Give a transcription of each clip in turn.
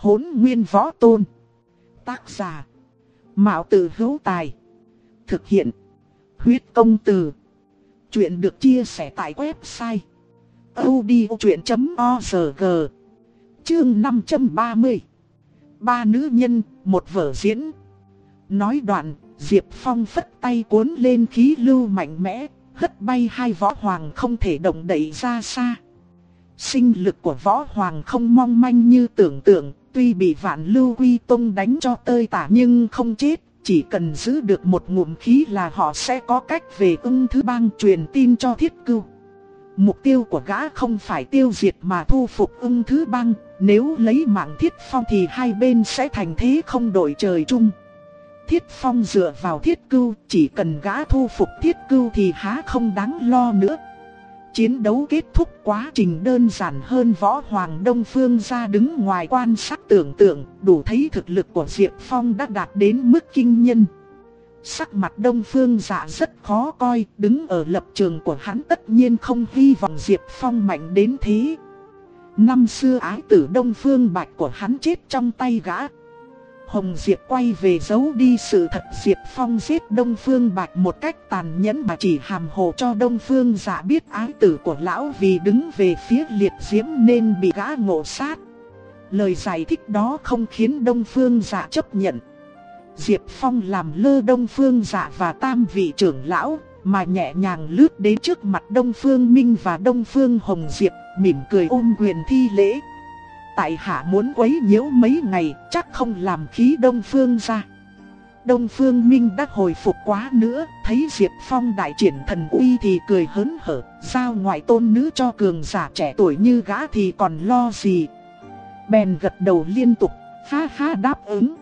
Hốn nguyên võ tôn. Tác giả. Mạo tử hữu tài. Thực hiện. Huyết công từ. Chuyện được chia sẻ tại website. odchuyện.org Chương 530 Ba nữ nhân, một vở diễn. Nói đoạn, Diệp Phong phất tay cuốn lên khí lưu mạnh mẽ, hất bay hai võ hoàng không thể động đẩy ra xa. Sinh lực của võ hoàng không mong manh như tưởng tượng, tuy bị vạn lưu quy tông đánh cho tơi tả nhưng không chết. Chỉ cần giữ được một ngụm khí là họ sẽ có cách về ưng thứ bang truyền tin cho thiết cưu. Mục tiêu của gã không phải tiêu diệt mà thu phục ưng thứ bang, nếu lấy mạng thiết phong thì hai bên sẽ thành thế không đổi trời chung. Thiết phong dựa vào thiết cưu, chỉ cần gã thu phục thiết cưu thì há không đáng lo nữa. Chiến đấu kết thúc quá trình đơn giản hơn võ hoàng Đông Phương ra đứng ngoài quan sát tưởng tượng, đủ thấy thực lực của Diệp Phong đã đạt đến mức kinh nhân. Sắc mặt Đông Phương dạ rất khó coi, đứng ở lập trường của hắn tất nhiên không hy vọng Diệp Phong mạnh đến thế. Năm xưa ái tử Đông Phương Bạch của hắn chết trong tay gã. Hồng Diệp quay về giấu đi sự thật Diệp Phong giết Đông Phương Bạch một cách tàn nhẫn mà chỉ hàm hồ cho Đông Phương dạ biết ái tử của lão vì đứng về phía liệt diễm nên bị gã ngộ sát. Lời giải thích đó không khiến Đông Phương dạ chấp nhận. Diệp Phong làm lơ Đông Phương dạ và tam vị trưởng lão, mà nhẹ nhàng lướt đến trước mặt Đông Phương Minh và Đông Phương Hồng Diệp, mỉm cười ôm quyền thi lễ. Tại hạ muốn quấy nhiễu mấy ngày, chắc không làm khí Đông Phương ra. Đông Phương Minh đã hồi phục quá nữa, thấy Diệp Phong đại triển thần uy thì cười hớn hở, giao ngoại tôn nữ cho cường giả trẻ tuổi như gã thì còn lo gì. Bèn gật đầu liên tục, ha ha đáp ứng.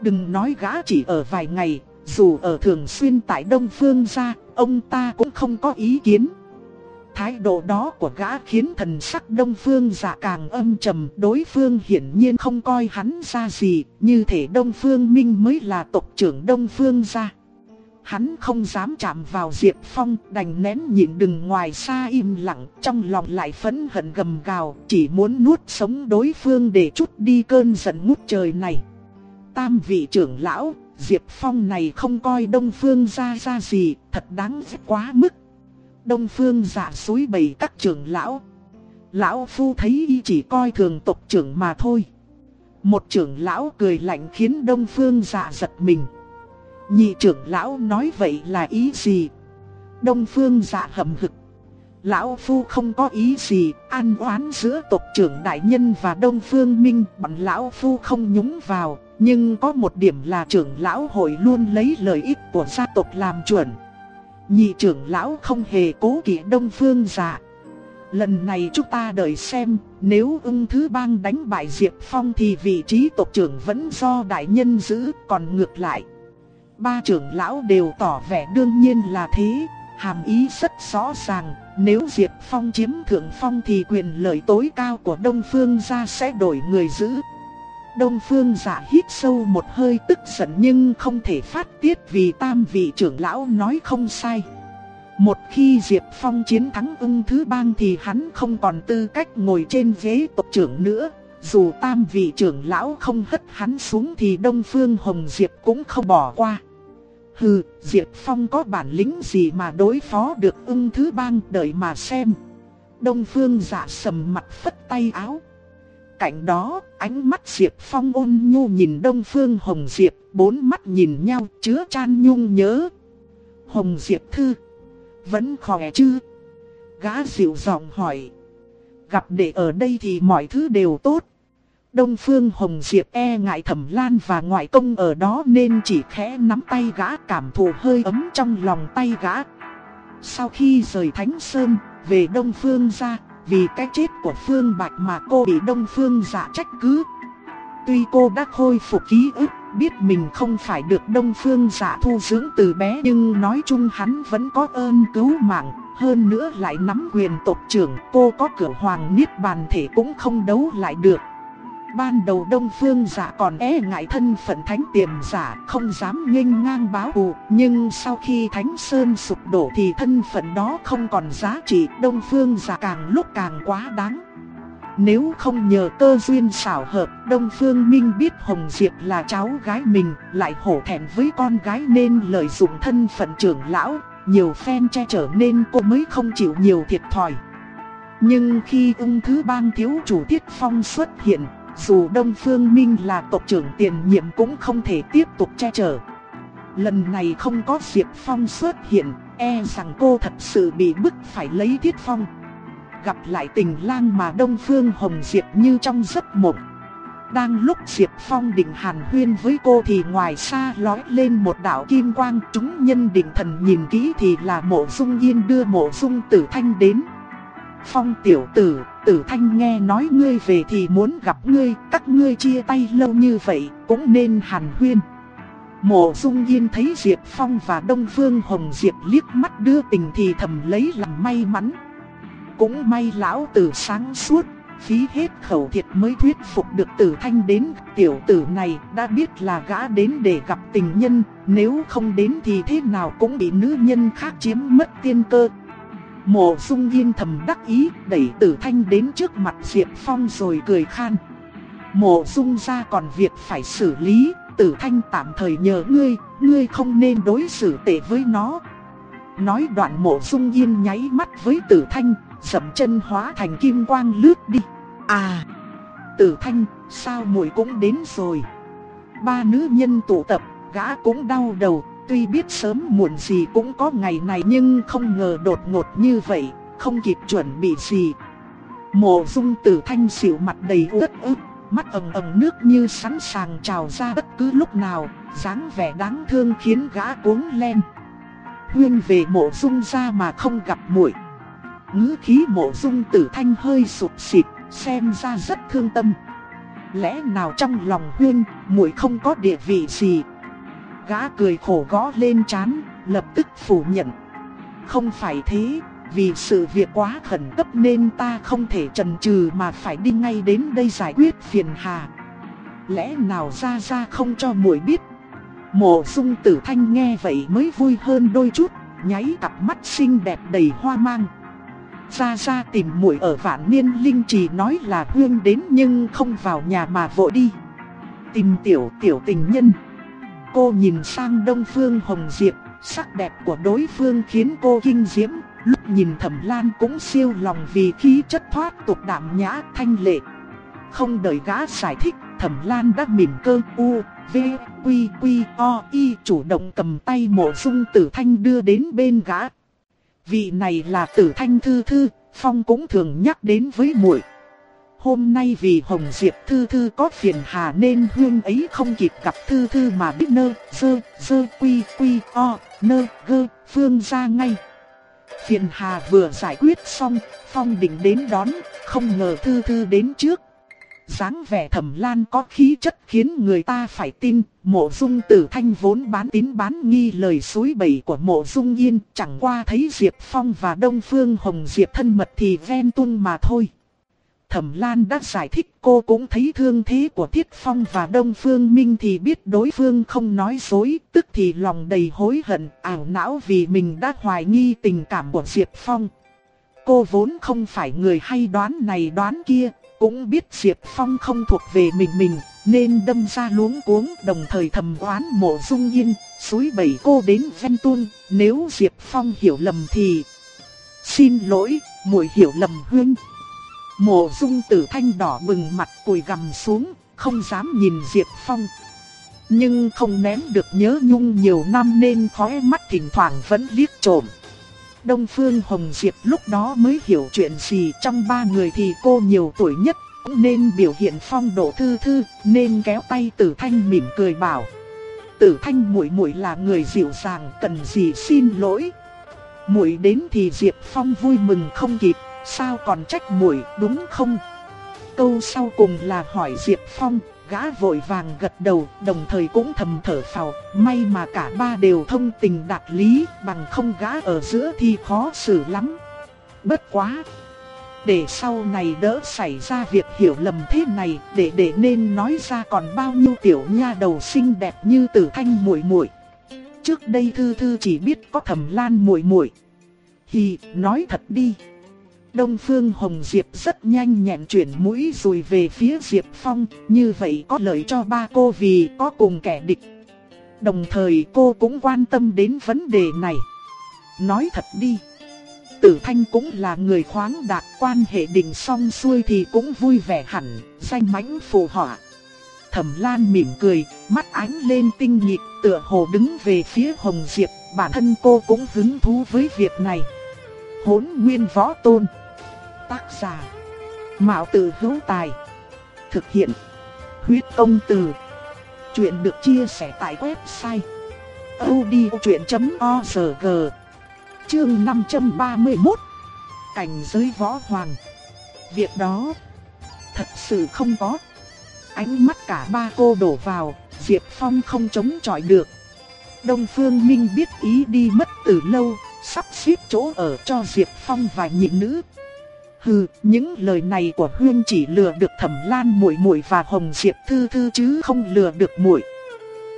Đừng nói gã chỉ ở vài ngày, dù ở thường xuyên tại Đông Phương ra, ông ta cũng không có ý kiến. Thái độ đó của gã khiến thần sắc Đông Phương dạ càng âm trầm, đối phương hiển nhiên không coi hắn ra gì, như thể Đông Phương Minh mới là tộc trưởng Đông Phương gia. Hắn không dám chạm vào Diệp Phong, đành nén nhịn đừng ngoài xa im lặng, trong lòng lại phẫn hận gầm gào, chỉ muốn nuốt sống đối phương để chút đi cơn giận ngút trời này. Tam vị trưởng lão, Diệp Phong này không coi Đông Phương ra ra gì, thật đáng ghét quá mức. Đông Phương giả suối bầy các trưởng lão. Lão Phu thấy y chỉ coi thường tộc trưởng mà thôi. Một trưởng lão cười lạnh khiến Đông Phương giả giật mình. Nhị trưởng lão nói vậy là ý gì? Đông Phương giả hậm hực. Lão Phu không có ý gì, an oán giữa tộc trưởng đại nhân và Đông Phương Minh, bọn Lão Phu không nhúng vào, nhưng có một điểm là trưởng lão hội luôn lấy lợi ích của gia tộc làm chuẩn. Nhị trưởng lão không hề cố kỵ đông phương giả. Lần này chúng ta đợi xem, nếu ưng thứ bang đánh bại Diệp Phong thì vị trí tộc trưởng vẫn do đại nhân giữ, còn ngược lại. Ba trưởng lão đều tỏ vẻ đương nhiên là thế, hàm ý rất rõ ràng, nếu Diệp Phong chiếm thượng phong thì quyền lợi tối cao của Đông Phương gia sẽ đổi người giữ. Đông Phương giả hít sâu một hơi tức giận nhưng không thể phát tiết vì tam vị trưởng lão nói không sai. Một khi Diệp Phong chiến thắng ưng thứ bang thì hắn không còn tư cách ngồi trên ghế tộc trưởng nữa. Dù tam vị trưởng lão không hất hắn xuống thì Đông Phương Hồng Diệp cũng không bỏ qua. Hừ, Diệp Phong có bản lĩnh gì mà đối phó được ưng thứ bang đợi mà xem. Đông Phương giả sầm mặt phất tay áo cạnh đó, ánh mắt Diệp Phong ôn nhu nhìn Đông Phương Hồng Diệp, bốn mắt nhìn nhau chứa chan nhung nhớ. Hồng Diệp Thư, vẫn khỏe chứ? Gã dịu giọng hỏi. Gặp đệ ở đây thì mọi thứ đều tốt. Đông Phương Hồng Diệp e ngại thẩm lan và ngoại công ở đó nên chỉ khẽ nắm tay gã cảm thụ hơi ấm trong lòng tay gã. Sau khi rời Thánh Sơn, về Đông Phương ra, vì cái chết của Phương Bạch mà cô bị Đông Phương giả trách cứ. Tuy cô đã khôi phục ký ức, biết mình không phải được Đông Phương giả thu dưỡng từ bé nhưng nói chung hắn vẫn có ơn cứu mạng, hơn nữa lại nắm quyền tộc trưởng, cô có cửa hoàng niết bàn thể cũng không đấu lại được. Ban đầu Đông Phương giả còn e ngại thân phận thánh tiềm giả, không dám nghênh ngang báo thù, nhưng sau khi Thánh Sơn sụp đổ thì thân phận đó không còn giá trị, Đông Phương giả càng lúc càng quá đáng. Nếu không nhờ cơ duyên xảo hợp, Đông Phương Minh biết Hồng Diệp là cháu gái mình, lại hổ thẹn với con gái nên lợi dụng thân phận trưởng lão, nhiều phen che chở nên cô mới không chịu nhiều thiệt thòi. Nhưng khi ung thứ bang thiếu chủ Tiết Phong xuất hiện, dù Đông Phương Minh là tộc trưởng tiền nhiệm cũng không thể tiếp tục che chở. Lần này không có Diệp Phong xuất hiện, e rằng cô thật sự bị bức phải lấy Thiết Phong. Gặp lại tình lang mà Đông Phương Hồng Diệp như trong giấc mộng. Đang lúc Diệp Phong định hàn huyên với cô thì ngoài xa lói lên một đạo kim quang chúng nhân định thần nhìn kỹ thì là mộ dung yên đưa mộ dung tử thanh đến. Phong tiểu tử, tử thanh nghe nói ngươi về thì muốn gặp ngươi, các ngươi chia tay lâu như vậy, cũng nên hàn huyên. Mộ dung yên thấy Diệp Phong và Đông Phương Hồng Diệp liếc mắt đưa tình thì thầm lấy làm may mắn. Cũng may lão tử sáng suốt, phí hết khẩu thiệt mới thuyết phục được tử thanh đến tiểu tử này đã biết là gã đến để gặp tình nhân, nếu không đến thì thế nào cũng bị nữ nhân khác chiếm mất tiên cơ. Mộ dung yên thầm đắc ý đẩy tử thanh đến trước mặt Diệp Phong rồi cười khan. Mộ dung ra còn việc phải xử lý, tử thanh tạm thời nhờ ngươi, ngươi không nên đối xử tệ với nó. Nói đoạn mộ dung yên nháy mắt với tử thanh, dậm chân hóa thành kim quang lướt đi. À, tử thanh, sao muội cũng đến rồi. Ba nữ nhân tụ tập, gã cũng đau đầu, tuy biết sớm muộn gì cũng có ngày này nhưng không ngờ đột ngột như vậy, không kịp chuẩn bị gì. Mộ dung tử thanh xỉu mặt đầy ướt ướt, mắt ầm ầm nước như sẵn sàng trào ra bất cứ lúc nào, dáng vẻ đáng thương khiến gã cuống lên. Huyên về mộ dung ra mà không gặp muội. Ngữ khí mộ dung tử thanh hơi sụp xịt, xem ra rất thương tâm. Lẽ nào trong lòng Huyên, muội không có địa vị gì, Gã cười khổ gõ lên chán, lập tức phủ nhận. Không phải thế, vì sự việc quá khẩn cấp nên ta không thể chần chừ mà phải đi ngay đến đây giải quyết phiền hà. Lẽ nào ra ra không cho muội biết? Mộ dung tử thanh nghe vậy mới vui hơn đôi chút, nháy cặp mắt xinh đẹp đầy hoa mang. Ra ra tìm muội ở vạn niên linh trì nói là hương đến nhưng không vào nhà mà vội đi. Tìm tiểu tiểu tình nhân. Cô nhìn sang Đông Phương Hồng Diệp, sắc đẹp của đối phương khiến cô kinh diễm, lúc nhìn Thẩm Lan cũng siêu lòng vì khí chất thoát tục đạm nhã thanh lệ. Không đợi gã giải thích, Thẩm Lan đã mỉm cơ u, v, quy quy o y chủ động cầm tay mộ dung tử thanh đưa đến bên gã. Vị này là tử thanh thư thư, Phong cũng thường nhắc đến với muội. Hôm nay vì Hồng Diệp Thư Thư có phiền hà nên hương ấy không kịp gặp Thư Thư mà biết nơ, dơ, dơ, quy, quy, o, nơ, gơ, phương ra ngay. Phiền hà vừa giải quyết xong, Phong định đến đón, không ngờ Thư Thư đến trước. dáng vẻ thẩm lan có khí chất khiến người ta phải tin, mộ dung tử thanh vốn bán tín bán nghi lời suối bầy của mộ dung yên, chẳng qua thấy Diệp Phong và Đông Phương Hồng Diệp thân mật thì ven tung mà thôi. Thẩm Lan đã giải thích cô cũng thấy thương thế của Thiết Phong và Đông Phương Minh thì biết đối phương không nói dối, tức thì lòng đầy hối hận, ảo não vì mình đã hoài nghi tình cảm của Diệp Phong. Cô vốn không phải người hay đoán này đoán kia, cũng biết Diệp Phong không thuộc về mình mình, nên đâm ra luống cuống đồng thời thầm oán mộ dung yên, suối bẩy cô đến ven tuôn, nếu Diệp Phong hiểu lầm thì... Xin lỗi, muội hiểu lầm huynh. Mộ dung tử thanh đỏ bừng mặt cùi gằm xuống, không dám nhìn Diệp Phong. Nhưng không nén được nhớ nhung nhiều năm nên khóe mắt thỉnh thoảng vẫn liếc trộm. Đông Phương Hồng Diệp lúc đó mới hiểu chuyện gì trong ba người thì cô nhiều tuổi nhất, cũng nên biểu hiện phong độ thư thư, nên kéo tay Tử Thanh mỉm cười bảo. Tử Thanh muội muội là người dịu dàng, cần gì xin lỗi. Muội đến thì Diệp Phong vui mừng không kịp, Sao còn trách muội đúng không? Câu sau cùng là hỏi Diệp Phong, gã vội vàng gật đầu, đồng thời cũng thầm thở phào, may mà cả ba đều thông tình đạt lý, bằng không gã ở giữa thì khó xử lắm. Bất quá! Để sau này đỡ xảy ra việc hiểu lầm thế này, để để nên nói ra còn bao nhiêu tiểu nha đầu xinh đẹp như Tử Thanh muội muội. Trước đây Thư Thư chỉ biết có Thẩm Lan muội muội. Hì, nói thật đi. Đông Phương Hồng Diệp rất nhanh nhẹn chuyển mũi rồi về phía Diệp Phong, như vậy có lợi cho ba cô vì có cùng kẻ địch. Đồng thời cô cũng quan tâm đến vấn đề này. Nói thật đi. Tử Thanh cũng là người khoáng đạt quan hệ đình song xuôi thì cũng vui vẻ hẳn, danh mãnh phù họa. Thẩm Lan mỉm cười, mắt ánh lên tinh nhịp, tựa hồ đứng về phía Hồng Diệp, bản thân cô cũng hứng thú với việc này. Hỗn Nguyên Võ Tôn Tác giả, Mạo Tử Hữu Tài, Thực hiện Huyết Công Từ. Chuyện được chia sẻ tại website odchuyện.org Chương 531 Cảnh giới võ hoàng. Việc đó Thật sự không có. Ánh mắt cả ba cô đổ vào, Diệp Phong không chống chọi được. Đông Phương Minh biết ý đi mất từ lâu, Sắp xếp chỗ ở cho Diệp Phong và nhị nữ. Hừ, những lời này của Huyên chỉ lừa được Thẩm Lan muội muội và Hồng Diệp Thư Thư chứ không lừa được muội.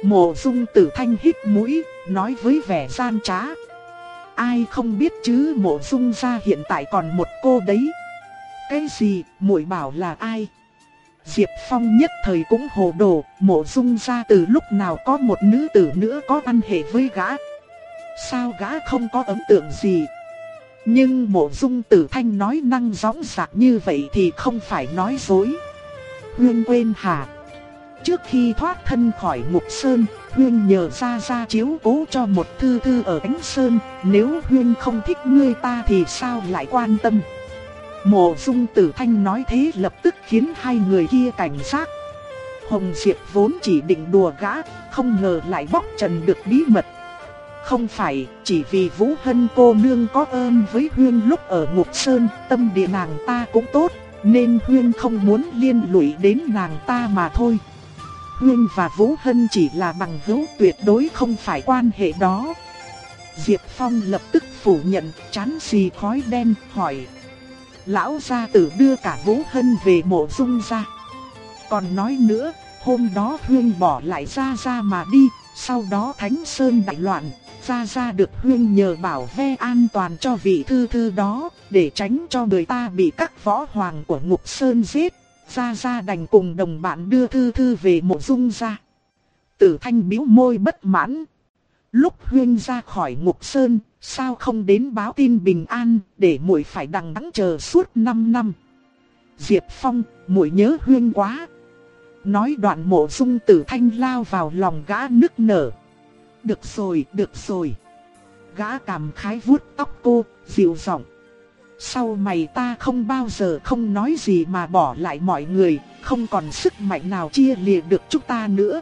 Mộ Dung Tử Thanh hít mũi, nói với vẻ gian trá. Ai không biết chứ Mộ Dung gia hiện tại còn một cô đấy. Cái gì, muội bảo là ai? Diệp Phong nhất thời cũng hồ đồ, Mộ Dung gia từ lúc nào có một nữ tử nữa có quan hệ với gã. Sao gã không có ấn tượng gì? Nhưng mộ dung tử thanh nói năng gióng giạc như vậy thì không phải nói dối. Huyên quên hả? Trước khi thoát thân khỏi ngục sơn, Huyên nhờ ra ra chiếu cố cho một thư thư ở ánh sơn, nếu Huyên không thích ngươi ta thì sao lại quan tâm? Mộ dung tử thanh nói thế lập tức khiến hai người kia cảnh giác. Hồng Diệp vốn chỉ định đùa gã, không ngờ lại bóc trần được bí mật. Không phải chỉ vì Vũ Hân cô nương có ơn với Huyên lúc ở Ngục Sơn, tâm địa nàng ta cũng tốt, nên Huyên không muốn liên lụy đến nàng ta mà thôi. Huyên và Vũ Hân chỉ là bằng hữu tuyệt đối không phải quan hệ đó. Diệp Phong lập tức phủ nhận, chán xì khói đen, hỏi. Lão gia tử đưa cả Vũ Hân về mộ dung ra. Còn nói nữa, hôm đó Huyên bỏ lại ra ra mà đi, sau đó Thánh Sơn đại loạn, Gia Gia được Huyên nhờ bảo ve an toàn cho vị thư thư đó, để tránh cho người ta bị các võ hoàng của Ngục Sơn giết. Gia Gia đành cùng đồng bạn đưa thư thư về mộ dung ra. Tử thanh biếu môi bất mãn. Lúc Huyên ra khỏi Ngục Sơn, sao không đến báo tin bình an, để muội phải đằng đẵng chờ suốt 5 năm. Diệp Phong, muội nhớ Huyên quá. Nói đoạn mộ dung tử thanh lao vào lòng gã nức nở. Được rồi, được rồi. Gã cảm khái vuốt tóc cô, dịu giọng. Sau mày ta không bao giờ không nói gì mà bỏ lại mọi người, không còn sức mạnh nào chia lìa được chúng ta nữa.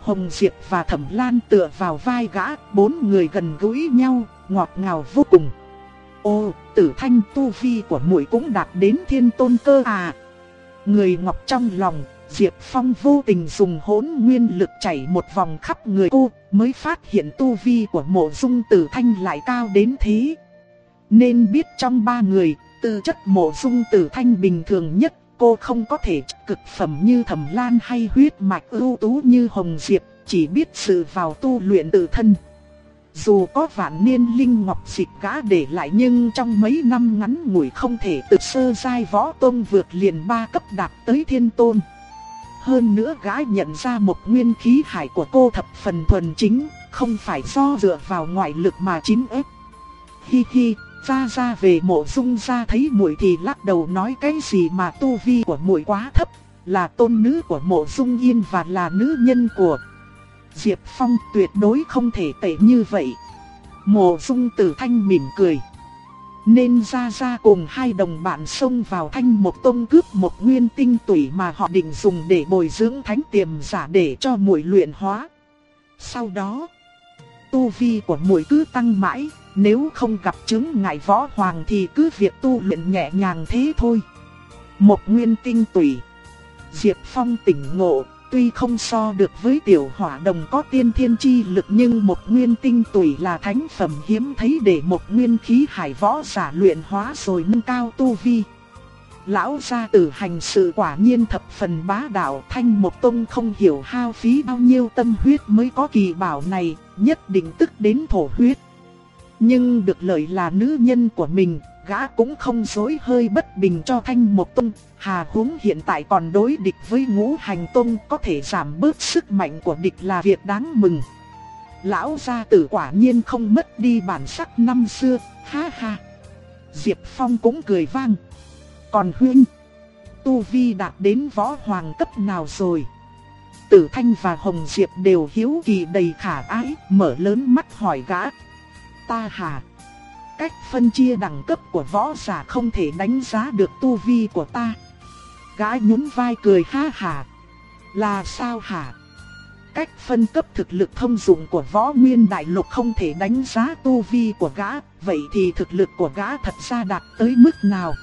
Hồng Diệp và Thẩm Lan tựa vào vai gã, bốn người gần gũi nhau, ngọt ngào vô cùng. Ô, tử thanh tu vi của muội cũng đạt đến thiên tôn cơ à. Người ngọc trong lòng, Diệp Phong vô tình dùng hỗn nguyên lực chảy một vòng khắp người cô, mới phát hiện tu vi của mộ dung tử thanh lại cao đến thế. Nên biết trong ba người, tư chất mộ dung tử thanh bình thường nhất, cô không có thể cực phẩm như thẩm lan hay huyết mạch ưu tú như hồng diệp, chỉ biết sự vào tu luyện tự thân. Dù có vạn niên linh ngọc dịch gã để lại nhưng trong mấy năm ngắn ngủi không thể từ sơ giai võ tôn vượt liền ba cấp đạt tới thiên tôn. Hơn nữa gã nhận ra một nguyên khí hải của cô thập phần thuần chính, không phải do dựa vào ngoại lực mà chính ép. Hi hi, ra ra về mộ dung ra thấy muội thì lắc đầu nói cái gì mà tu vi của muội quá thấp, là tôn nữ của mộ dung yên và là nữ nhân của Diệp Phong tuyệt đối không thể tệ như vậy. Mộ dung tử thanh mỉm cười. Nên ra ra cùng hai đồng bạn xông vào thanh một tông cướp một nguyên tinh tủy mà họ định dùng để bồi dưỡng thánh tiềm giả để cho muội luyện hóa. Sau đó, tu vi của muội cứ tăng mãi, nếu không gặp chứng ngại võ hoàng thì cứ việc tu luyện nhẹ nhàng thế thôi. Một nguyên tinh tủy. Diệp Phong tỉnh ngộ, tuy không so được với tiểu hỏa đồng có tiên thiên chi lực nhưng một nguyên tinh tùy là thánh phẩm hiếm thấy để một nguyên khí hải võ giả luyện hóa rồi nâng cao tu vi. Lão gia tử hành sự quả nhiên thập phần bá đạo thanh một tông không hiểu hao phí bao nhiêu tâm huyết mới có kỳ bảo này, nhất định tức đến thổ huyết. Nhưng được lợi là nữ nhân của mình, gã cũng không dối hơi bất bình cho Thanh một Tông, hà huống hiện tại còn đối địch với ngũ hành Tông có thể giảm bớt sức mạnh của địch là việc đáng mừng. Lão gia tử quả nhiên không mất đi bản sắc năm xưa, ha ha. Diệp Phong cũng cười vang. Còn Huynh, Tu Vi đạt đến võ hoàng cấp nào rồi? Tử Thanh và Hồng Diệp đều hiếu kỳ đầy khả ái, mở lớn mắt hỏi gã. Ta hà. Cách phân chia đẳng cấp của võ giả không thể đánh giá được tu vi của ta. gái nhún vai cười ha hà. Là sao hả? Cách phân cấp thực lực thông dụng của võ nguyên đại lục không thể đánh giá tu vi của gã, vậy thì thực lực của gã thật ra đạt tới mức nào?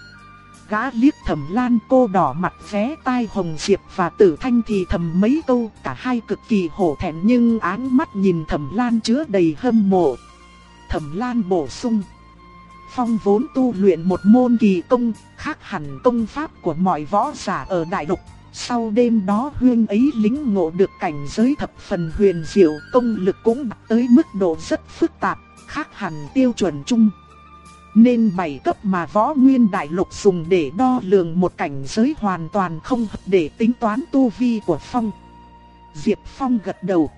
Gã liếc thẩm lan cô đỏ mặt vé tai hồng diệp và tử thanh thì thầm mấy câu, cả hai cực kỳ hổ thẹn nhưng áng mắt nhìn thẩm lan chứa đầy hâm mộ. Thẩm lan bổ sung. Phong vốn tu luyện một môn kỳ công, khác hẳn công pháp của mọi võ giả ở đại lục. Sau đêm đó huyên ấy lính ngộ được cảnh giới thập phần huyền diệu, công lực cũng đạt tới mức độ rất phức tạp, khác hẳn tiêu chuẩn chung. Nên bảy cấp mà võ nguyên đại lục dùng để đo lường một cảnh giới hoàn toàn không hợp để tính toán tu vi của Phong. Diệp Phong gật đầu.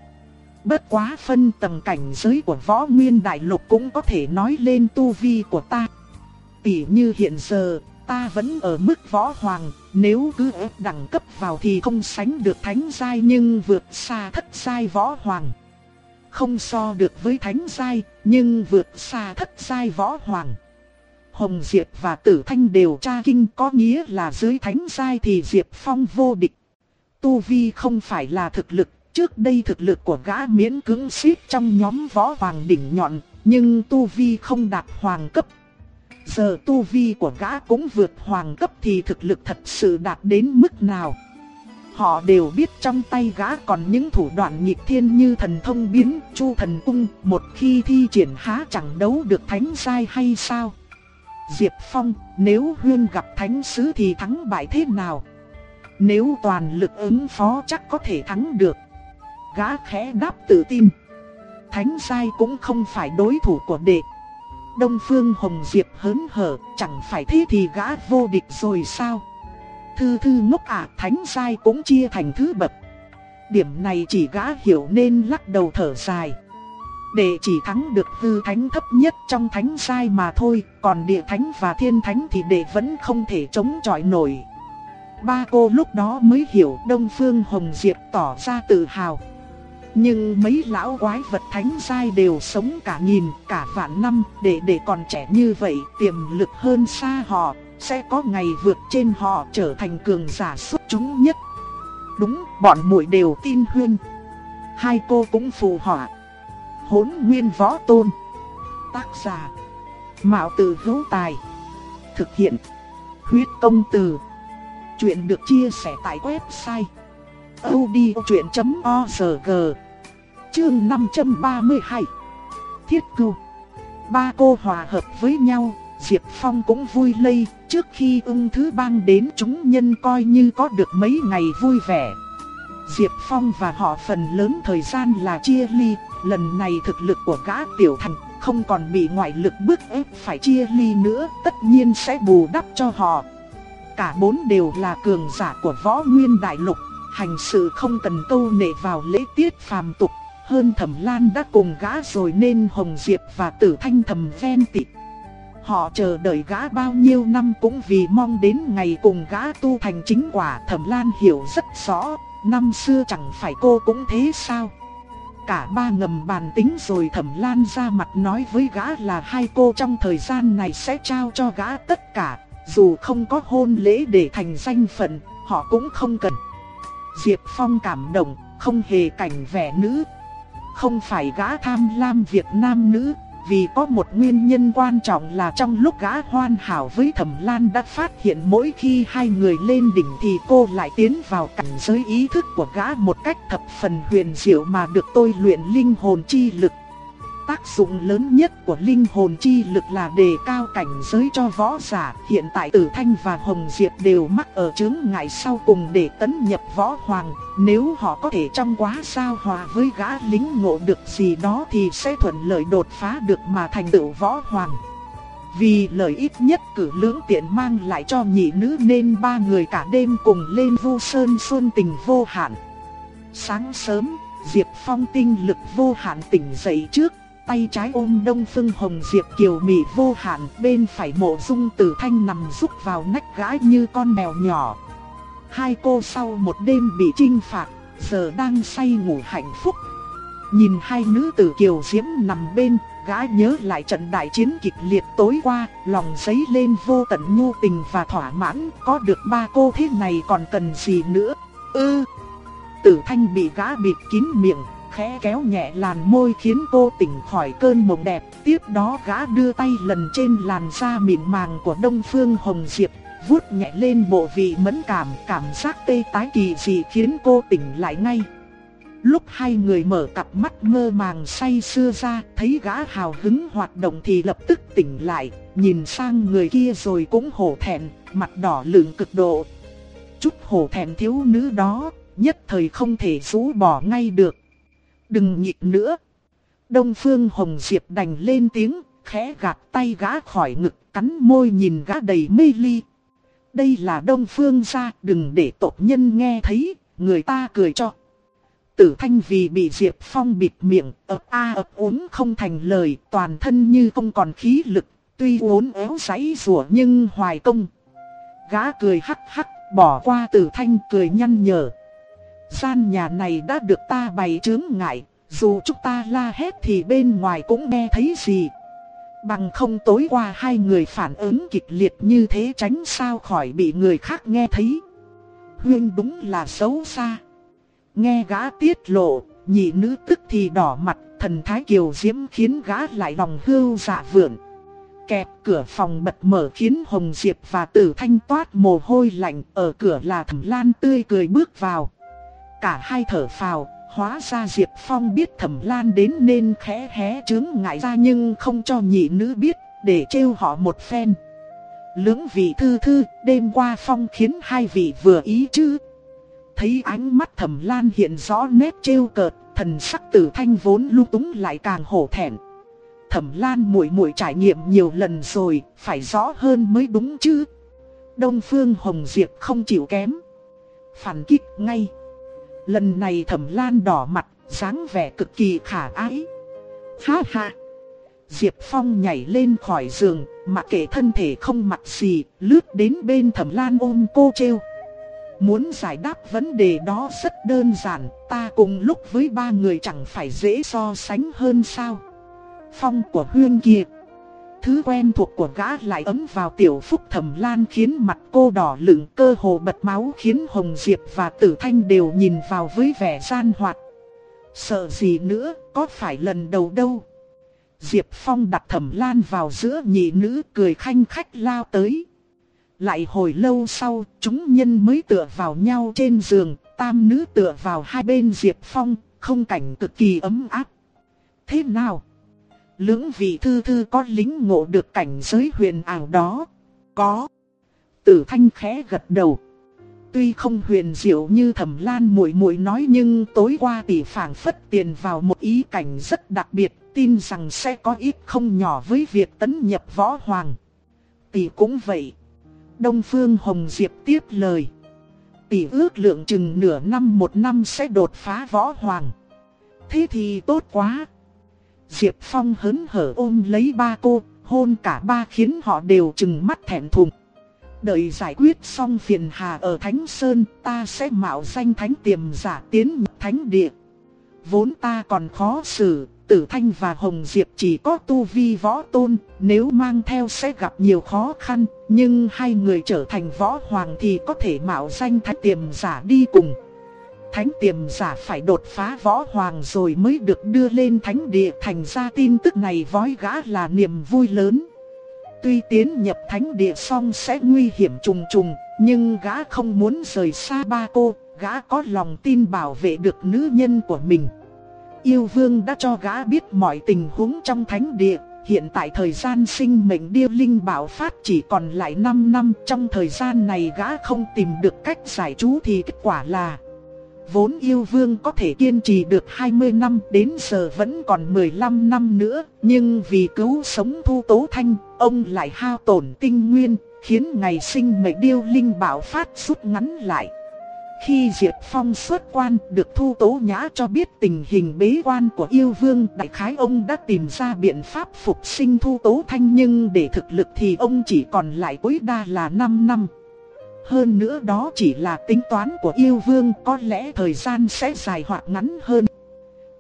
Bất quá phân tầng cảnh giới của võ nguyên đại lục cũng có thể nói lên tu vi của ta. Tỷ như hiện giờ, ta vẫn ở mức võ hoàng, nếu cứ ép đẳng cấp vào thì không sánh được thánh giai nhưng vượt xa thất giai võ hoàng. Không so được với thánh giai, nhưng vượt xa thất giai võ hoàng. Hồng Diệp và Tử Thanh đều tra kinh có nghĩa là dưới thánh giai thì Diệp Phong vô địch. Tu Vi không phải là thực lực, trước đây thực lực của gã miễn cứng xếp trong nhóm võ hoàng đỉnh nhọn, nhưng Tu Vi không đạt hoàng cấp. Giờ Tu Vi của gã cũng vượt hoàng cấp thì thực lực thật sự đạt đến mức nào. Họ đều biết trong tay gã còn những thủ đoạn nghịch thiên như thần thông biến, chu thần cung, một khi thi triển há chẳng đấu được thánh sai hay sao. Diệp Phong, nếu Huyên gặp thánh sứ thì thắng bại thế nào? Nếu toàn lực ứng phó chắc có thể thắng được. Gã khẽ đáp tự tin. Thánh sai cũng không phải đối thủ của đệ. Đông Phương Hồng Diệp hớn hở, chẳng phải thế thì gã vô địch rồi sao? Thư thư ngốc ạ, thánh sai cũng chia thành thứ bậc. Điểm này chỉ gã hiểu nên lắc đầu thở dài. Để chỉ thắng được hư thánh thấp nhất trong thánh sai mà thôi, còn địa thánh và thiên thánh thì đệ vẫn không thể chống chọi nổi. Ba cô lúc đó mới hiểu Đông Phương Hồng Diệp tỏ ra tự hào. Nhưng mấy lão quái vật thánh sai đều sống cả nghìn, cả vạn năm, để để còn trẻ như vậy, tiềm lực hơn xa họ, sẽ có ngày vượt trên họ trở thành cường giả xuất chúng nhất. Đúng, bọn muội đều tin huyên. Hai cô cũng phù họa hỗn nguyên võ tôn. Tác giả. Mạo từ hữu tài. Thực hiện. Huyết công từ. Chuyện được chia sẻ tại website. audiochuyen.org Chương 532 Thiết cưu Ba cô hòa hợp với nhau, Diệp Phong cũng vui lây, trước khi ưng thứ bang đến chúng nhân coi như có được mấy ngày vui vẻ. Diệp Phong và họ phần lớn thời gian là chia ly, lần này thực lực của gã tiểu thành không còn bị ngoại lực bức ép phải chia ly nữa, tất nhiên sẽ bù đắp cho họ. Cả bốn đều là cường giả của võ nguyên đại lục, hành sự không cần câu nệ vào lễ tiết phàm tục. Hơn thẩm lan đã cùng gã rồi nên Hồng Diệp và tử thanh thầm ven tị. Họ chờ đợi gã bao nhiêu năm cũng vì mong đến ngày cùng gã tu thành chính quả thẩm lan hiểu rất rõ, năm xưa chẳng phải cô cũng thế sao. Cả ba ngầm bàn tính rồi thẩm lan ra mặt nói với gã là hai cô trong thời gian này sẽ trao cho gã tất cả, dù không có hôn lễ để thành danh phận, họ cũng không cần. Diệp Phong cảm động, không hề cảnh vẻ nữ. Không phải gã tham lam việc nam nữ, vì có một nguyên nhân quan trọng là trong lúc gã hoan hảo với Thẩm Lan đã phát hiện mỗi khi hai người lên đỉnh thì cô lại tiến vào cảnh giới ý thức của gã một cách thập phần huyền diệu mà được tôi luyện linh hồn chi lực. Tác dụng lớn nhất của linh hồn chi lực là đề cao cảnh giới cho võ giả. Hiện tại Tử Thanh và Hồng Diệp đều mắc ở chứng ngại sau cùng để tấn nhập võ hoàng. Nếu họ có thể trong quá sao hòa với gã lính ngộ được gì đó thì sẽ thuận lợi đột phá được mà thành tựu võ hoàng. Vì lợi ích nhất cử lưỡng tiện mang lại cho nhị nữ nên ba người cả đêm cùng lên vu sơn xuân tình vô hạn. Sáng sớm, Diệp Phong tinh lực vô hạn tỉnh dậy trước, tay trái ôm đông phương hồng Diệp kiều mị vô hạn, bên phải mộ dung tử thanh nằm rúc vào nách gái như con mèo nhỏ. Hai cô sau một đêm bị trinh phạt, giờ đang say ngủ hạnh phúc. Nhìn hai nữ tử kiều diễm nằm bên, gái nhớ lại trận đại chiến kịch liệt tối qua, lòng giấy lên vô tận nhu tình và thỏa mãn, có được ba cô thế này còn cần gì nữa. Ư! tử thanh bị gã bịt kín miệng, khẽ kéo nhẹ làn môi khiến cô tỉnh khỏi cơn mộng đẹp. Tiếp đó gã đưa tay lần trên làn da mịn màng của Đông Phương Hồng Diệp, vuốt nhẹ lên bộ vị mẫn cảm, cảm giác tê tái kỳ dị khiến cô tỉnh lại ngay. Lúc hai người mở cặp mắt mơ màng say sưa ra, thấy gã hào hứng hoạt động thì lập tức tỉnh lại, nhìn sang người kia rồi cũng hổ thẹn, mặt đỏ lửng cực độ. Chút hổ thẹn thiếu nữ đó, nhất thời không thể rũ bỏ ngay được. Đừng nhịn nữa. Đông Phương Hồng Diệp đành lên tiếng, khẽ gạt tay gã khỏi ngực, cắn môi nhìn gã đầy mê ly. Đây là Đông Phương gia, đừng để tộc nhân nghe thấy, người ta cười cho. Tử Thanh vì bị Diệp Phong bịt miệng, ấp a ấp uống không thành lời, toàn thân như không còn khí lực, tuy uốn éo giấy rủa nhưng hoài công. Gã cười hắc hắc, bỏ qua Tử Thanh cười nhăn nhở. Gian nhà này đã được ta bày chướng ngại, dù chúng ta la hét thì bên ngoài cũng nghe thấy gì. Bằng không tối qua hai người phản ứng kịch liệt như thế tránh sao khỏi bị người khác nghe thấy. Huyên đúng là xấu xa. Nghe gã tiết lộ, nhị nữ tức thì đỏ mặt, thần thái kiều diễm khiến gã lại lòng hưu dạ vượng. Kẹp cửa phòng bật mở khiến Hồng Diệp và Tử Thanh toát mồ hôi lạnh, ở cửa là Thẩm Lan tươi cười bước vào. Cả hai thở phào, hóa ra Diệp Phong biết Thẩm Lan đến nên khẽ hé chướng ngại ra nhưng không cho nhị nữ biết, để trêu họ một phen. Lưỡng vị thư thư, đêm qua Phong khiến hai vị vừa ý chứ. Thấy ánh mắt Thẩm Lan hiện rõ nét trêu cợt, thần sắc tử thanh vốn lung túng lại càng hổ thẹn. Thẩm Lan muội muội trải nghiệm nhiều lần rồi, phải rõ hơn mới đúng chứ. Đông Phương Hồng Diệp không chịu kém. Phản kích ngay. Lần này thẩm lan đỏ mặt, dáng vẻ cực kỳ khả ái. Ha ha! Diệp Phong nhảy lên khỏi giường, mặc kệ thân thể không mặc gì, lướt đến bên thẩm lan ôm cô treo. Muốn giải đáp vấn đề đó rất đơn giản, ta cùng lúc với ba người chẳng phải dễ so sánh hơn sao. Phong của Huyên kia Thứ quen thuộc của gã lại ấm vào tiểu phúc thẩm lan khiến mặt cô đỏ lửng cơ hồ bật máu khiến Hồng Diệp và Tử Thanh đều nhìn vào với vẻ gian hoạt. Sợ gì nữa, có phải lần đầu đâu. Diệp Phong đặt thẩm lan vào giữa nhị nữ cười khanh khách lao tới. Lại hồi lâu sau, chúng nhân mới tựa vào nhau trên giường, tam nữ tựa vào hai bên Diệp Phong, không cảnh cực kỳ ấm áp. Thế nào? Lưỡng vị thư thư có lính ngộ được cảnh giới huyền ảo đó. Có. Tử thanh khẽ gật đầu. Tuy không huyền diệu như thẩm lan muội muội nói nhưng tối qua tỷ phảng phất tiền vào một ý cảnh rất đặc biệt, tin rằng sẽ có ít không nhỏ với việc tấn nhập võ hoàng. Tỷ cũng vậy. Đông Phương Hồng Diệp tiếp lời. Tỷ ước lượng chừng nửa năm một năm sẽ đột phá võ hoàng. Thế thì tốt quá. Diệp Phong hớn hở ôm lấy ba cô, hôn cả ba khiến họ đều chừng mắt thẹn thùng. Đợi giải quyết xong phiền hà ở Thánh Sơn, ta sẽ mạo danh thánh tiềm giả tiến thánh địa. Vốn ta còn khó xử, Tử Thanh và Hồng Diệp chỉ có tu vi võ tôn, nếu mang theo sẽ gặp nhiều khó khăn, nhưng hai người trở thành võ hoàng thì có thể mạo danh thánh tiềm giả đi cùng thánh tiềm giả phải đột phá võ hoàng rồi mới được đưa lên thánh địa thành ra tin tức này vói gã là niềm vui lớn. Tuy tiến nhập thánh địa xong sẽ nguy hiểm trùng trùng, nhưng gã không muốn rời xa ba cô, gã có lòng tin bảo vệ được nữ nhân của mình. Yêu vương đã cho gã biết mọi tình huống trong thánh địa, hiện tại thời gian sinh mệnh điêu linh bảo phát chỉ còn lại 5 năm, trong thời gian này gã không tìm được cách giải chú thì kết quả là vốn yêu vương có thể kiên trì được 20 năm đến giờ vẫn còn 15 năm nữa, nhưng vì cứu sống Thu Tố Thanh, ông lại hao tổn tinh nguyên, khiến ngày sinh mệnh điêu linh bảo phát rút ngắn lại. Khi Diệp Phong xuất quan được Thu Tố Nhã cho biết tình hình bế quan của yêu vương đại khái ông đã tìm ra biện pháp phục sinh Thu Tố Thanh nhưng để thực lực thì ông chỉ còn lại tối đa là 5 năm. Hơn nữa đó chỉ là tính toán của yêu vương có lẽ thời gian sẽ dài hoặc ngắn hơn.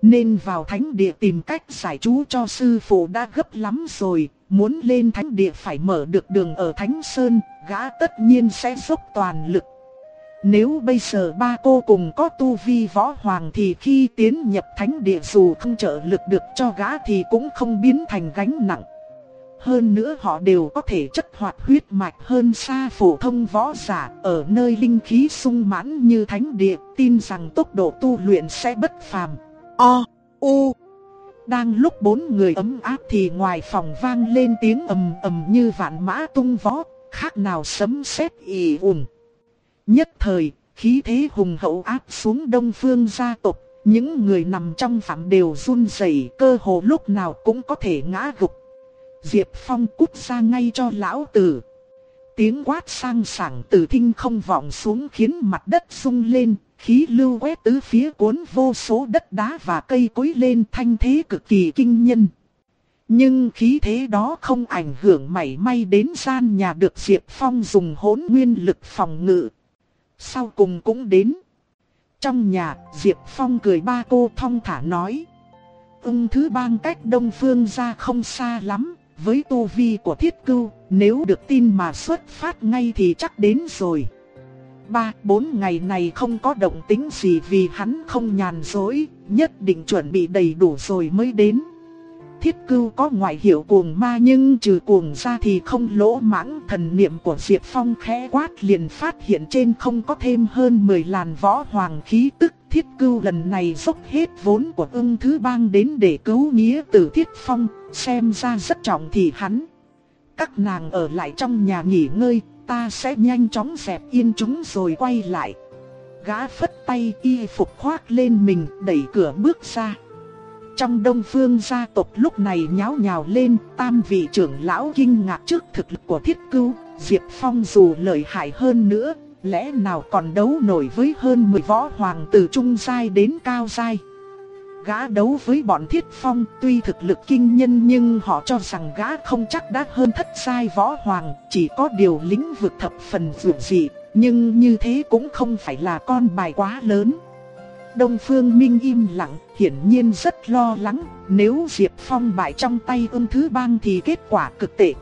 Nên vào thánh địa tìm cách giải chú cho sư phụ đã gấp lắm rồi, muốn lên thánh địa phải mở được đường ở Thánh Sơn, gã tất nhiên sẽ dốc toàn lực. Nếu bây giờ ba cô cùng có tu vi võ hoàng thì khi tiến nhập thánh địa dù không trợ lực được cho gã thì cũng không biến thành gánh nặng. Hơn nữa họ đều có thể chất hoạt huyết mạch hơn xa phổ thông võ giả ở nơi linh khí sung mãn như thánh địa, tin rằng tốc độ tu luyện sẽ bất phàm. O, U. Đang lúc bốn người ấm áp thì ngoài phòng vang lên tiếng ầm ầm như vạn mã tung vó, khác nào sấm sét ì ùn. Nhất thời, khí thế hùng hậu áp xuống đông phương gia tộc, những người nằm trong phạm đều run rẩy, cơ hồ lúc nào cũng có thể ngã gục. Diệp Phong cút ra ngay cho lão tử. Tiếng quát sang sảng từ thinh không vọng xuống khiến mặt đất rung lên, khí lưu quét tứ phía cuốn vô số đất đá và cây cối lên thanh thế cực kỳ kinh nhân. Nhưng khí thế đó không ảnh hưởng mảy may đến gian nhà được Diệp Phong dùng hỗn nguyên lực phòng ngự. Sau cùng cũng đến. Trong nhà, Diệp Phong cười ba cô thong thả nói. Ung thứ bang cách đông phương ra không xa lắm, với tu vi của thiết cưu, nếu được tin mà xuất phát ngay thì chắc đến rồi. Ba, bốn ngày này không có động tính gì vì hắn không nhàn dối, nhất định chuẩn bị đầy đủ rồi mới đến. Thiết cưu có ngoại hiệu cuồng ma nhưng trừ cuồng ra thì không lỗ mãng thần niệm của Diệp Phong khẽ quát liền phát hiện trên không có thêm hơn 10 làn võ hoàng khí tức thiết cưu lần này dốc hết vốn của ưng thứ bang đến để cứu nghĩa tử thiết phong, xem ra rất trọng thì hắn. Các nàng ở lại trong nhà nghỉ ngơi, ta sẽ nhanh chóng dẹp yên chúng rồi quay lại. Gã phất tay y phục khoác lên mình đẩy cửa bước ra. Trong đông phương gia tộc lúc này nháo nhào lên, tam vị trưởng lão kinh ngạc trước thực lực của thiết cưu, Diệp Phong dù lợi hại hơn nữa, lẽ nào còn đấu nổi với hơn 10 võ hoàng từ trung giai đến cao giai. Gã đấu với bọn thiết phong tuy thực lực kinh nhân nhưng họ cho rằng gã không chắc đã hơn thất giai võ hoàng, chỉ có điều lĩnh vực thập phần vượt dị, nhưng như thế cũng không phải là con bài quá lớn. Đông Phương Minh im lặng, hiển nhiên rất lo lắng, nếu Diệp Phong bại trong tay ưng thứ bang thì kết quả cực tệ.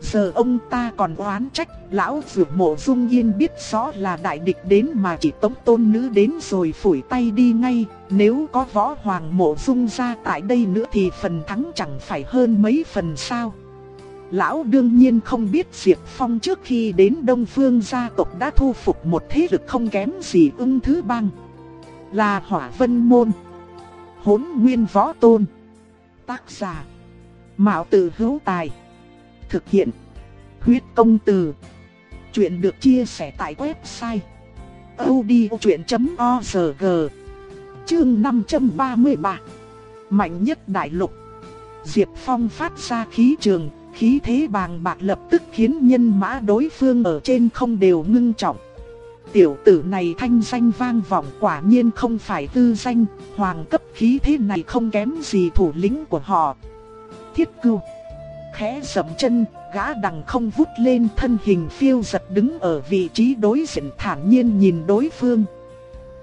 Giờ ông ta còn oán trách, lão vượt mộ dung yên biết rõ là đại địch đến mà chỉ tống tôn nữ đến rồi phủi tay đi ngay, nếu có võ hoàng mộ dung ra tại đây nữa thì phần thắng chẳng phải hơn mấy phần sao. Lão đương nhiên không biết Diệp Phong trước khi đến Đông Phương gia tộc đã thu phục một thế lực không kém gì ưng thứ bang. Là hỏa vân môn. Hốn nguyên võ tôn. Tác giả. Mạo tử hữu tài. Thực hiện. Huyết công từ. Chuyện được chia sẻ tại website. odchuyện.org Chương 533 Mạnh nhất đại lục Diệp Phong phát ra khí trường, khí thế bàng bạc lập tức khiến nhân mã đối phương ở trên không đều ngưng trọng. Tiểu tử này thanh danh vang vọng quả nhiên không phải tư danh, hoàng cấp khí thế này không kém gì thủ lĩnh của họ. Thiết cưu Khẽ dậm chân, gã đằng không vút lên thân hình phiêu giật đứng ở vị trí đối diện thản nhiên nhìn đối phương.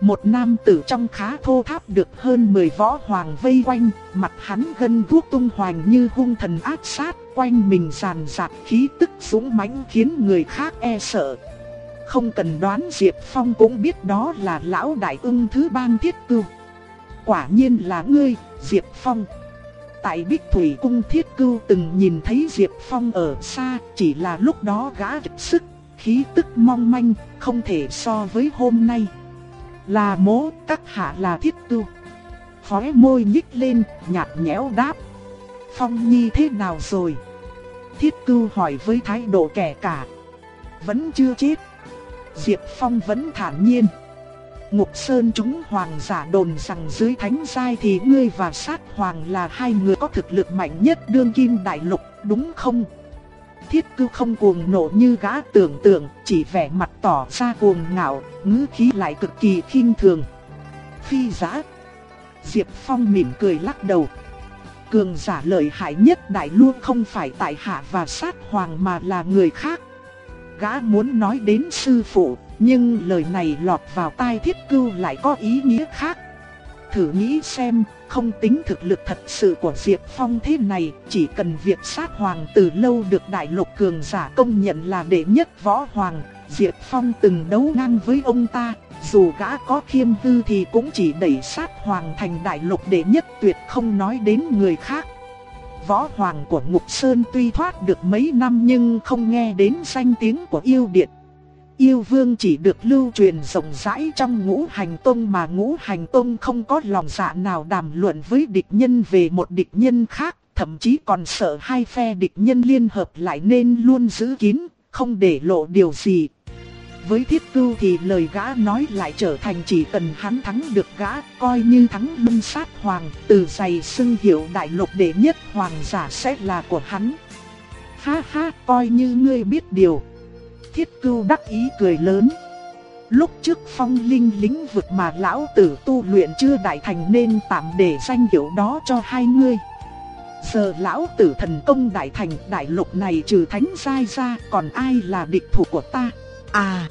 Một nam tử trong khá thô tháp được hơn 10 võ hoàng vây quanh, mặt hắn gân guốc tung hoành như hung thần ác sát, quanh mình sàn sạt khí tức súng mãnh khiến người khác e sợ. Không cần đoán Diệp Phong cũng biết đó là lão đại ưng thứ bang thiết cưu. Quả nhiên là ngươi, Diệp Phong. Tại Bích Thủy Cung thiết cưu từng nhìn thấy Diệp Phong ở xa, chỉ là lúc đó gã trực sức, khí tức mong manh, không thể so với hôm nay. Là mố, các hạ là thiết cưu. Khóe môi nhích lên, nhạt nhẽo đáp. Phong Nhi thế nào rồi? Thiết cưu hỏi với thái độ kẻ cả. Vẫn chưa chết. Diệp Phong vẫn thản nhiên. Ngục Sơn chúng hoàng giả đồn rằng dưới thánh giai thì ngươi và sát hoàng là hai người có thực lực mạnh nhất đương kim đại lục, đúng không? Thiết cư không cuồng nộ như gã tưởng tượng, chỉ vẻ mặt tỏ ra cuồng ngạo, ngữ khí lại cực kỳ khinh thường. Phi giá Diệp Phong mỉm cười lắc đầu. Cường giả lợi hại nhất đại luôn không phải tại hạ và sát hoàng mà là người khác. Gã muốn nói đến sư phụ, nhưng lời này lọt vào tai thiết cưu lại có ý nghĩa khác. Thử nghĩ xem, không tính thực lực thật sự của Diệp Phong thế này, chỉ cần việc sát hoàng từ lâu được đại lục cường giả công nhận là đệ nhất võ hoàng, Diệp Phong từng đấu ngang với ông ta, dù gã có khiêm tư thì cũng chỉ đẩy sát hoàng thành đại lục đệ nhất tuyệt không nói đến người khác. Võ hoàng của Ngục Sơn tuy thoát được mấy năm nhưng không nghe đến danh tiếng của yêu điện. Yêu vương chỉ được lưu truyền rộng rãi trong ngũ hành tông mà ngũ hành tông không có lòng dạ nào đàm luận với địch nhân về một địch nhân khác, thậm chí còn sợ hai phe địch nhân liên hợp lại nên luôn giữ kín, không để lộ điều gì. Với thiết cưu thì lời gã nói lại trở thành chỉ cần hắn thắng được gã, coi như thắng lưng sát hoàng, từ giày xưng hiệu đại lục đệ nhất hoàng giả sẽ là của hắn. Ha ha, coi như ngươi biết điều. Thiết cưu đắc ý cười lớn. Lúc trước phong linh lĩnh vực mà lão tử tu luyện chưa đại thành nên tạm để danh hiệu đó cho hai ngươi. Giờ lão tử thần công đại thành đại lục này trừ thánh giai ra còn ai là địch thủ của ta? À,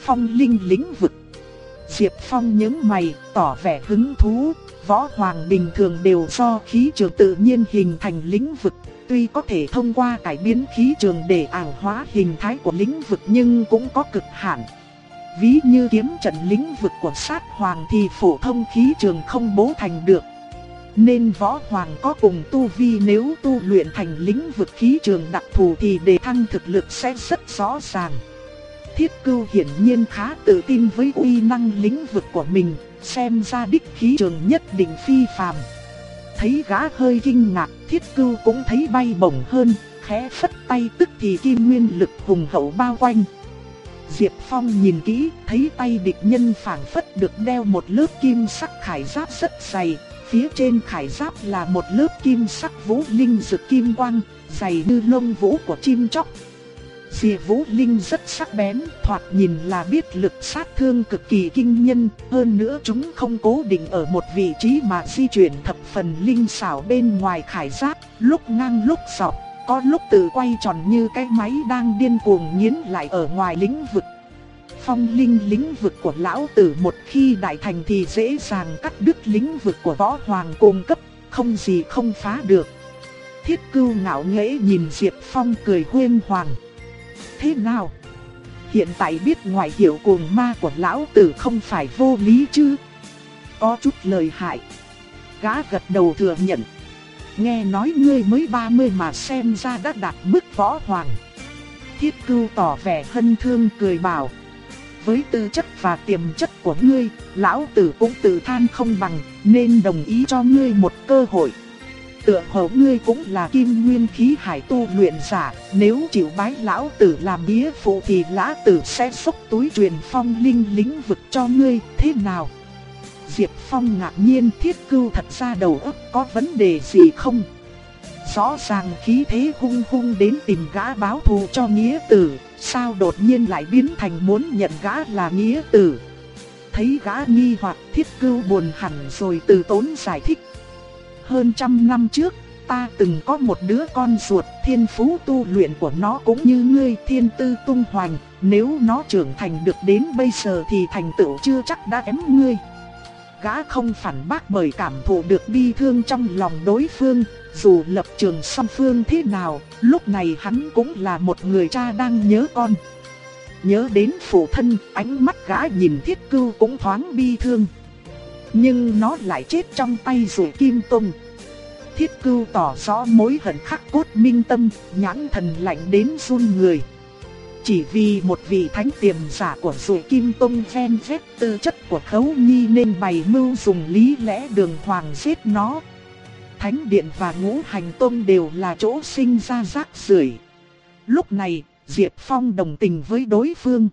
phong linh lĩnh vực. Diệp Phong nhớ mày, tỏ vẻ hứng thú, võ hoàng bình thường đều do khí trường tự nhiên hình thành lĩnh vực. Tuy có thể thông qua cải biến khí trường để ảo hóa hình thái của lĩnh vực nhưng cũng có cực hạn. Ví như kiếm trận lĩnh vực của sát hoàng thì phổ thông khí trường không bố thành được. Nên võ hoàng có cùng tu vi nếu tu luyện thành lĩnh vực khí trường đặc thù thì đề thăng thực lực sẽ rất rõ ràng. Thiết cưu hiển nhiên khá tự tin với uy năng lĩnh vực của mình, xem ra đích khí trường nhất định phi phàm. Thấy gã hơi kinh ngạc, thiết cưu cũng thấy bay bổng hơn, khẽ phất tay tức thì kim nguyên lực hùng hậu bao quanh. Diệp Phong nhìn kỹ, thấy tay địch nhân phảng phất được đeo một lớp kim sắc khải giáp rất dày, phía trên khải giáp là một lớp kim sắc vũ linh rực kim quang, dày như lông vũ của chim chóc, Diệp vũ linh rất sắc bén, thoạt nhìn là biết lực sát thương cực kỳ kinh nhân, hơn nữa chúng không cố định ở một vị trí mà di chuyển thập phần linh xảo bên ngoài khải giáp, lúc ngang lúc dọc, có lúc tự quay tròn như cái máy đang điên cuồng nghiến lại ở ngoài lĩnh vực. Phong linh lĩnh vực của lão tử một khi đại thành thì dễ dàng cắt đứt lĩnh vực của võ hoàng cung cấp, không gì không phá được. Thiết cưu ngạo nghễ nhìn Diệp Phong cười huyên hoàng thế nào? Hiện tại biết ngoại hiệu cuồng ma của lão tử không phải vô lý chứ? Có chút lời hại. Gã gật đầu thừa nhận. Nghe nói ngươi mới 30 mà xem ra đã đạt mức võ hoàng. Thiết cưu tỏ vẻ hân thương cười bảo. Với tư chất và tiềm chất của ngươi, lão tử cũng tự than không bằng, nên đồng ý cho ngươi một cơ hội tựa hồ ngươi cũng là kim nguyên khí hải tu luyện giả, nếu chịu bái lão tử làm bía phụ thì lão tử sẽ xúc túi truyền phong linh lĩnh vực cho ngươi, thế nào? Diệp Phong ngạc nhiên thiết cưu thật ra đầu óc có vấn đề gì không? Rõ ràng khí thế hung hung đến tìm gã báo thù cho nghĩa tử, sao đột nhiên lại biến thành muốn nhận gã là nghĩa tử? Thấy gã nghi hoặc thiết cưu buồn hẳn rồi từ tốn giải thích hơn trăm năm trước, ta từng có một đứa con ruột, thiên phú tu luyện của nó cũng như ngươi thiên tư tung hoành, nếu nó trưởng thành được đến bây giờ thì thành tựu chưa chắc đã kém ngươi. Gã không phản bác bởi cảm thụ được bi thương trong lòng đối phương, dù lập trường song phương thế nào, lúc này hắn cũng là một người cha đang nhớ con. Nhớ đến phụ thân, ánh mắt gã nhìn thiết cưu cũng thoáng bi thương. Nhưng nó lại chết trong tay rủ Kim Tông. Thiết cưu tỏ rõ mối hận khắc cốt minh tâm, nhãn thần lạnh đến run người. Chỉ vì một vị thánh tiềm giả của rồi Kim Tông ven vết tư chất của khấu nhi nên bày mưu dùng lý lẽ đường hoàng giết nó. Thánh điện và ngũ hành tông đều là chỗ sinh ra rác rưởi. Lúc này, Diệp Phong đồng tình với đối phương.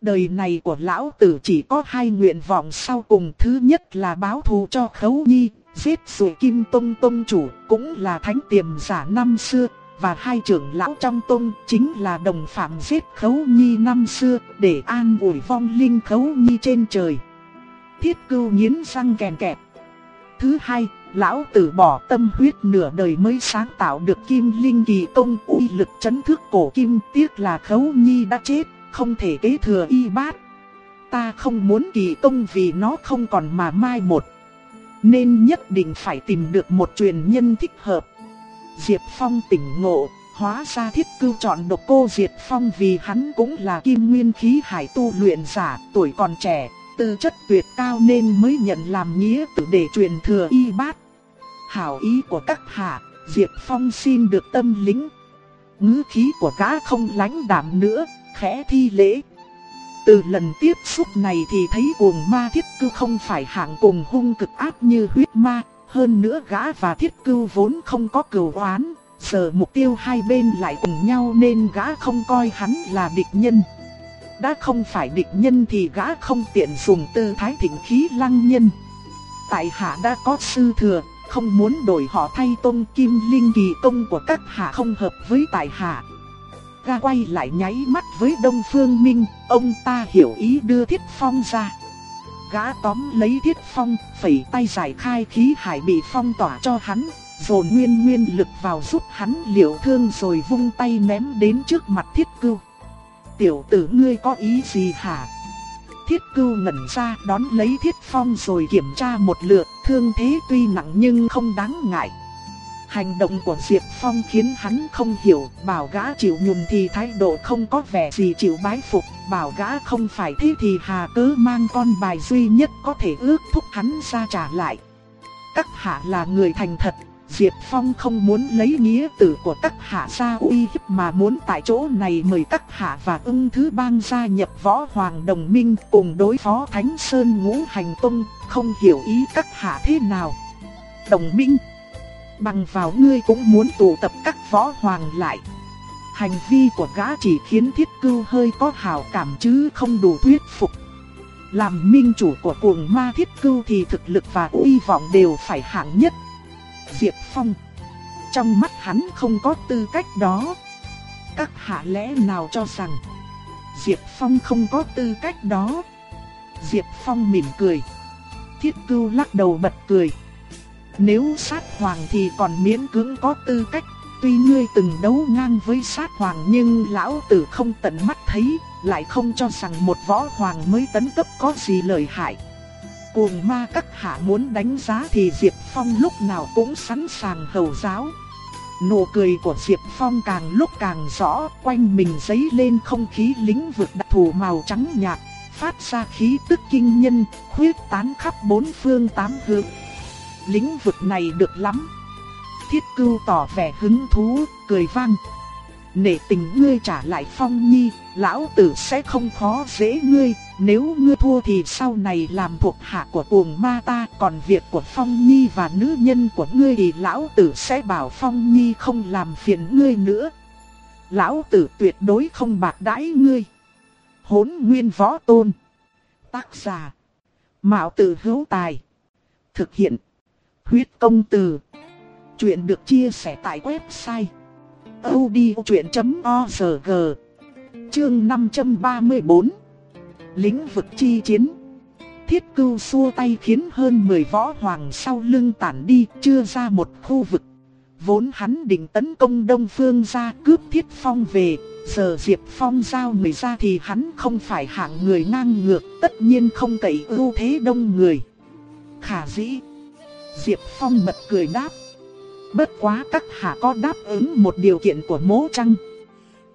Đời này của lão tử chỉ có hai nguyện vọng sau cùng. Thứ nhất là báo thù cho khấu nhi, giết rồi kim tông tông chủ, cũng là thánh tiềm giả năm xưa. Và hai trưởng lão trong tông chính là đồng phạm giết khấu nhi năm xưa để an ủi vong linh khấu nhi trên trời. Thiết cưu nghiến răng kèn kẹt. Thứ hai, lão tử bỏ tâm huyết nửa đời mới sáng tạo được kim linh kỳ công uy lực chấn thước cổ kim tiếc là khấu nhi đã chết, không thể kế thừa y bát. Ta không muốn kỳ công vì nó không còn mà mai một. Nên nhất định phải tìm được một truyền nhân thích hợp. Diệp Phong tỉnh ngộ, hóa ra thiết cưu chọn độc cô Diệp Phong vì hắn cũng là kim nguyên khí hải tu luyện giả, tuổi còn trẻ, tư chất tuyệt cao nên mới nhận làm nghĩa tử để truyền thừa y bát. Hảo ý của các hạ, Diệp Phong xin được tâm lính. Ngữ khí của gã không lãnh đạm nữa, khẽ thi lễ. Từ lần tiếp xúc này thì thấy cuồng ma thiết cư không phải hạng cùng hung cực ác như huyết ma, hơn nữa gã và thiết cư vốn không có cừu oán, giờ mục tiêu hai bên lại cùng nhau nên gã không coi hắn là địch nhân. Đã không phải địch nhân thì gã không tiện dùng tư thái thịnh khí lăng nhân. Tại hạ đã có sư thừa, không muốn đổi họ thay tôn kim linh kỳ công của các hạ không hợp với tại hạ. Ga quay lại nháy mắt với Đông Phương Minh, ông ta hiểu ý đưa Thiết Phong ra. Gã tóm lấy Thiết Phong, phẩy tay giải khai khí hải bị phong tỏa cho hắn, dồn nguyên nguyên lực vào giúp hắn liệu thương rồi vung tay ném đến trước mặt Thiết Cưu. Tiểu tử ngươi có ý gì hả? Thiết cưu ngẩn ra đón lấy thiết phong rồi kiểm tra một lượt, thương thế tuy nặng nhưng không đáng ngại. Hành động của Diệp Phong khiến hắn không hiểu, bảo gã chịu nhùn thì thái độ không có vẻ gì chịu bái phục, bảo gã không phải thế thì hà cứ mang con bài duy nhất có thể ước thúc hắn ra trả lại. Các hạ là người thành thật, Diệp Phong không muốn lấy nghĩa tử của các hạ ra uy hiếp mà muốn tại chỗ này mời các hạ và ưng thứ bang gia nhập võ hoàng đồng minh cùng đối phó Thánh Sơn ngũ hành tông, không hiểu ý các hạ thế nào. Đồng minh, bằng vào ngươi cũng muốn tụ tập các võ hoàng lại. Hành vi của gã chỉ khiến thiết cưu hơi có hào cảm chứ không đủ thuyết phục. Làm minh chủ của cuồng ma thiết cưu thì thực lực và uy vọng đều phải hạng nhất Diệp Phong. Trong mắt hắn không có tư cách đó. Các hạ lẽ nào cho rằng Diệp Phong không có tư cách đó. Diệp Phong mỉm cười. Thiết cưu lắc đầu bật cười. Nếu sát hoàng thì còn miễn cưỡng có tư cách. Tuy ngươi từng đấu ngang với sát hoàng nhưng lão tử không tận mắt thấy, lại không cho rằng một võ hoàng mới tấn cấp có gì lợi hại cuồng ma các hạ muốn đánh giá thì Diệp Phong lúc nào cũng sẵn sàng hầu giáo. Nụ cười của Diệp Phong càng lúc càng rõ, quanh mình dấy lên không khí lĩnh vực đặc thù màu trắng nhạt, phát ra khí tức kinh nhân, huyết tán khắp bốn phương tám hướng. Lĩnh vực này được lắm. Thiết cưu tỏ vẻ hứng thú, cười vang. Nể tình ngươi trả lại Phong Nhi, lão tử sẽ không khó dễ ngươi, nếu ngươi thua thì sau này làm thuộc hạ của cuồng ma ta, còn việc của Phong Nhi và nữ nhân của ngươi thì lão tử sẽ bảo Phong Nhi không làm phiền ngươi nữa. Lão tử tuyệt đối không bạc đãi ngươi. Hốn nguyên võ tôn. Tác giả. Mạo tử hữu tài. Thực hiện. Huyết công từ. Chuyện được chia sẻ tại website. odchuyện.org Chương 534 Lĩnh vực chi chiến Thiết cưu xua tay khiến hơn 10 võ hoàng sau lưng tản đi, chưa ra một khu vực Vốn hắn định tấn công Đông Phương ra cướp Thiết Phong về, Giờ Diệp Phong giao người ra thì hắn không phải hạng người ngang ngược, Tất nhiên không cậy ưu thế đông người Khả dĩ Diệp Phong mật cười đáp Bất quá các hạ có đáp ứng một điều kiện của mố trăng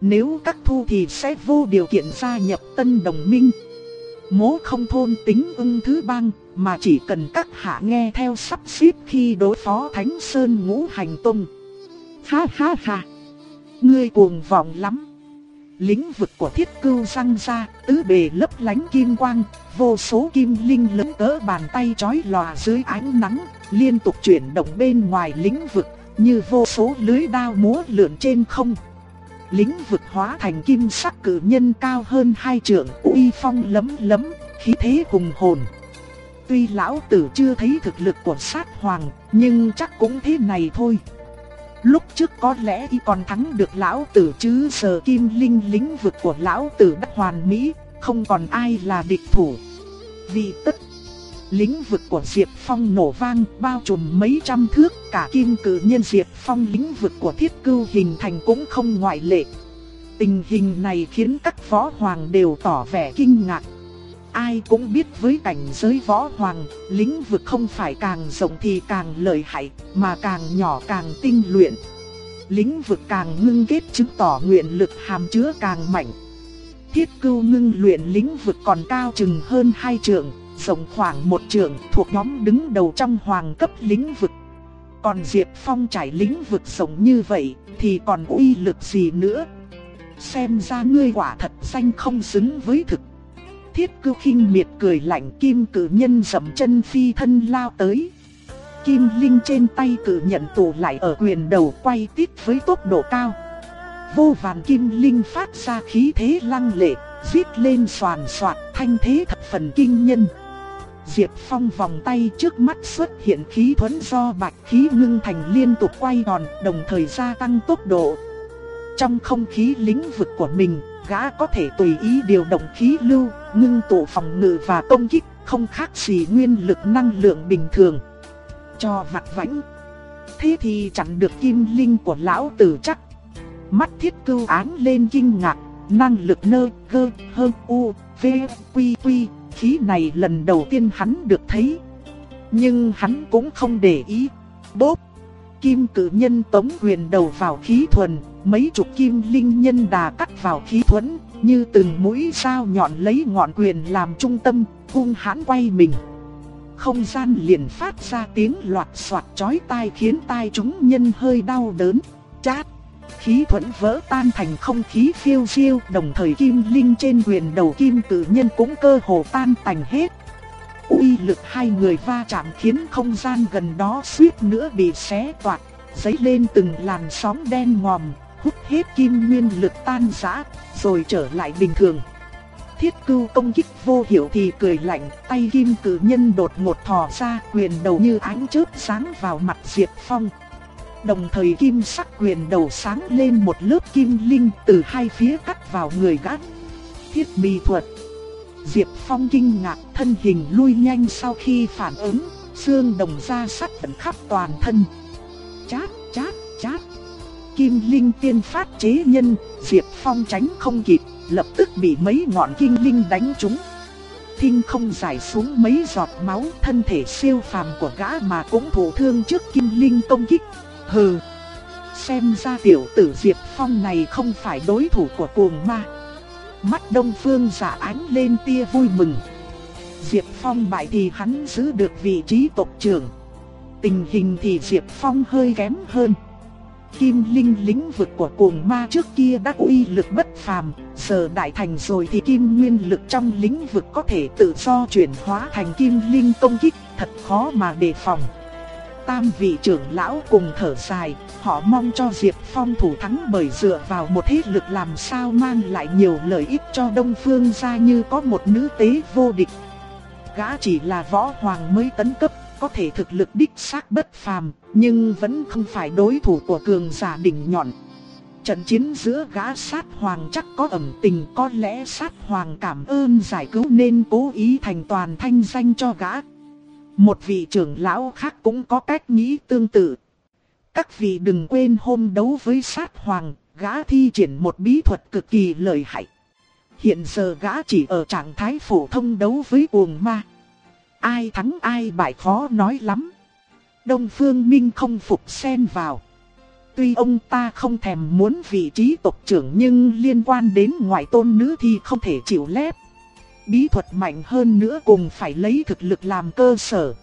Nếu các thu thì sẽ vô điều kiện gia nhập tân đồng minh Mố không thôn tính ưng thứ bang, mà chỉ cần các hạ nghe theo sắp xếp khi đối phó Thánh Sơn ngũ hành tung. Ha ha ha! Ngươi cuồng vọng lắm! Lĩnh vực của thiết cưu răng ra, tứ bề lấp lánh kim quang, vô số kim linh lớn cỡ bàn tay chói lòa dưới ánh nắng, liên tục chuyển động bên ngoài lĩnh vực, như vô số lưới đao múa lượn trên không. lĩnh vực hóa thành kim sắc cử nhân cao hơn hai trượng, uy phong lấm lấm, khí thế hùng hồn. Tuy lão tử chưa thấy thực lực của sát hoàng, nhưng chắc cũng thế này thôi. Lúc trước có lẽ y còn thắng được lão tử chứ giờ kim linh lĩnh vực của lão tử đã hoàn mỹ, không còn ai là địch thủ. Vì tất lĩnh vực của Diệp Phong nổ vang bao trùm mấy trăm thước, cả kim cử nhân Diệp Phong lĩnh vực của thiết cưu hình thành cũng không ngoại lệ. Tình hình này khiến các võ hoàng đều tỏ vẻ kinh ngạc. Ai cũng biết với cảnh giới võ hoàng, lĩnh vực không phải càng rộng thì càng lợi hại, mà càng nhỏ càng tinh luyện. Lĩnh vực càng ngưng kết chứng tỏ nguyện lực hàm chứa càng mạnh. Thiết cưu ngưng luyện lĩnh vực còn cao chừng hơn hai trượng, rộng khoảng một trường thuộc nhóm đứng đầu trong hoàng cấp lĩnh vực. Còn Diệp Phong trải lĩnh vực rộng như vậy thì còn uy lực gì nữa? Xem ra ngươi quả thật danh không xứng với thực. Thiết cư khinh miệt cười lạnh kim cử nhân dầm chân phi thân lao tới. Kim linh trên tay cử nhận tụ lại ở quyền đầu quay tít với tốc độ cao. Vô vàn kim linh phát ra khí thế lăng lệ, giết lên soàn soạt thanh thế thập phần kinh nhân. Diệp Phong vòng tay trước mắt xuất hiện khí thuẫn do bạch khí ngưng thành liên tục quay tròn, đồng thời gia tăng tốc độ. Trong không khí lĩnh vực của mình, gã có thể tùy ý điều động khí lưu, ngưng tụ phòng ngự và công kích, không khác gì nguyên lực năng lượng bình thường. Cho vặt vãnh. Thế thì chẳng được kim linh của lão tử chắc. Mắt thiết cưu án lên kinh ngạc, năng lực nơ, gơ, hơn u, v, quy quy, khí này lần đầu tiên hắn được thấy. Nhưng hắn cũng không để ý. Bốp! Kim cử nhân tống quyền đầu vào khí thuần, mấy chục kim linh nhân đà cắt vào khí thuẫn, như từng mũi sao nhọn lấy ngọn quyền làm trung tâm, hung hãn quay mình. Không gian liền phát ra tiếng loạt soạt chói tai khiến tai chúng nhân hơi đau đớn. Chát! Khí thuẫn vỡ tan thành không khí phiêu diêu, đồng thời kim linh trên quyền đầu kim tự nhân cũng cơ hồ tan tành hết. Uy lực hai người va chạm khiến không gian gần đó suýt nữa bị xé toạc, giấy lên từng làn sóng đen ngòm, hút hết kim nguyên lực tan rã, rồi trở lại bình thường. Thiết cưu công kích vô hiệu thì cười lạnh, tay kim cử nhân đột ngột thò ra, quyền đầu như ánh chớp sáng vào mặt Diệp Phong. Đồng thời kim sắc quyền đầu sáng lên một lớp kim linh từ hai phía cắt vào người gã. Thiết bị thuật. Diệp Phong kinh ngạc thân hình lui nhanh sau khi phản ứng, xương đồng ra sắt tận khắp toàn thân. Chát, chát, chát. Kim linh tiên phát chế nhân, Diệp Phong tránh không kịp, lập tức bị mấy ngọn kim linh đánh trúng. Thinh không giải xuống mấy giọt máu, thân thể siêu phàm của gã mà cũng thụ thương trước kim linh công kích, Hừ, xem ra tiểu tử Diệp Phong này không phải đối thủ của cuồng ma. Mắt Đông Phương giả ánh lên tia vui mừng. Diệp Phong bại thì hắn giữ được vị trí tộc trưởng. Tình hình thì Diệp Phong hơi kém hơn. Kim linh lĩnh vực của cuồng ma trước kia đã uy lực bất phàm, giờ đại thành rồi thì kim nguyên lực trong lĩnh vực có thể tự do chuyển hóa thành kim linh công kích, thật khó mà đề phòng tam vị trưởng lão cùng thở dài, họ mong cho Diệp Phong thủ thắng bởi dựa vào một thế lực làm sao mang lại nhiều lợi ích cho Đông Phương gia như có một nữ tế vô địch. Gã chỉ là võ hoàng mới tấn cấp, có thể thực lực đích xác bất phàm, nhưng vẫn không phải đối thủ của cường giả đỉnh nhọn. Trận chiến giữa gã sát hoàng chắc có ẩn tình có lẽ sát hoàng cảm ơn giải cứu nên cố ý thành toàn thanh danh cho gã. Một vị trưởng lão khác cũng có cách nghĩ tương tự. Các vị đừng quên hôm đấu với sát hoàng, gã thi triển một bí thuật cực kỳ lợi hại. Hiện giờ gã chỉ ở trạng thái phổ thông đấu với cuồng ma. Ai thắng ai bại khó nói lắm. Đông Phương Minh không phục xen vào. Tuy ông ta không thèm muốn vị trí tộc trưởng nhưng liên quan đến ngoại tôn nữ thì không thể chịu lép bí thuật mạnh hơn nữa cùng phải lấy thực lực làm cơ sở.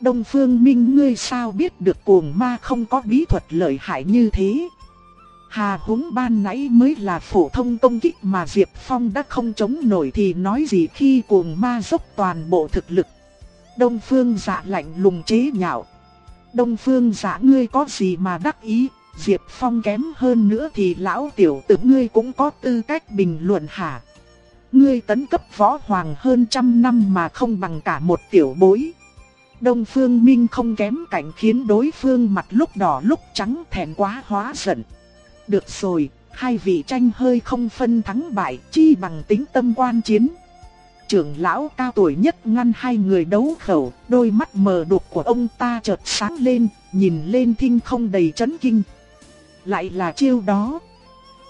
Đông Phương Minh ngươi sao biết được cuồng ma không có bí thuật lợi hại như thế? Hà húng ban nãy mới là phổ thông công kích mà Diệp Phong đã không chống nổi thì nói gì khi cuồng ma dốc toàn bộ thực lực. Đông Phương dạ lạnh lùng chế nhạo. Đông Phương dạ ngươi có gì mà đắc ý, Diệp Phong kém hơn nữa thì lão tiểu tử ngươi cũng có tư cách bình luận hả? Ngươi tấn cấp võ hoàng hơn trăm năm mà không bằng cả một tiểu bối. Đông Phương Minh không kém cảnh khiến đối phương mặt lúc đỏ lúc trắng thẹn quá hóa giận. Được rồi, hai vị tranh hơi không phân thắng bại chi bằng tính tâm quan chiến. Trưởng lão cao tuổi nhất ngăn hai người đấu khẩu, đôi mắt mờ đục của ông ta chợt sáng lên, nhìn lên thinh không đầy chấn kinh. Lại là chiêu đó.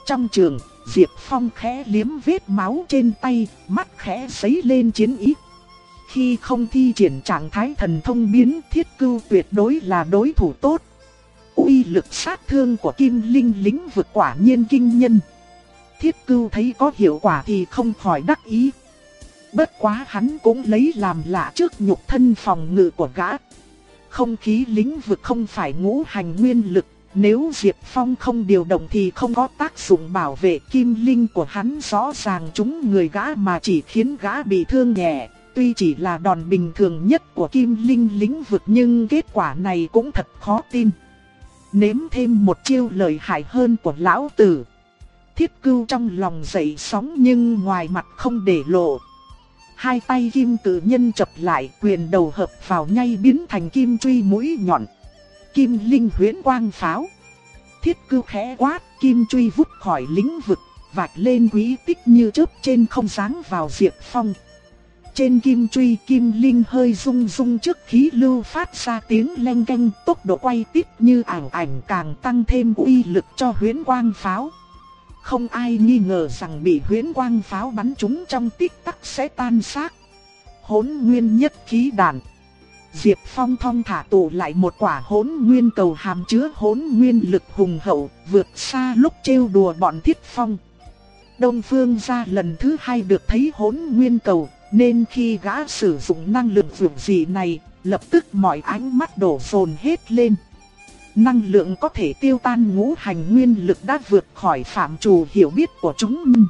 Trong trường, Diệp Phong khẽ liếm vết máu trên tay, mắt khẽ sấy lên chiến ý. Khi không thi triển trạng thái thần thông biến thiết cưu tuyệt đối là đối thủ tốt. uy lực sát thương của kim linh lính vượt quả nhiên kinh nhân. Thiết cưu thấy có hiệu quả thì không khỏi đắc ý. Bất quá hắn cũng lấy làm lạ trước nhục thân phòng ngự của gã. Không khí lính vực không phải ngũ hành nguyên lực, nếu Diệp Phong không điều động thì không có tác dụng bảo vệ kim linh của hắn rõ ràng chúng người gã mà chỉ khiến gã bị thương nhẹ. Tuy chỉ là đòn bình thường nhất của kim linh lĩnh vực nhưng kết quả này cũng thật khó tin. Nếm thêm một chiêu lợi hại hơn của lão tử. Thiết cưu trong lòng dậy sóng nhưng ngoài mặt không để lộ. Hai tay kim tự nhân chập lại, quyền đầu hợp vào nhay biến thành kim truy mũi nhọn. Kim linh huyễn quang pháo. Thiết cư khẽ quát, kim truy vút khỏi lĩnh vực, vạch lên quý tích như chớp trên không sáng vào Diệp Phong. Trên kim truy kim linh hơi rung rung trước khí lưu phát ra tiếng leng keng tốc độ quay tít như ảo ảnh càng tăng thêm uy lực cho huyễn quang pháo. Không ai nghi ngờ rằng bị huyễn quang pháo bắn trúng trong tích tắc sẽ tan xác. hỗn nguyên nhất khí đạn. Diệp Phong thong thả tụ lại một quả hốn nguyên cầu hàm chứa hốn nguyên lực hùng hậu, vượt xa lúc trêu đùa bọn thiết phong. Đông Phương gia lần thứ hai được thấy hốn nguyên cầu, nên khi gã sử dụng năng lượng vượt dị này, lập tức mọi ánh mắt đổ dồn hết lên. Năng lượng có thể tiêu tan ngũ hành nguyên lực đã vượt khỏi phạm trù hiểu biết của chúng mình.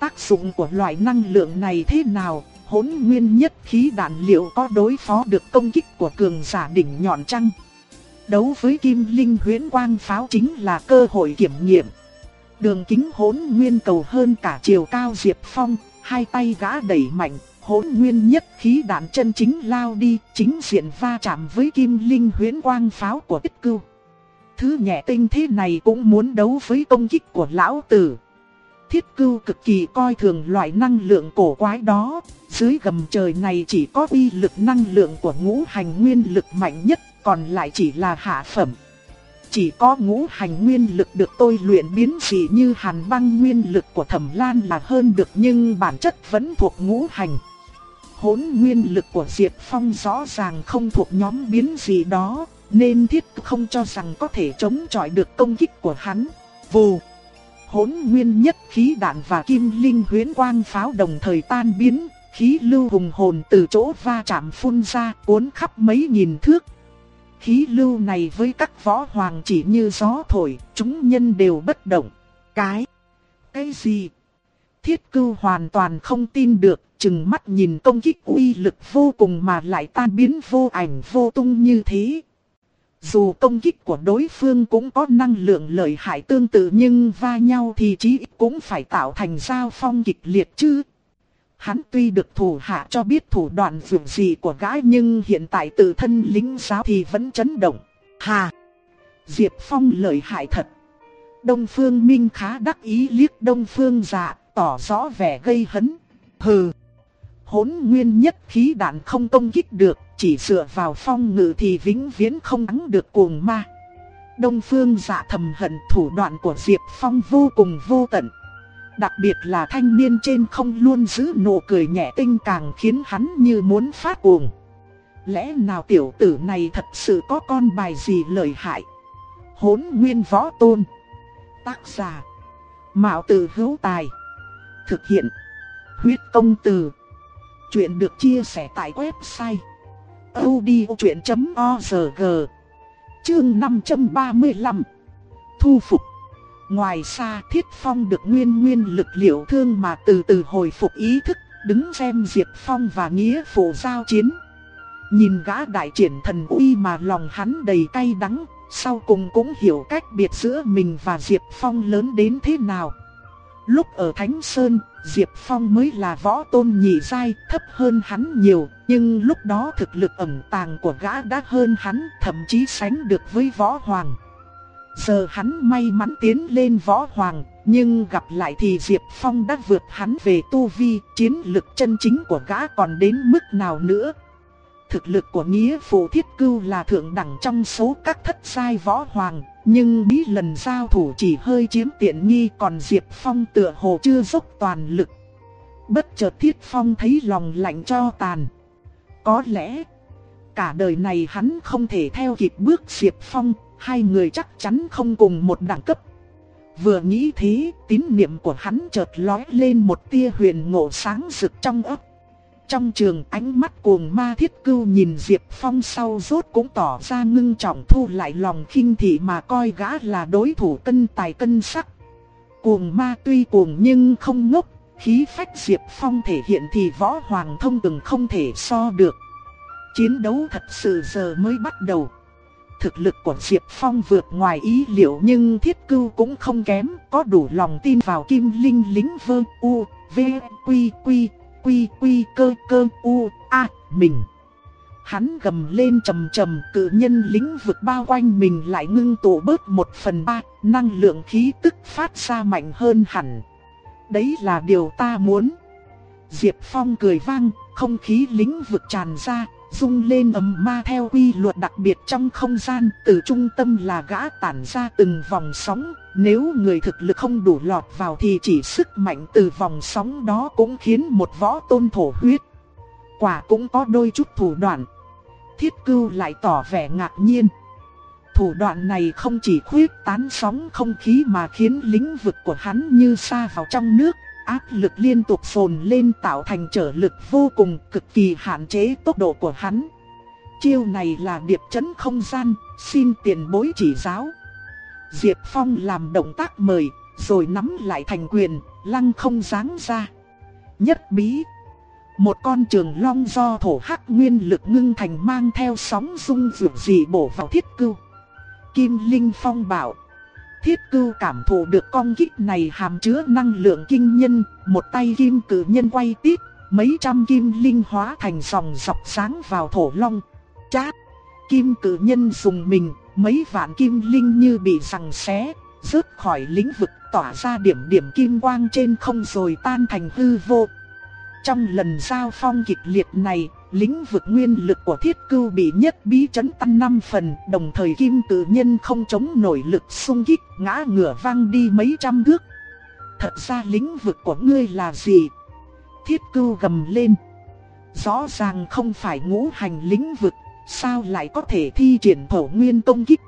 Tác dụng của loại năng lượng này thế nào, hỗn nguyên nhất khí đạn liệu có đối phó được công kích của cường giả đỉnh nhọn trăng. Đấu với kim linh huyễn quang pháo chính là cơ hội kiểm nghiệm. Đường kính hỗn nguyên cầu hơn cả chiều cao Diệp Phong, hai tay gã đẩy mạnh, hỗn nguyên nhất khí đạn chân chính lao đi, chính diện va chạm với kim linh huyễn quang pháo của tích cưu. Thứ nhẹ tinh thế này cũng muốn đấu với công kích của lão tử. Thiết cưu cực kỳ coi thường loại năng lượng cổ quái đó, dưới gầm trời này chỉ có uy lực năng lượng của ngũ hành nguyên lực mạnh nhất, còn lại chỉ là hạ phẩm. Chỉ có ngũ hành nguyên lực được tôi luyện biến dị như hàn băng nguyên lực của thẩm lan là hơn được nhưng bản chất vẫn thuộc ngũ hành. Hốn nguyên lực của Diệp Phong rõ ràng không thuộc nhóm biến dị đó, nên thiết không cho rằng có thể chống chọi được công kích của hắn. Vù! Hỗn nguyên nhất khí đạn và kim linh huyễn quang pháo đồng thời tan biến, khí lưu hùng hồn từ chỗ va chạm phun ra cuốn khắp mấy nghìn thước. Khí lưu này với các võ hoàng chỉ như gió thổi, chúng nhân đều bất động. Cái? Cái gì? Thiết cưu hoàn toàn không tin được, chừng mắt nhìn công kích uy lực vô cùng mà lại tan biến vô ảnh vô tung như thế. Dù công kích của đối phương cũng có năng lượng lợi hại tương tự nhưng va nhau thì chí cũng phải tạo thành giao phong kịch liệt chứ. Hắn tuy được thủ hạ cho biết thủ đoạn vượt gì của gái nhưng hiện tại tự thân lính giáo thì vẫn chấn động. Hà! Diệp Phong lợi hại thật. Đông Phương Minh khá đắc ý liếc Đông Phương dạ, tỏ rõ vẻ gây hấn. Hừ! Hốn nguyên nhất khí đạn không công kích được, chỉ dựa vào phong ngự thì vĩnh viễn không thắng được cuồng ma. Đông Phương dạ thầm hận thủ đoạn của Diệp Phong vô cùng vô tận. Đặc biệt là thanh niên trên không luôn giữ nụ cười nhẹ tinh càng khiến hắn như muốn phát cuồng. Lẽ nào tiểu tử này thật sự có con bài gì lợi hại? Hốn nguyên võ tôn. Tác giả. Mạo tử hữu tài. Thực hiện. Huyết công từ. Chuyện được chia sẻ tại website. odchuyện.org Chương 535 Thu phục Ngoài xa Thiết Phong được nguyên nguyên lực liệu thương mà từ từ hồi phục ý thức, đứng xem Diệp Phong và Nghĩa phụ giao chiến. Nhìn gã đại triển thần uy mà lòng hắn đầy cay đắng, sau cùng cũng hiểu cách biệt giữa mình và Diệp Phong lớn đến thế nào. Lúc ở Thánh Sơn, Diệp Phong mới là võ tôn nhị giai, thấp hơn hắn nhiều, nhưng lúc đó thực lực ẩn tàng của gã đã hơn hắn, thậm chí sánh được với võ hoàng. Giờ hắn may mắn tiến lên võ hoàng, nhưng gặp lại thì Diệp Phong đã vượt hắn về tu vi, chiến lực chân chính của gã còn đến mức nào nữa. Thực lực của nghĩa phụ thiết cưu là thượng đẳng trong số các thất sai võ hoàng, nhưng bí lần giao thủ chỉ hơi chiếm tiện nghi còn Diệp Phong tựa hồ chưa dốc toàn lực. Bất chợt Thiết Phong thấy lòng lạnh cho tàn. Có lẽ, cả đời này hắn không thể theo kịp bước Diệp Phong, hai người chắc chắn không cùng một đẳng cấp. Vừa nghĩ thế, tín niệm của hắn chợt lóe lên một tia huyền ngộ sáng rực trong ấp. Trong trường ánh mắt cuồng ma thiết cưu nhìn Diệp Phong sau rốt cũng tỏ ra ngưng trọng thu lại lòng khinh thị mà coi gã là đối thủ cân tài cân sắc. Cuồng ma tuy cuồng nhưng không ngốc, khí phách Diệp Phong thể hiện thì võ hoàng thông từng không thể so được. Chiến đấu thật sự giờ mới bắt đầu. Thực lực của Diệp Phong vượt ngoài ý liệu nhưng thiết cưu cũng không kém, có đủ lòng tin vào kim linh lính vơ u, v, quy quy quy quy cơ cơ u a mình. Hắn gầm lên trầm trầm cự nhân lĩnh vực bao quanh mình lại ngưng tụ bớt một phần ba, năng lượng khí tức phát ra mạnh hơn hẳn. Đấy là điều ta muốn. Diệp Phong cười vang, không khí lĩnh vực tràn ra, rung lên ầm ma theo quy luật đặc biệt trong không gian, từ trung tâm là gã tản ra từng vòng sóng, nếu người thực lực không đủ lọt vào thì chỉ sức mạnh từ vòng sóng đó cũng khiến một võ tôn thổ huyết. Quả cũng có đôi chút thủ đoạn. Thiết cưu lại tỏ vẻ ngạc nhiên. Thủ đoạn này không chỉ khuyết tán sóng không khí mà khiến lĩnh vực của hắn như xa vào trong nước, áp lực liên tục phồn lên tạo thành trở lực vô cùng cực kỳ hạn chế tốc độ của hắn. Chiêu này là điệp chấn không gian, xin tiền bối chỉ giáo. Diệp Phong làm động tác mời, rồi nắm lại thành quyền, lăng không dáng ra. Nhất bí. Một con trường long do thổ hắc nguyên lực ngưng thành mang theo sóng rung rượu dị bổ vào thiết cưu. Kim Linh Phong bảo. Thiết cưu cảm thụ được con kích này hàm chứa năng lượng kinh nhân, một tay kim cử nhân quay tít, mấy trăm kim linh hóa thành dòng dọc sáng vào thổ long. Chát! Kim cử nhân dùng mình, mấy vạn kim linh như bị rằng xé, rớt khỏi lĩnh vực tỏa ra điểm điểm kim quang trên không rồi tan thành hư vô. Trong lần giao phong kịch liệt này, lĩnh vực nguyên lực của thiết cưu bị nhất bí chấn tăng 5 phần, đồng thời kim tự nhân không chống nổi lực xung kích, ngã ngửa văng đi mấy trăm thước. Thật ra lĩnh vực của ngươi là gì? Thiết cưu gầm lên. Rõ ràng không phải ngũ hành lĩnh vực, sao lại có thể thi triển thổ nguyên công kích?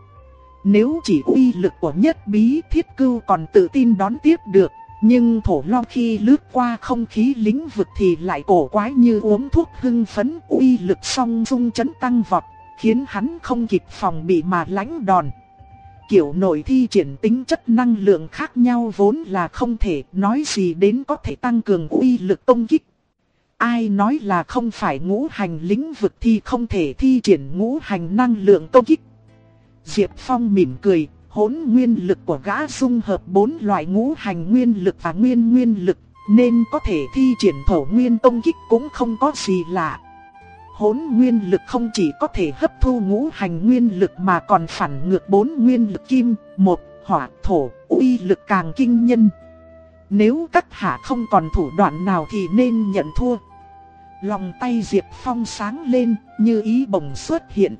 Nếu chỉ uy lực của nhất bí thiết cưu còn tự tin đón tiếp được, nhưng thổ long khi lướt qua không khí lĩnh vực thì lại cổ quái như uống thuốc hưng phấn uy lực song dung chấn tăng vọt, khiến hắn không kịp phòng bị mà lãnh đòn. Kiểu nội thi triển tính chất năng lượng khác nhau vốn là không thể nói gì đến có thể tăng cường uy lực công kích. Ai nói là không phải ngũ hành lĩnh vực thì không thể thi triển ngũ hành năng lượng công kích. Diệp Phong mỉm cười, hỗn nguyên lực của gã dung hợp bốn loại ngũ hành nguyên lực và nguyên nguyên lực, nên có thể thi triển thổ nguyên tông kích cũng không có gì lạ. Hỗn nguyên lực không chỉ có thể hấp thu ngũ hành nguyên lực mà còn phản ngược bốn nguyên lực kim, một, hỏa, thổ, uy lực càng kinh nhân. Nếu các hạ không còn thủ đoạn nào thì nên nhận thua. Lòng tay Diệp Phong sáng lên, như ý bồng xuất hiện.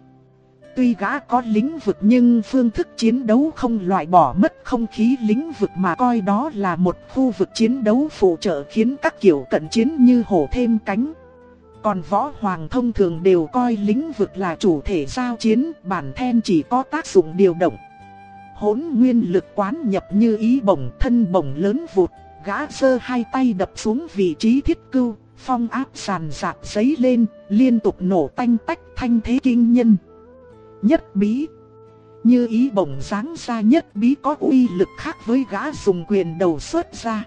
Tuy gã có lĩnh vực nhưng phương thức chiến đấu không loại bỏ mất không khí lĩnh vực mà coi đó là một khu vực chiến đấu phụ trợ khiến các kiểu cận chiến như hổ thêm cánh. Còn võ hoàng thông thường đều coi lĩnh vực là chủ thể giao chiến, bản thân chỉ có tác dụng điều động. Hỗn nguyên lực quán nhập như ý bổng thân bổng lớn vụt, gã sơ hai tay đập xuống vị trí thiết cưu, phong áp sàn sạt giấy lên, liên tục nổ tanh tách thanh thế kinh nhân nhất bí. Như ý bổng dáng ra nhất bí có uy lực khác với gã dùng quyền đầu xuất ra.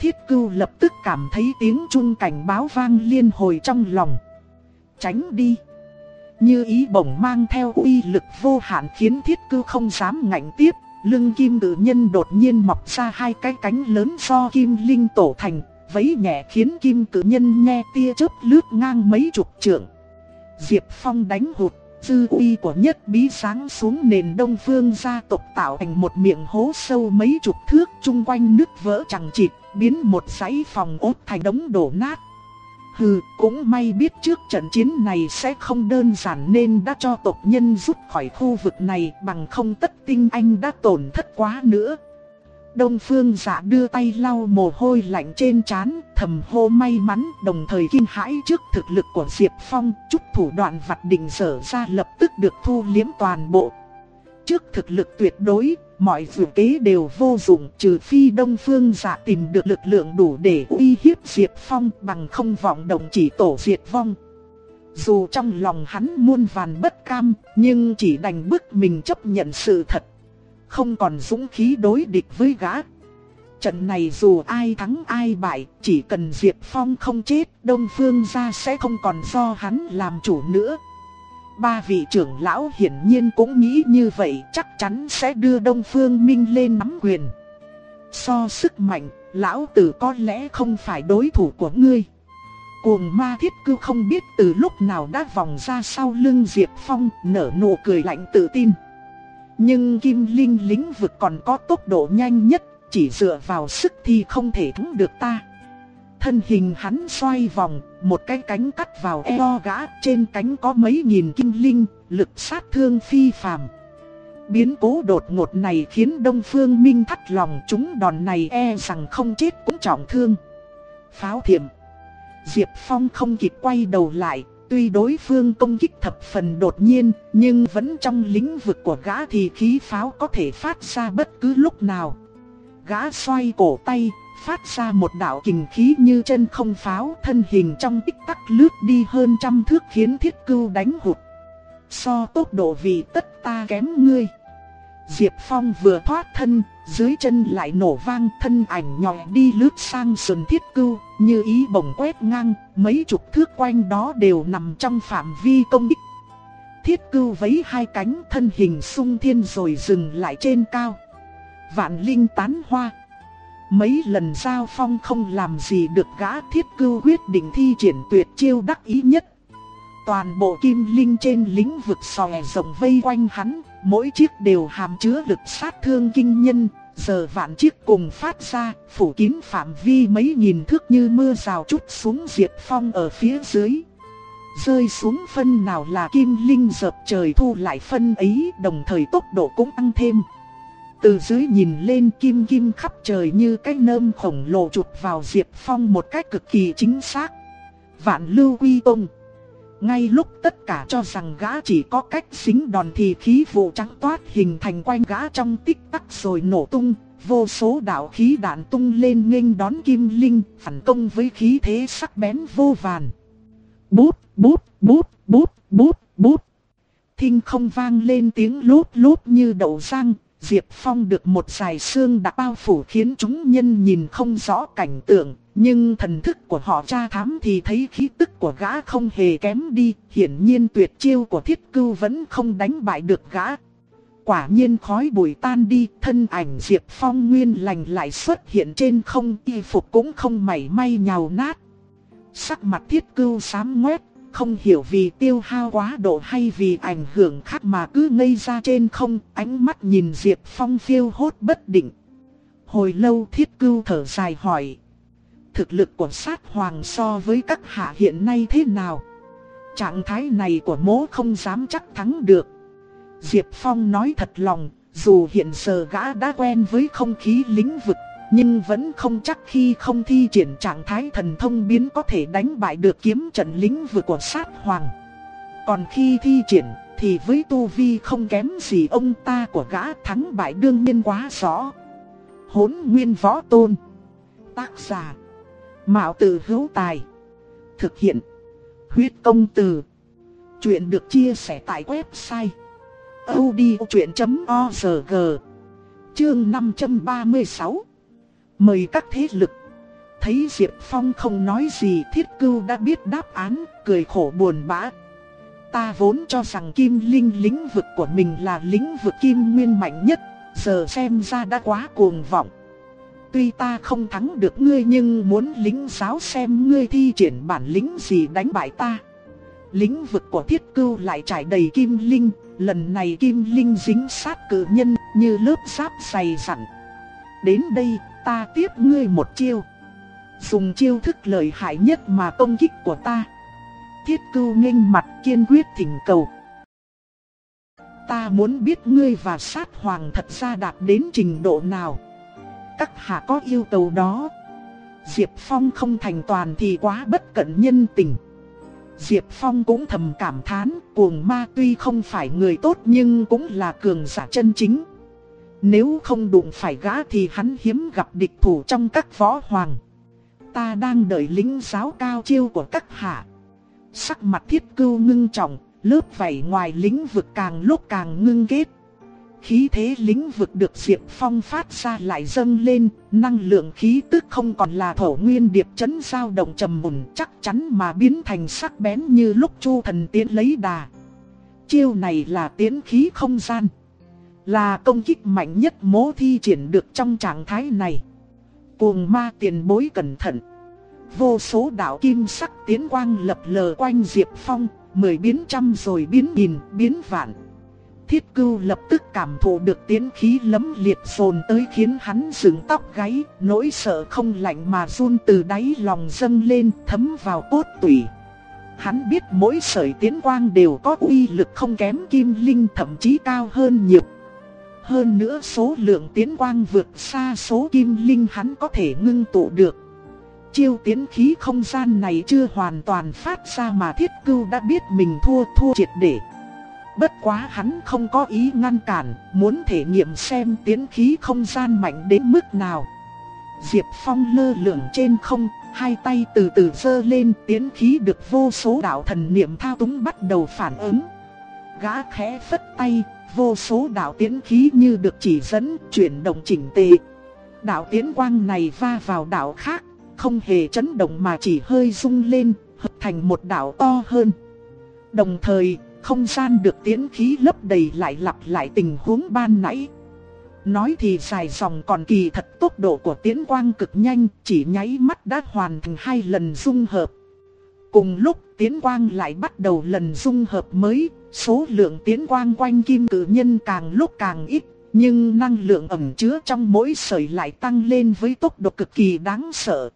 Thiết cưu lập tức cảm thấy tiếng chung cảnh báo vang liên hồi trong lòng. Tránh đi. như ý bổng mang theo uy lực vô hạn khiến thiết cư không dám ngạnh tiếp. Lưng kim tự nhân đột nhiên mọc ra hai cái cánh lớn do kim linh tổ thành, vấy nhẹ khiến kim tự nhân nghe tia chớp lướt ngang mấy chục trượng. Diệp Phong đánh hụt, dư uy của nhất bí sáng xuống nền đông phương gia tộc tạo thành một miệng hố sâu mấy chục thước chung quanh nước vỡ chẳng chịt, biến một dãy phòng ốt thành đống đổ nát. Hừ, cũng may biết trước trận chiến này sẽ không đơn giản nên đã cho tộc nhân rút khỏi khu vực này bằng không tất tinh anh đã tổn thất quá nữa. Đông Phương giả đưa tay lau mồ hôi lạnh trên trán, thầm hô may mắn, đồng thời kinh hãi trước thực lực của Diệp Phong, chút thủ đoạn vặt định sở ra lập tức được thu liếm toàn bộ. Trước thực lực tuyệt đối, mọi dự kế đều vô dụng trừ phi Đông Phương giả tìm được lực lượng đủ để uy hiếp Diệp Phong bằng không vọng động chỉ tổ diệt vong. Dù trong lòng hắn muôn vàn bất cam, nhưng chỉ đành bức mình chấp nhận sự thật không còn dũng khí đối địch với gã. Trận này dù ai thắng ai bại, chỉ cần Diệp Phong không chết, Đông Phương gia sẽ không còn do hắn làm chủ nữa. Ba vị trưởng lão hiển nhiên cũng nghĩ như vậy, chắc chắn sẽ đưa Đông Phương Minh lên nắm quyền. So sức mạnh, lão tử có lẽ không phải đối thủ của ngươi. Cuồng ma thiết cư không biết từ lúc nào đã vòng ra sau lưng Diệp Phong, nở nụ cười lạnh tự tin. Nhưng kim linh lĩnh vực còn có tốc độ nhanh nhất, chỉ dựa vào sức thì không thể thắng được ta. Thân hình hắn xoay vòng, một cái cánh cắt vào eo gã, trên cánh có mấy nghìn kim linh, lực sát thương phi phàm. Biến cố đột ngột này khiến Đông Phương Minh thắt lòng chúng đòn này e rằng không chết cũng trọng thương. Pháo thiểm. Diệp Phong không kịp quay đầu lại, Tuy đối phương công kích thập phần đột nhiên, nhưng vẫn trong lĩnh vực của gã thì khí pháo có thể phát ra bất cứ lúc nào. Gã xoay cổ tay, phát ra một đạo kình khí như chân không pháo, thân hình trong tích tắc lướt đi hơn trăm thước khiến thiết cưu đánh hụt. So tốc độ vì tất ta kém ngươi. Diệp Phong vừa thoát thân, dưới chân lại nổ vang thân ảnh nhòi đi lướt sang sườn thiết cưu, như ý bổng quét ngang, mấy chục thước quanh đó đều nằm trong phạm vi công kích. Thiết cưu vấy hai cánh thân hình sung thiên rồi dừng lại trên cao. Vạn linh tán hoa. Mấy lần giao phong không làm gì được gã thiết cưu quyết định thi triển tuyệt chiêu đắc ý nhất. Toàn bộ kim linh trên lĩnh vực sòe rộng vây quanh hắn, mỗi chiếc đều hàm chứa lực sát thương kinh nhân, giờ vạn chiếc cùng phát ra, phủ kín phạm vi mấy nghìn thước như mưa rào chút xuống diệt phong ở phía dưới. Rơi xuống phân nào là kim linh dập trời thu lại phân ấy, đồng thời tốc độ cũng tăng thêm. Từ dưới nhìn lên kim kim khắp trời như cái nơm khổng lồ chụp vào Diệp Phong một cách cực kỳ chính xác. Vạn lưu quy tông. Ngay lúc tất cả cho rằng gã chỉ có cách xính đòn thì khí vụ trắng toát hình thành quanh gã trong tích tắc rồi nổ tung, vô số đạo khí đạn tung lên nghênh đón kim linh, phản công với khí thế sắc bén vô vàn. Bút, bút, bút, bút, bút, bút. Thinh không vang lên tiếng lút lút như đậu răng, Diệp Phong được một dài xương đã bao phủ khiến chúng nhân nhìn không rõ cảnh tượng, nhưng thần thức của họ tra thám thì thấy khí tức của gã không hề kém đi, hiển nhiên tuyệt chiêu của thiết cưu vẫn không đánh bại được gã. Quả nhiên khói bụi tan đi, thân ảnh Diệp Phong nguyên lành lại xuất hiện trên không, y phục cũng không mảy may nhào nát. Sắc mặt thiết cưu sám ngoét, không hiểu vì tiêu hao quá độ hay vì ảnh hưởng khác mà cứ ngây ra trên không, ánh mắt nhìn Diệp Phong phiêu hốt bất định. Hồi lâu thiết cưu thở dài hỏi thực lực của sát hoàng so với các hạ hiện nay thế nào? Trạng thái này của mố không dám chắc thắng được. Diệp Phong nói thật lòng, dù hiện giờ gã đã quen với không khí lĩnh vực, nhưng vẫn không chắc khi không thi triển trạng thái thần thông biến có thể đánh bại được kiếm trận lính vừa của sát hoàng. Còn khi thi triển, thì với tu vi không kém gì ông ta của gã thắng bại đương nhiên quá rõ. Hốn nguyên võ tôn Tác giả Mạo tử hữu tài. Thực hiện. Huyết công từ. Chuyện được chia sẻ tại website. odchuyện.org Chương 536 Mời các thế lực. Thấy Diệp Phong không nói gì thiết cưu đã biết đáp án, cười khổ buồn bã. Ta vốn cho rằng kim linh lĩnh vực của mình là lĩnh vực kim nguyên mạnh nhất, giờ xem ra đã quá cuồng vọng. Tuy ta không thắng được ngươi nhưng muốn lính giáo xem ngươi thi triển bản lĩnh gì đánh bại ta. Lĩnh vực của thiết cưu lại trải đầy kim linh, lần này kim linh dính sát cử nhân như lớp giáp dày dặn. Đến đây, ta tiếp ngươi một chiêu. Dùng chiêu thức lợi hại nhất mà công kích của ta. Thiết cưu nghênh mặt kiên quyết thỉnh cầu. Ta muốn biết ngươi và sát hoàng thật ra đạt đến trình độ nào. Các hạ có yêu cầu đó. Diệp Phong không thành toàn thì quá bất cẩn nhân tình. Diệp Phong cũng thầm cảm thán, cuồng ma tuy không phải người tốt nhưng cũng là cường giả chân chính. Nếu không đụng phải gã thì hắn hiếm gặp địch thủ trong các võ hoàng. Ta đang đợi lính giáo cao chiêu của các hạ. Sắc mặt thiết cưu ngưng trọng, lớp vảy ngoài lĩnh vực càng lúc càng ngưng kết. Khí thế lĩnh vực được Diệp Phong phát ra lại dâng lên, năng lượng khí tức không còn là thổ nguyên điệp chấn dao động trầm mùn chắc chắn mà biến thành sắc bén như lúc chu thần tiến lấy đà. Chiêu này là tiến khí không gian. Là công kích mạnh nhất mố thi triển được trong trạng thái này. Cuồng ma tiền bối cẩn thận. Vô số đạo kim sắc tiến quang lập lờ quanh Diệp Phong, mười biến trăm rồi biến nghìn, biến vạn. Thiết cưu lập tức cảm thụ được tiến khí lấm liệt sồn tới khiến hắn dựng tóc gáy, nỗi sợ không lạnh mà run từ đáy lòng dâng lên thấm vào cốt tủy. Hắn biết mỗi sợi tiến quang đều có uy lực không kém kim linh thậm chí cao hơn nhiều. Hơn nữa số lượng tiến quang vượt xa số kim linh hắn có thể ngưng tụ được. Chiêu tiến khí không gian này chưa hoàn toàn phát ra mà thiết cưu đã biết mình thua thua triệt để. Bất quá hắn không có ý ngăn cản, muốn thể nghiệm xem tiến khí không gian mạnh đến mức nào. Diệp Phong lơ lửng trên không, hai tay từ từ dơ lên tiến khí được vô số đạo thần niệm thao túng bắt đầu phản ứng. Gã khẽ phất tay, vô số đạo tiến khí như được chỉ dẫn, chuyển động chỉnh tề. Đạo tiến quang này va vào đạo khác, không hề chấn động mà chỉ hơi rung lên, hợp thành một đạo to hơn. Đồng thời, không gian được tiến khí lấp đầy lại lặp lại tình huống ban nãy. Nói thì dài dòng còn kỳ thật tốc độ của tiến quang cực nhanh, chỉ nháy mắt đã hoàn thành hai lần dung hợp. Cùng lúc tiến quang lại bắt đầu lần dung hợp mới, số lượng tiến quang quanh kim cử nhân càng lúc càng ít, nhưng năng lượng ẩm chứa trong mỗi sợi lại tăng lên với tốc độ cực kỳ đáng sợ.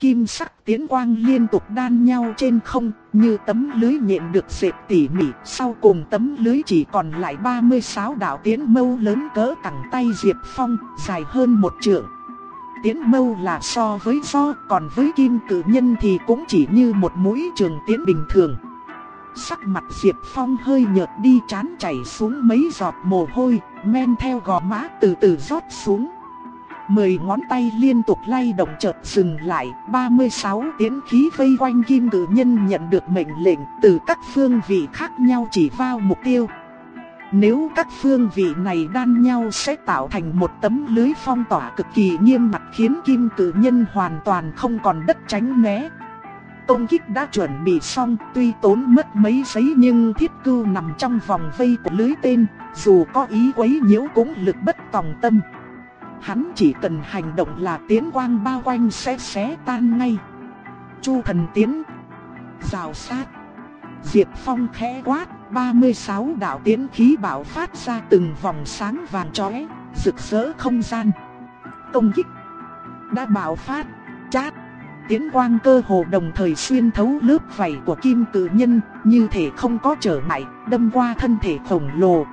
Kim sắc tiến quang liên tục đan nhau trên không, như tấm lưới nhện được dệt tỉ mỉ. Sau cùng tấm lưới chỉ còn lại 36 đạo tiến mâu lớn cỡ cẳng tay Diệp Phong, dài hơn một trượng. Tiến mâu là so với do, còn với kim cử nhân thì cũng chỉ như một mũi trường tiến bình thường. Sắc mặt Diệp Phong hơi nhợt đi chán chảy xuống mấy giọt mồ hôi, men theo gò má từ từ rót xuống. Mười ngón tay liên tục lay động chợt dừng lại 36 tiến khí vây quanh kim cử nhân nhận được mệnh lệnh từ các phương vị khác nhau chỉ vào mục tiêu nếu các phương vị này đan nhau sẽ tạo thành một tấm lưới phong tỏa cực kỳ nghiêm mặt khiến kim cử nhân hoàn toàn không còn đất tránh né Công kích đã chuẩn bị xong tuy tốn mất mấy giấy nhưng thiết cưu nằm trong vòng vây của lưới tên Dù có ý quấy nhiễu cũng lực bất tòng tâm Hắn chỉ cần hành động là tiến quang bao quanh sẽ xé tan ngay. Chu thần tiến. Rào sát. Diệp Phong khẽ quát, 36 đạo tiến khí bảo phát ra từng vòng sáng vàng chói, rực rỡ không gian. Công kích. Đã bảo phát, chát. Tiến quang cơ hồ đồng thời xuyên thấu lớp vảy của kim tự nhân, như thể không có trở ngại, đâm qua thân thể khổng lồ,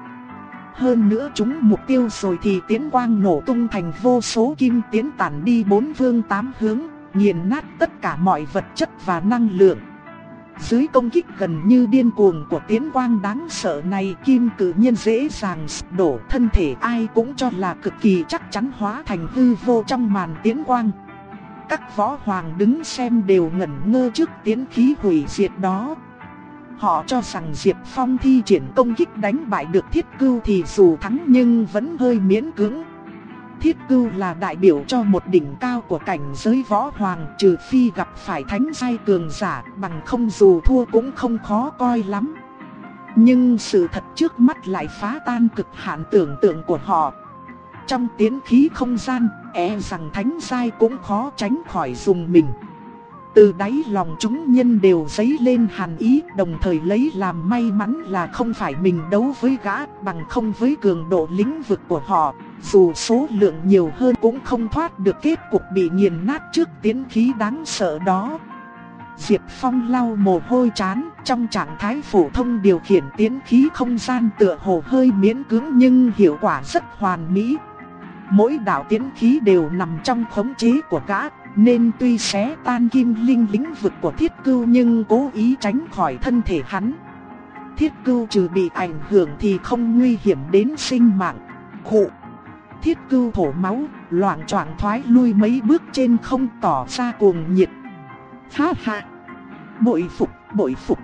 hơn nữa chúng mục tiêu rồi thì tiến quang nổ tung thành vô số kim tiến tản đi bốn phương tám hướng, nghiền nát tất cả mọi vật chất và năng lượng. Dưới công kích gần như điên cuồng của tiến quang đáng sợ này, kim cử nhân dễ dàng đổ thân thể, ai cũng cho là cực kỳ chắc chắn hóa thành hư vô trong màn tiến quang. Các võ hoàng đứng xem đều ngẩn ngơ trước tiến khí hủy diệt đó. Họ cho rằng Diệp Phong thi triển công kích đánh bại được Thiết Cưu thì dù thắng nhưng vẫn hơi miễn cưỡng. Thiết Cưu là đại biểu cho một đỉnh cao của cảnh giới võ hoàng trừ phi gặp phải thánh giai cường giả bằng không dù thua cũng không khó coi lắm. Nhưng sự thật trước mắt lại phá tan cực hạn tưởng tượng của họ. Trong tiến khí không gian, e rằng thánh giai cũng khó tránh khỏi dùng mình. Từ đáy lòng chúng nhân đều dấy lên hàn ý, đồng thời lấy làm may mắn là không phải mình đấu với gã bằng không với cường độ lĩnh vực của họ. Dù số lượng nhiều hơn cũng không thoát được kết cục bị nghiền nát trước tiến khí đáng sợ đó. Diệp Phong lau mồ hôi chán, trong trạng thái phổ thông điều khiển tiến khí không gian tựa hồ hơi miễn cưỡng nhưng hiệu quả rất hoàn mỹ. Mỗi đạo tiến khí đều nằm trong khống chế của gã nên tuy xé tan kim linh lĩnh vực của thiết cưu nhưng cố ý tránh khỏi thân thể hắn. Thiết cưu trừ bị ảnh hưởng thì không nguy hiểm đến sinh mạng. Khụ. Thiết cưu thổ máu, loạn choạng thoái lui mấy bước trên không tỏ ra cuồng nhiệt. Ha ha. Bội phục, bội phục.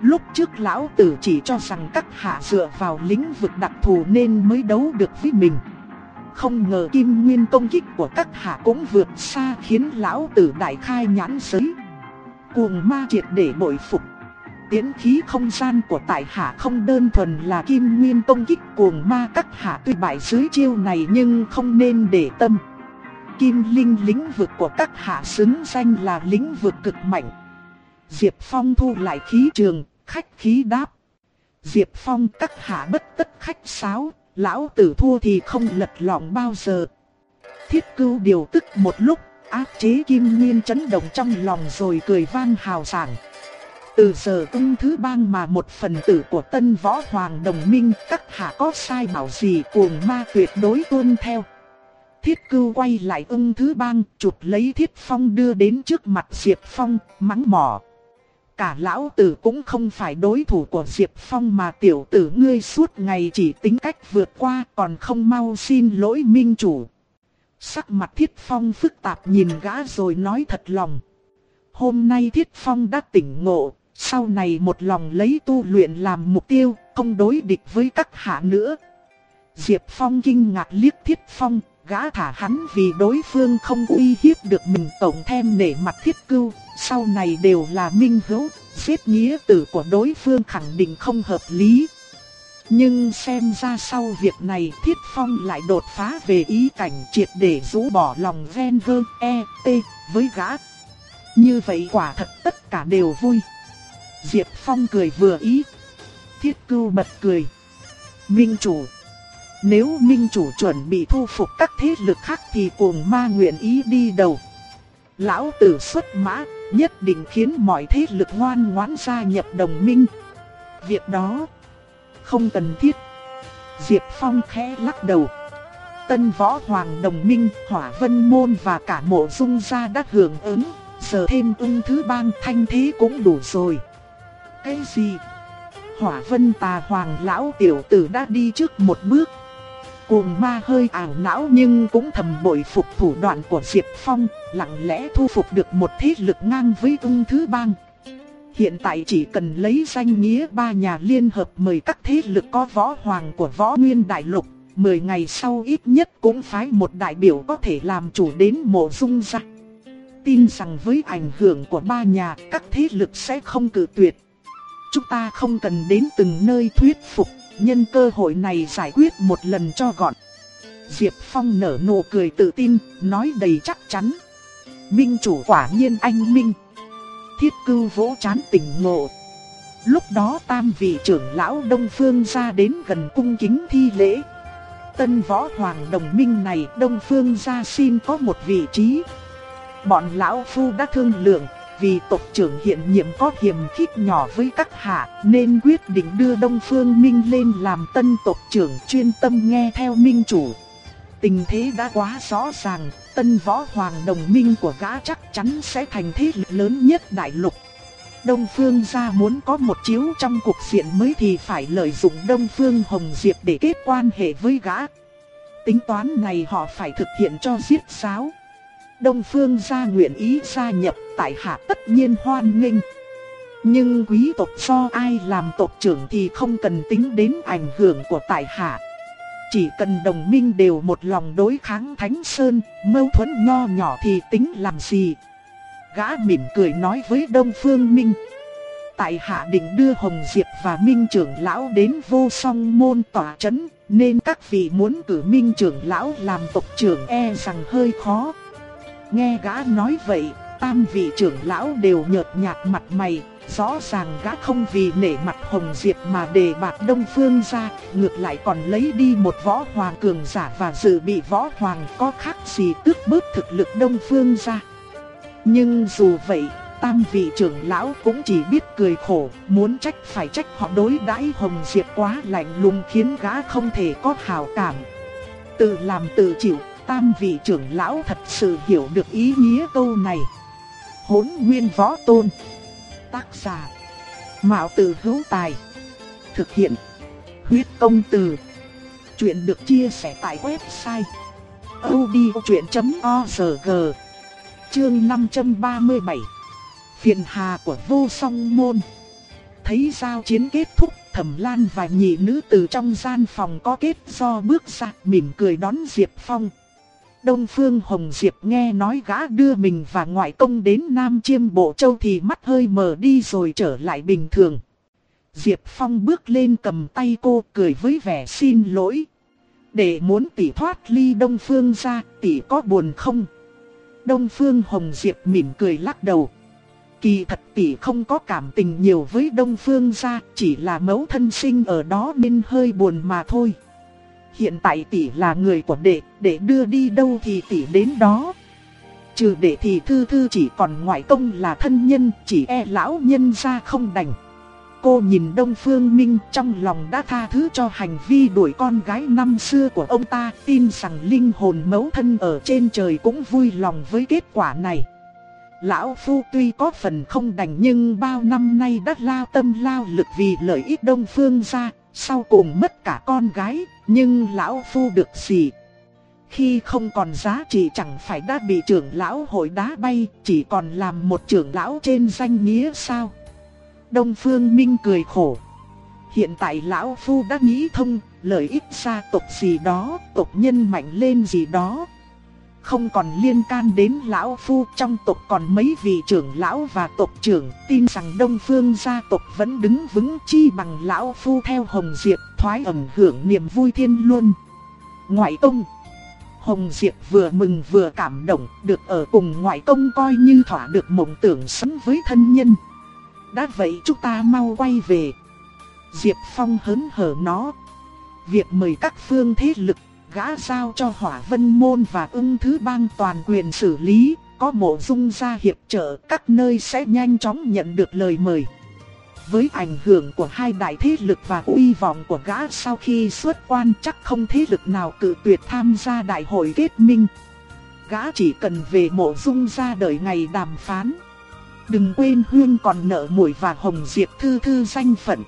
Lúc trước lão tử chỉ cho rằng các hạ dựa vào lĩnh vực đặc thù nên mới đấu được với mình. Không ngờ kim nguyên công kích của các hạ cũng vượt xa khiến lão tử đại khai nhãn giới. Cuồng ma triệt để bội phục. Tiến khí không gian của tại hạ không đơn thuần là kim nguyên công kích cuồng ma các hạ tuy bại dưới chiêu này nhưng không nên để tâm. Kim linh lĩnh vực của các hạ xứng danh là lĩnh vực cực mạnh. Diệp Phong thu lại khí trường, khách khí đáp. Diệp Phong các hạ bất tất khách sáo, Lão tử thua thì không lật lọng bao giờ. Thiết cưu điều tức một lúc, áp chế kim nguyên chấn động trong lòng rồi cười vang hào sảng. Từ giờ ung thứ bang mà một phần tử của tân võ hoàng đồng minh các hạ có sai bảo gì cuồng ma tuyệt đối tuân theo. Thiết cưu quay lại ung thứ bang chụp lấy thiết phong đưa đến trước mặt Diệp Phong mắng mỏ. Cả lão tử cũng không phải đối thủ của Diệp Phong mà tiểu tử ngươi suốt ngày chỉ tính cách vượt qua còn không mau xin lỗi minh chủ. Sắc mặt Thiết Phong phức tạp nhìn gã rồi nói thật lòng. Hôm nay Thiết Phong đã tỉnh ngộ, sau này một lòng lấy tu luyện làm mục tiêu, không đối địch với các hạ nữa. Diệp Phong kinh ngạc liếc Thiết Phong, gã thả hắn vì đối phương không uy hiếp được mình tổng thêm nể mặt Thiết Cưu, sau này đều là minh hữu, giết nghĩa tử của đối phương khẳng định không hợp lý. Nhưng xem ra sau việc này Thiết Phong lại đột phá về ý cảnh triệt để rũ bỏ lòng ven vơ e t với gã. Như vậy quả thật tất cả đều vui. Diệp Phong cười vừa ý. Thiết cưu bật cười. Minh chủ. Nếu Minh chủ chuẩn bị thu phục các thế lực khác thì cuồng ma nguyện ý đi đầu. Lão tử xuất mã nhất định khiến mọi thế lực ngoan ngoãn gia nhập đồng minh. Việc đó không cần thiết. Diệp Phong khẽ lắc đầu. Tân võ hoàng đồng minh, hỏa vân môn và cả mộ dung gia đã hưởng ứng, giờ thêm ung thứ bang thanh thế cũng đủ rồi. Cái gì? Hỏa vân tà hoàng lão tiểu tử đã đi trước một bước. Cuồng ma hơi ảo não nhưng cũng thầm bội phục thủ đoạn của Diệp Phong, lặng lẽ thu phục được một thế lực ngang với ung thứ bang. Hiện tại chỉ cần lấy danh nghĩa ba nhà liên hợp mời các thế lực có võ hoàng của võ nguyên đại lục, 10 ngày sau ít nhất cũng phái một đại biểu có thể làm chủ đến mộ dung ra. Tin rằng với ảnh hưởng của ba nhà, các thế lực sẽ không cử tuyệt. Chúng ta không cần đến từng nơi thuyết phục nhân cơ hội này giải quyết một lần cho gọn. Diệp Phong nở nụ cười tự tin, nói đầy chắc chắn. Minh chủ quả nhiên anh Minh. Thiết cưu vỗ chán tỉnh ngộ. Lúc đó tam vị trưởng lão Đông Phương ra đến gần cung kính thi lễ. Tân võ hoàng đồng minh này Đông Phương ra xin có một vị trí. Bọn lão phu đã thương lượng, vì tộc trưởng hiện nhiệm có hiểm khích nhỏ với các hạ nên quyết định đưa Đông Phương Minh lên làm tân tộc trưởng chuyên tâm nghe theo Minh chủ. Tình thế đã quá rõ ràng, tân võ hoàng đồng minh của gã chắc chắn sẽ thành thế lực lớn nhất đại lục. Đông Phương gia muốn có một chiếu trong cuộc diện mới thì phải lợi dụng Đông Phương Hồng Diệp để kết quan hệ với gã. Tính toán này họ phải thực hiện cho giết sáo Đông Phương gia nguyện ý gia nhập tại hạ tất nhiên hoan nghênh. Nhưng quý tộc do ai làm tộc trưởng thì không cần tính đến ảnh hưởng của tại hạ. Chỉ cần đồng minh đều một lòng đối kháng Thánh Sơn, mâu thuẫn nho nhỏ thì tính làm gì? Gã mỉm cười nói với Đông Phương Minh. tại hạ định đưa Hồng Diệp và Minh trưởng lão đến vô song môn tỏa chấn, nên các vị muốn cử Minh trưởng lão làm tộc trưởng e rằng hơi khó. Nghe gã nói vậy, tam vị trưởng lão đều nhợt nhạt mặt mày, rõ ràng gã không vì nể mặt Hồng Diệp mà đề bạt Đông Phương ra, ngược lại còn lấy đi một võ hoàng cường giả và dự bị võ hoàng có khác gì tước bớt thực lực Đông Phương ra. Nhưng dù vậy, tam vị trưởng lão cũng chỉ biết cười khổ, muốn trách phải trách họ đối đãi Hồng Diệp quá lạnh lùng khiến gã không thể có hảo cảm. Tự làm tự chịu, tam vị trưởng lão thật sự hiểu được ý nghĩa câu này. Hốn nguyên võ tôn. Tác giả. Mạo tử hữu tài. Thực hiện. Huyết công từ. Chuyện được chia sẻ tại website odchuyện.org Chương 537 Phiền hà của vô song môn. Thấy giao chiến kết thúc, Thẩm Lan và nhị nữ từ trong gian phòng có kết do bước ra, mỉm cười đón Diệp Phong. Đông Phương Hồng Diệp nghe nói gã đưa mình và ngoại công đến Nam Chiêm Bộ Châu thì mắt hơi mờ đi rồi trở lại bình thường. Diệp Phong bước lên cầm tay cô cười với vẻ xin lỗi. Để muốn tỷ thoát ly Đông Phương ra, tỷ có buồn không? Đông Phương Hồng Diệp mỉm cười lắc đầu. Kỳ thật tỷ không có cảm tình nhiều với Đông Phương ra, chỉ là mẫu thân sinh ở đó nên hơi buồn mà thôi. Hiện tại tỷ là người của đệ, để đưa đi đâu thì tỷ đến đó. Trừ đệ thì thư thư chỉ còn ngoại công là thân nhân, chỉ e lão nhân ra không đành. Cô nhìn Đông Phương Minh trong lòng đã tha thứ cho hành vi đuổi con gái năm xưa của ông ta, tin rằng linh hồn mẫu thân ở trên trời cũng vui lòng với kết quả này. Lão Phu tuy có phần không đành nhưng bao năm nay đã lao tâm lao lực vì lợi ích Đông Phương ra, sau cùng mất cả con gái, nhưng lão phu được gì? Khi không còn giá trị chẳng phải đã bị trưởng lão hội đá bay, chỉ còn làm một trưởng lão trên danh nghĩa sao? Đông Phương Minh cười khổ. Hiện tại lão phu đã nghĩ thông, lợi ích gia tộc gì đó, tộc nhân mạnh lên gì đó. Không còn liên can đến lão phu trong tộc còn mấy vị trưởng lão và tộc trưởng, tin rằng Đông Phương gia tộc vẫn đứng vững chi bằng lão phu theo Hồng Diệp, thoái ẩn hưởng niềm vui thiên luân. Ngoại công Hồng Diệp vừa mừng vừa cảm động, được ở cùng ngoại công coi như thỏa được mộng tưởng sống với thân nhân. Đã vậy chúng ta mau quay về. Diệp Phong hớn hở nó. Việc mời các phương thế lực, gã giao cho hỏa vân môn và ưng thứ bang toàn quyền xử lý, có mộ dung gia hiệp trợ các nơi sẽ nhanh chóng nhận được lời mời. Với ảnh hưởng của hai đại thế lực và uy vọng của gã sau khi xuất quan chắc không thế lực nào cự tuyệt tham gia đại hội kết minh. Gã chỉ cần về mộ dung ra đợi ngày đàm phán. Đừng quên Huyên còn nợ mùi và Hồng Diệp Thư Thư danh phận.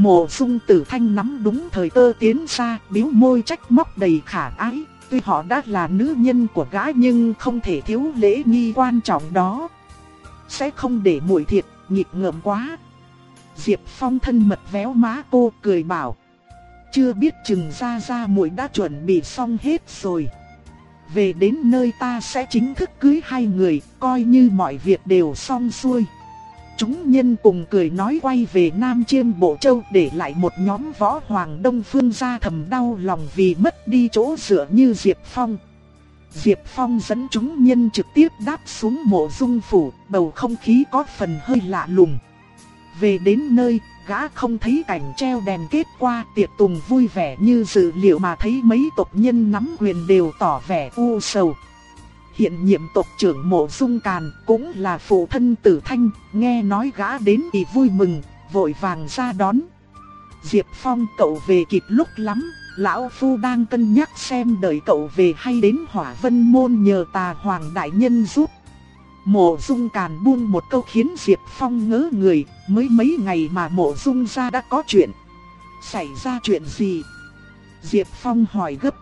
Mộ dung tử thanh nắm đúng thời cơ tiến ra, biếu môi trách móc đầy khả ái. Tuy họ đã là nữ nhân của gã nhưng không thể thiếu lễ nghi quan trọng đó. Sẽ không để muội thiệt, nhịp ngợm quá. Diệp Phong thân mật véo má cô cười bảo. Chưa biết chừng ra ra muội đã chuẩn bị xong hết rồi. Về đến nơi ta sẽ chính thức cưới hai người, coi như mọi việc đều xong xuôi. Chúng nhân cùng cười nói quay về Nam Chiêm Bộ Châu để lại một nhóm võ hoàng Đông Phương ra thầm đau lòng vì mất đi chỗ dựa như Diệp Phong. Diệp Phong dẫn chúng nhân trực tiếp đáp xuống mộ dung phủ, bầu không khí có phần hơi lạ lùng. Về đến nơi, gã không thấy cảnh treo đèn kết qua tiệc tùng vui vẻ như dự liệu mà thấy mấy tộc nhân nắm quyền đều tỏ vẻ u sầu. Hiện nhiệm tộc trưởng mộ dung càn cũng là phụ thân tử thanh, nghe nói gã đến thì vui mừng, vội vàng ra đón. Diệp Phong cậu về kịp lúc lắm, lão phu đang cân nhắc xem đợi cậu về hay đến hỏa vân môn nhờ tà hoàng đại nhân giúp. Mộ dung càn buông một câu khiến Diệp Phong ngỡ người, mới mấy ngày mà mộ dung ra đã có chuyện. Xảy ra chuyện gì? Diệp Phong hỏi gấp.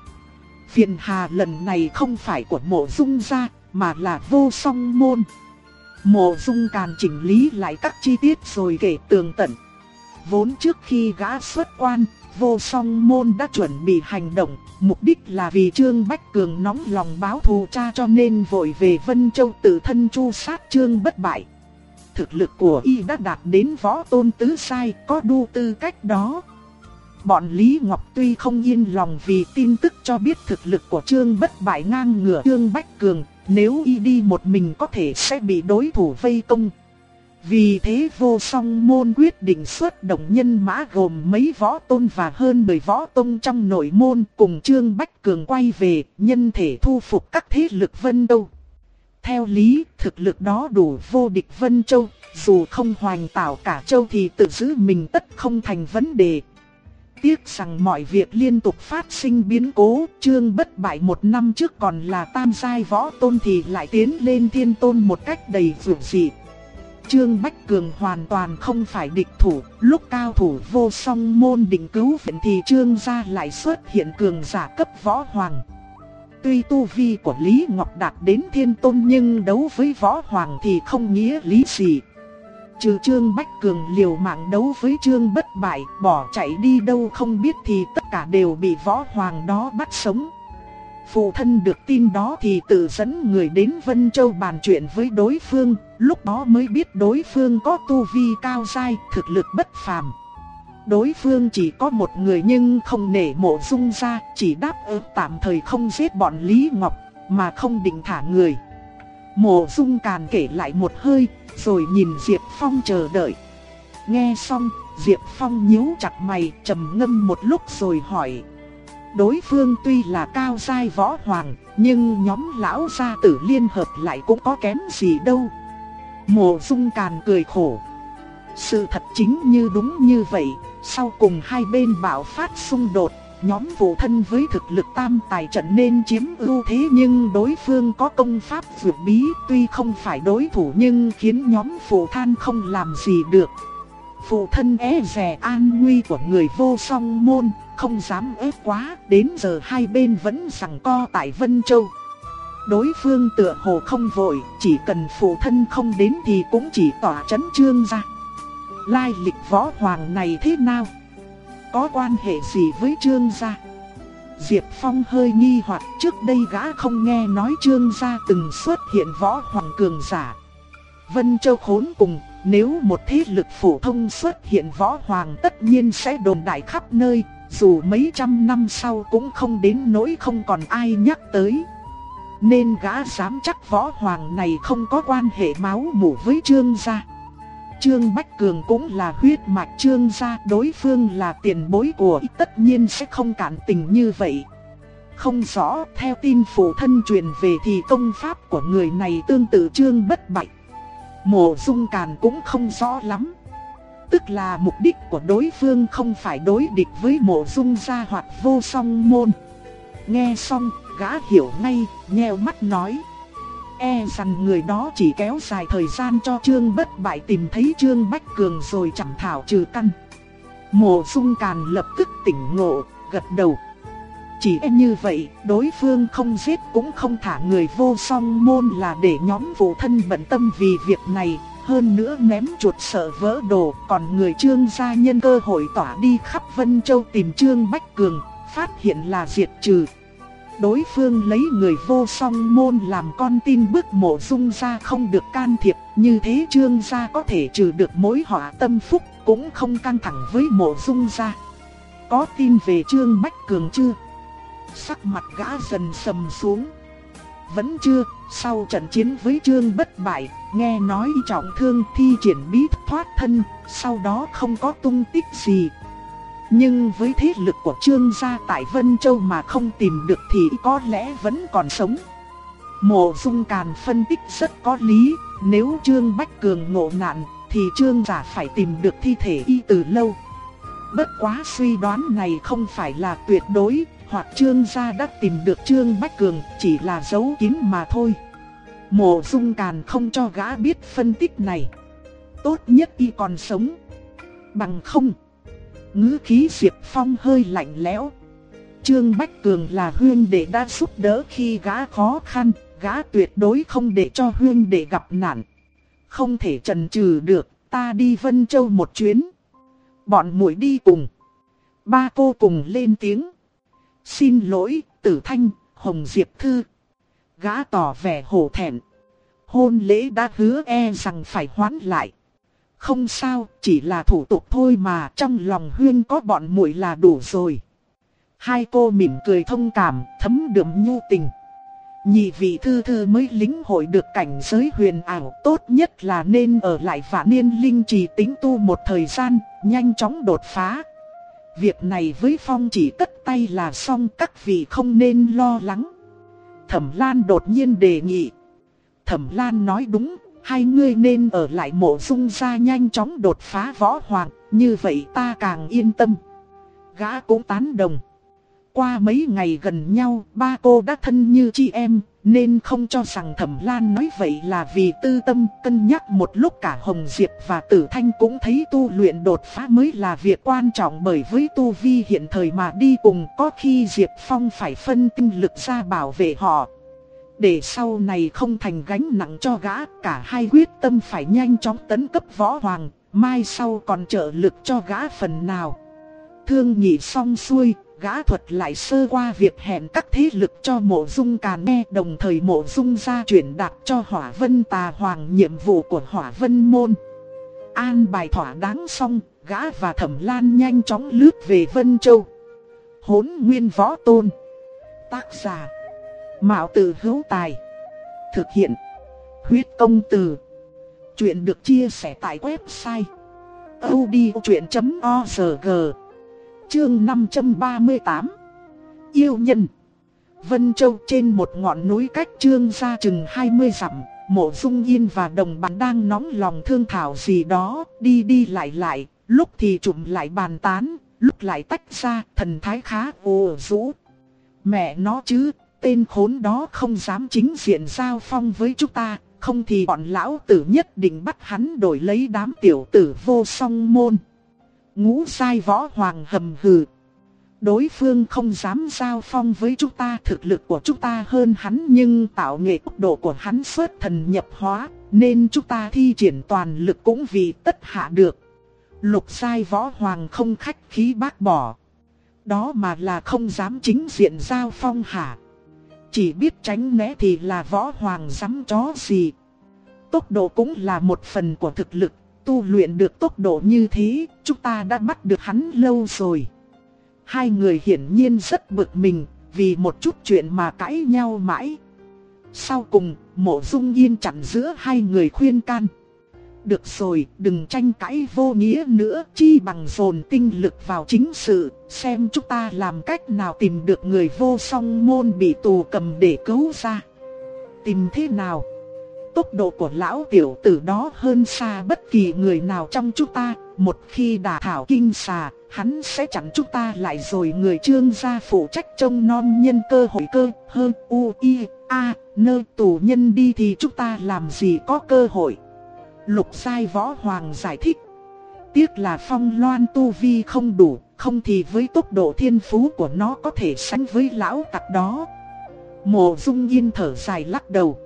Phiền hà lần này không phải của mộ dung ra, mà là vô song môn. Mộ dung càn chỉnh lý lại các chi tiết rồi kể tường tận. Vốn trước khi gã xuất quan, vô song môn đã chuẩn bị hành động, mục đích là vì Trương Bách Cường nóng lòng báo thù cha cho nên vội về Vân Châu tự thân chu sát Trương bất bại. thực lực của y đã đạt đến võ tôn tứ sai, có đu tư cách đó. Bọn Lý Ngọc tuy không yên lòng vì tin tức cho biết thực lực của Trương bất bại ngang ngửa Trương Bách Cường, nếu y đi một mình có thể sẽ bị đối thủ vây công. Vì thế vô song môn quyết định xuất động nhân mã gồm mấy võ tôn và hơn 10 võ tôn trong nội môn cùng Trương Bách Cường quay về nhân thể thu phục các thế lực Vân Châu. Theo lý, thực lực đó đủ vô địch Vân Châu, dù không hoành tạo cả châu thì tự giữ mình tất không thành vấn đề. Tiếc rằng mọi việc liên tục phát sinh biến cố, Trương bất bại một năm trước còn là tam giai võ tôn thì lại tiến lên thiên tôn một cách đầy vượt dị. Trương Bách Cường hoàn toàn không phải địch thủ, lúc cao thủ vô song môn định cứu viện thì Trương gia lại xuất hiện cường giả cấp võ hoàng. Tuy tu vi của Lý Ngọc đạt đến thiên tôn nhưng đấu với võ hoàng thì không nghĩa lý gì. Trừ Trương Bách Cường liều mạng đấu với Trương Bất Bại, bỏ chạy đi đâu không biết thì tất cả đều bị võ hoàng đó bắt sống. Phụ thân được tin đó thì tự dẫn người đến Vân Châu bàn chuyện với đối phương, lúc đó mới biết đối phương có tu vi cao dai, thực lực bất phàm. Đối phương chỉ có một người nhưng không nể mộ dung ra, chỉ đáp ứng tạm thời không giết bọn Lý Ngọc, mà không định thả người. Mộ dung càn kể lại một hơi, rồi nhìn Diệp Phong chờ đợi. Nghe xong, Diệp Phong nhíu chặt mày, trầm ngâm một lúc rồi hỏi. Đối phương tuy là cao giai võ hoàng, nhưng nhóm lão gia tử liên hợp lại cũng có kém gì đâu. Mộ dung càn cười khổ. Sự thật chính như đúng như vậy, sau cùng hai bên bạo phát xung đột, nhóm phụ thân với thực lực tam tài trận nên chiếm ưu thế nhưng đối phương có công pháp vượt bí tuy không phải đối thủ nhưng khiến nhóm phụ than không làm gì được. Phụ thân e rè an nguy của người vô song môn, không dám ép quá, đến giờ hai bên vẫn rằng co tại Vân Châu. Đối phương tựa hồ không vội, chỉ cần phụ thân không đến thì cũng chỉ tỏa chấn trương ra. Lai lịch võ hoàng này thế nào? Có quan hệ gì với trương gia? Diệp Phong hơi nghi hoặc trước đây gã không nghe nói trương gia từng xuất hiện võ hoàng cường giả. Vân Châu khốn cùng, nếu một thế lực phổ thông xuất hiện võ hoàng tất nhiên sẽ đồn đại khắp nơi, dù mấy trăm năm sau cũng không đến nỗi không còn ai nhắc tới. Nên gã dám chắc võ hoàng này không có quan hệ máu mủ với trương gia. Trương Bách Cường cũng là huyết mạch trương gia, đối phương là tiền bối của tất nhiên sẽ không cản tình như vậy. Không rõ, theo tin phụ thân truyền về thì công pháp của người này tương tự trương bất bại. Mộ dung càn cũng không rõ lắm. Tức là mục đích của đối phương không phải đối địch với mộ dung gia hoặc vô song môn. Nghe xong, gã hiểu ngay, nheo mắt nói. E rằng người đó chỉ kéo dài thời gian cho Trương Bất Bại tìm thấy Trương Bách Cường rồi chẳng thảo trừ căn. Mộ Dung Càn lập tức tỉnh ngộ, gật đầu. Chỉ e như vậy, đối phương không giết cũng không thả người vô song môn là để nhóm phụ thân bận tâm vì việc này, hơn nữa ném chuột sợ vỡ đồ, còn người Trương gia nhân cơ hội tỏa đi khắp Vân Châu tìm Trương Bách Cường, phát hiện là diệt trừ, đối phương lấy người vô song môn làm con tin bức mộ dung gia không được can thiệp, như thế trương gia có thể trừ được mối họa tâm phúc, cũng không căng thẳng với mộ dung gia. Có tin về trương Bách Cường chưa? Sắc mặt gã dần sầm xuống. Vẫn chưa, sau trận chiến với trương bất bại, nghe nói trọng thương thi triển bí thoát thân, sau đó không có tung tích gì, nhưng với thế lực của Trương gia tại Vân Châu mà không tìm được thì có lẽ vẫn còn sống. Mộ Dung Càn phân tích rất có lý, nếu Trương Bách Cường ngộ nạn thì Trương giả phải tìm được thi thể y từ lâu. Bất quá suy đoán này không phải là tuyệt đối, hoặc Trương gia đã tìm được Trương Bách Cường chỉ là dấu kín mà thôi. Mộ Dung Càn không cho gã biết phân tích này. Tốt nhất y còn sống. Bằng không ngữ khí Diệp Phong hơi lạnh lẽo. Trương Bách Cường là huyên đệ đã giúp đỡ khi gã khó khăn, gã tuyệt đối không để cho huyên đệ gặp nạn. Không thể trần trừ được, ta đi Vân Châu một chuyến. Bọn muội đi cùng. Ba cô cùng lên tiếng. Xin lỗi, Tử Thanh, Hồng Diệp Thư. Gã tỏ vẻ hổ thẹn. hôn lễ đã hứa e rằng phải hoán lại. Không sao, chỉ là thủ tục thôi mà, trong lòng huyên có bọn muội là đủ rồi. Hai cô mỉm cười thông cảm, thấm đượm nhu tình. Nhị vị thư thư mới lính hội được cảnh giới huyền ảo, tốt nhất là nên ở lại vạn niên linh trì tính tu một thời gian, nhanh chóng đột phá. Việc này với Phong chỉ cất tay là xong các vị không nên lo lắng. Thẩm Lan đột nhiên đề nghị. Thẩm Lan nói đúng, hai ngươi nên ở lại mộ dung gia nhanh chóng đột phá võ hoàng, như vậy ta càng yên tâm. Gã cũng tán đồng. Qua mấy ngày gần nhau, ba cô đã thân như chị em, nên không cho rằng Thẩm Lan nói vậy là vì tư tâm, cân nhắc một lúc cả Hồng Diệp và Tử Thanh cũng thấy tu luyện đột phá mới là việc quan trọng bởi với tu vi hiện thời mà đi cùng có khi Diệp Phong phải phân tinh lực ra bảo vệ họ. Để sau này không thành gánh nặng cho gã, cả hai quyết tâm phải nhanh chóng tấn cấp võ hoàng, mai sau còn trợ lực cho gã phần nào. Thương nhị xong xuôi, gã thuật lại sơ qua việc hẹn các thế lực cho mộ dung càn nghe đồng thời mộ dung ra chuyển đạt cho hỏa vân tà hoàng nhiệm vụ của hỏa vân môn. An bài thỏa đáng xong, gã và thẩm lan nhanh chóng lướt về Vân Châu. Hốn nguyên võ tôn. Tác giả. Mạo tử hữu tài. Thực hiện. Huyết công từ. Chuyện được chia sẻ tại website. odchuyện.org Chương 538 Yêu nhân Vân Châu trên một ngọn núi cách trương ra chừng 20 dặm, Mộ Dung Yên và đồng bạn đang nóng lòng thương thảo gì đó, Đi đi lại lại, Lúc thì trụm lại bàn tán, Lúc lại tách ra, thần thái khá ồ rũ Mẹ nó chứ Tên khốn đó không dám chính diện giao phong với chúng ta, Không thì bọn lão tử nhất định bắt hắn đổi lấy đám tiểu tử vô song môn Ngũ sai võ hoàng hầm hừ. Đối phương không dám giao phong với chúng ta, thực lực của chúng ta hơn hắn nhưng tạo nghệ tốc độ của hắn xuất thần nhập hóa, nên chúng ta thi triển toàn lực cũng vì tất hạ được. Lục sai võ hoàng không khách khí bác bỏ. Đó mà là không dám chính diện giao phong hả. Chỉ biết tránh né thì là võ hoàng dám chó gì. Tốc độ cũng là một phần của thực lực tu luyện được tốc độ như thế, chúng ta đã bắt được hắn lâu rồi. Hai người hiển nhiên rất bực mình, vì một chút chuyện mà cãi nhau mãi. Sau cùng, mộ dung yên chặn giữa hai người khuyên can. Được rồi, đừng tranh cãi vô nghĩa nữa, chi bằng dồn tinh lực vào chính sự, xem chúng ta làm cách nào tìm được người vô song môn bị tù cầm để cứu ra. Tìm thế nào? tốc độ của lão tiểu tử đó hơn xa bất kỳ người nào trong chúng ta. Một khi đả thảo kinh xà, hắn sẽ chặn chúng ta lại rồi người trương gia phụ trách trông non nhân cơ hội cơ hơn u i a nơi tù nhân đi thì chúng ta làm gì có cơ hội. Lục sai võ hoàng giải thích. Tiếc là phong loan tu vi không đủ, không thì với tốc độ thiên phú của nó có thể sánh với lão tặc đó. Mộ dung yên thở dài lắc đầu.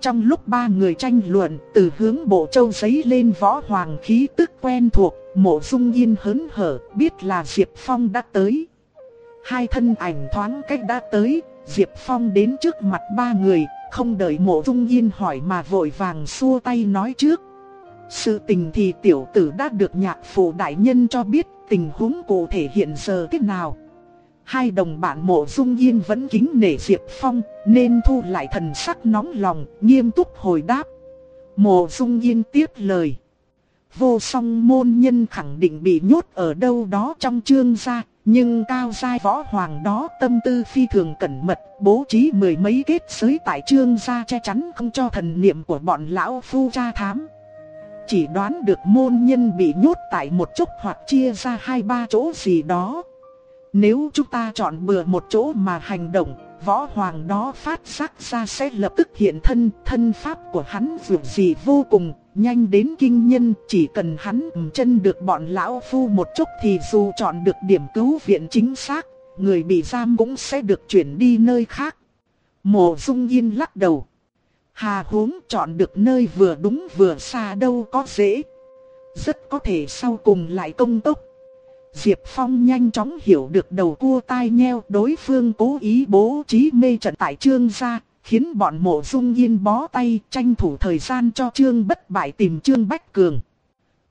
Trong lúc ba người tranh luận, từ hướng bộ châu giấy lên võ hoàng khí tức quen thuộc, mộ dung yên hớn hở, biết là Diệp Phong đã tới. Hai thân ảnh thoáng cách đã tới, Diệp Phong đến trước mặt ba người, không đợi mộ dung yên hỏi mà vội vàng xua tay nói trước. Sự tình thì tiểu tử đã được nhạc phụ đại nhân cho biết tình huống cụ thể hiện giờ thế nào. Hai đồng bạn mộ dung yên vẫn kính nể Diệp Phong, nên thu lại thần sắc nóng lòng, nghiêm túc hồi đáp. Mộ dung yên tiếp lời. Vô song môn nhân khẳng định bị nhốt ở đâu đó trong trương gia, nhưng cao giai võ hoàng đó tâm tư phi thường cẩn mật, bố trí mười mấy kết giới tại trương gia che chắn không cho thần niệm của bọn lão phu tra thám. Chỉ đoán được môn nhân bị nhốt tại một chốc hoặc chia ra hai ba chỗ gì đó. Nếu chúng ta chọn bừa một chỗ mà hành động, võ hoàng đó phát giác ra sẽ lập tức hiện thân, thân pháp của hắn vượt gì vô cùng, nhanh đến kinh nhân, chỉ cần hắn chân được bọn lão phu một chút thì dù chọn được điểm cứu viện chính xác, người bị giam cũng sẽ được chuyển đi nơi khác. Mộ dung yên lắc đầu. Hà huống chọn được nơi vừa đúng vừa xa đâu có dễ. Rất có thể sau cùng lại công tốc. Diệp Phong nhanh chóng hiểu được đầu cua tai nheo đối phương cố ý bố trí mê trận tại trương gia, khiến bọn mộ dung yên bó tay tranh thủ thời gian cho Trương Bất Bại tìm Trương Bách Cường.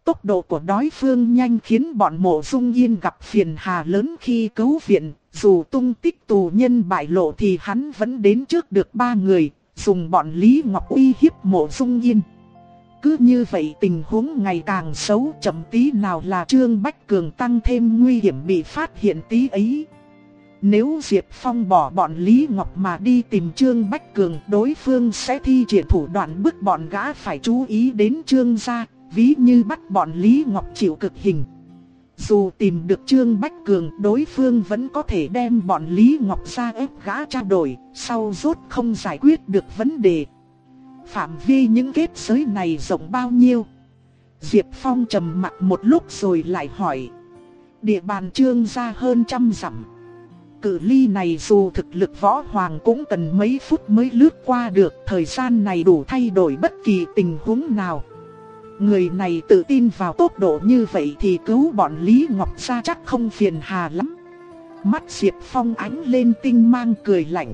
Tốc độ của đối phương nhanh khiến bọn mộ dung yên gặp phiền hà lớn khi cứu viện, dù tung tích tù nhân bại lộ thì hắn vẫn đến trước được ba người, dùng bọn Lý Ngọc uy hiếp mộ dung yên. Cứ như vậy tình huống ngày càng xấu chậm tí nào là Trương Bách Cường tăng thêm nguy hiểm bị phát hiện tí ấy. Nếu Diệp Phong bỏ bọn Lý Ngọc mà đi tìm Trương Bách Cường đối phương sẽ thi triển thủ đoạn bức bọn gã phải chú ý đến Trương gia, ví như bắt bọn Lý Ngọc chịu cực hình. Dù tìm được Trương Bách Cường đối phương vẫn có thể đem bọn Lý Ngọc ra ép gã trao đổi, sau rốt không giải quyết được vấn đề. Phạm vi những kết giới này rộng bao nhiêu? Diệp Phong trầm mặt một lúc rồi lại hỏi. Địa bàn trương gia hơn trăm dặm. Cự ly này dù thực lực võ hoàng cũng cần mấy phút mới lướt qua được. Thời gian này đủ thay đổi bất kỳ tình huống nào. Người này tự tin vào tốc độ như vậy thì cứu bọn Lý Ngọc ra chắc không phiền hà lắm. Mắt Diệp Phong ánh lên tinh mang cười lạnh.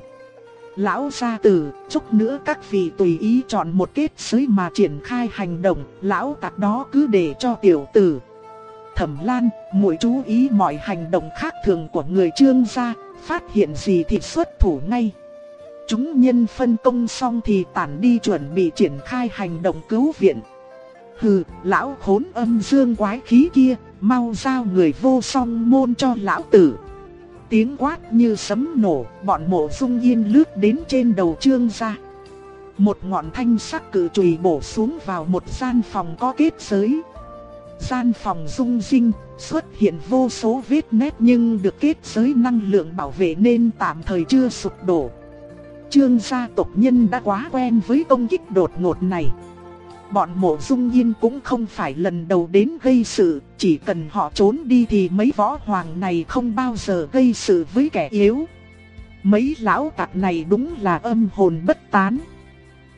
Lão gia tử, chút nữa các vị tùy ý chọn một kết giới mà triển khai hành động, lão tạc đó cứ để cho tiểu tử. Thẩm Lan, muội chú ý mọi hành động khác thường của người trương gia, phát hiện gì thì xuất thủ ngay. Chúng nhân phân công xong thì tản đi chuẩn bị triển khai hành động cứu viện. Hừ, lão khốn âm dương quái khí kia, mau giao người vô song môn cho lão tử. Tiếng quát như sấm nổ, bọn mộ dung yên lướt đến trên đầu trương gia. Một ngọn thanh sắc cử chùy bổ xuống vào một gian phòng có kết giới. Gian phòng rung rinh, xuất hiện vô số vết nét nhưng được kết giới năng lượng bảo vệ nên tạm thời chưa sụp đổ. Trương gia tộc nhân đã quá quen với công kích đột ngột này. Bọn mộ dung yên cũng không phải lần đầu đến gây sự, chỉ cần họ trốn đi thì mấy võ hoàng này không bao giờ gây sự với kẻ yếu. Mấy lão tạc này đúng là âm hồn bất tán.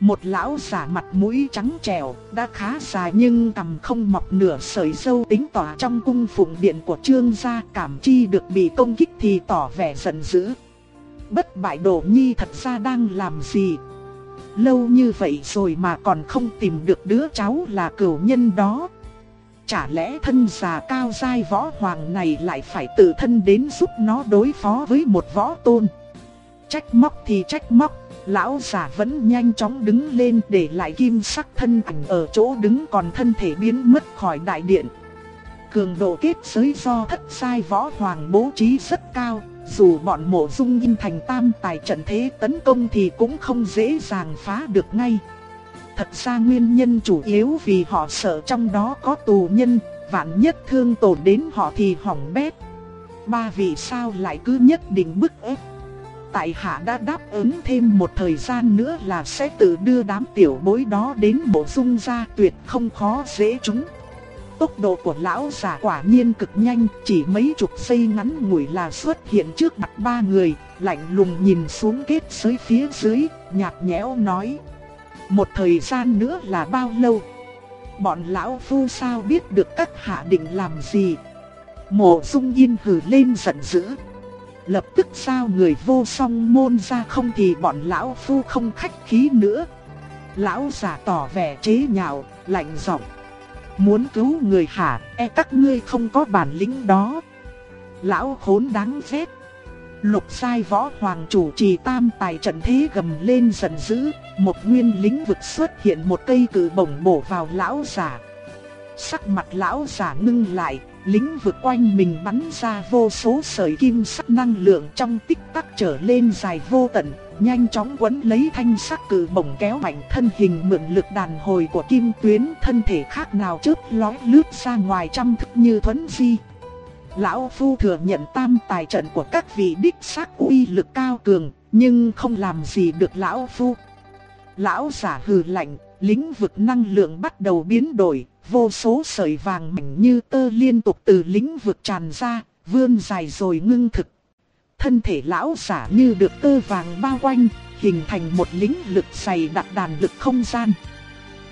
Một lão giả mặt mũi trắng trẻo, đã khá dài nhưng cầm không mọc nửa sợi sâu tính tỏa trong cung phụng điện của trương gia cảm chi được bị công kích thì tỏ vẻ giận dữ. Bất bại đồ nhi thật ra đang làm gì, Lâu như vậy rồi mà còn không tìm được đứa cháu là cửu nhân đó. Chả lẽ thân già cao dai võ hoàng này lại phải tự thân đến giúp nó đối phó với một võ tôn? Trách móc thì trách móc Lão già vẫn nhanh chóng đứng lên để lại kim sắc thân ảnh ở chỗ đứng còn thân thể biến mất khỏi đại điện Cường độ kết giới do thất sai võ hoàng bố trí rất cao dù bọn mộ dung in thành tam tài trận thế tấn công thì cũng không dễ dàng phá được ngay. Thật ra nguyên nhân chủ yếu vì họ sợ trong đó có tù nhân, vạn nhất thương tổn đến họ thì hỏng bét. Ba vì sao lại cứ nhất định bức ép. Tại hạ đã đáp ứng thêm một thời gian nữa là sẽ tự đưa đám tiểu bối đó đến bộ dung ra tuyệt không khó dễ chúng. Tốc độ của lão giả quả nhiên cực nhanh, chỉ mấy chục giây ngắn ngủi là xuất hiện trước mặt ba người, lạnh lùng nhìn xuống kết giới phía dưới, nhạt nhẽo nói. Một thời gian nữa là bao lâu? Bọn lão phu sao biết được các hạ định làm gì? Mộ dung yên hừ lên giận dữ. Lập tức sao người vô song môn ra không thì bọn lão phu không khách khí nữa. Lão giả tỏ vẻ chế nhạo, lạnh giọng. Muốn cứu người hả, e các ngươi không có bản lĩnh đó. Lão khốn đáng ghét. Lục sai võ hoàng chủ trì tam tài trận thế gầm lên giận dữ, một nguyên lính vực xuất hiện một cây cử bổng bổ vào lão giả. Sắc mặt lão giả ngưng lại, lính vực quanh mình bắn ra vô số sợi kim sắc năng lượng trong tích tắc trở lên dài vô tận, nhanh chóng quấn lấy thanh sắc cử bổng kéo mạnh thân hình mượn lực đàn hồi của kim tuyến thân thể khác nào chớp lói lướt ra ngoài trăm thức như thuấn di. Lão Phu thừa nhận tam tài trận của các vị đích xác uy lực cao cường, nhưng không làm gì được Lão Phu. Lão giả hừ lạnh, lĩnh vực năng lượng bắt đầu biến đổi, vô số sợi vàng mảnh như tơ liên tục từ lĩnh vực tràn ra, vươn dài rồi ngưng thực thân thể lão giả như được tơ vàng bao quanh, hình thành một lính lực dày đặc đàn lực không gian.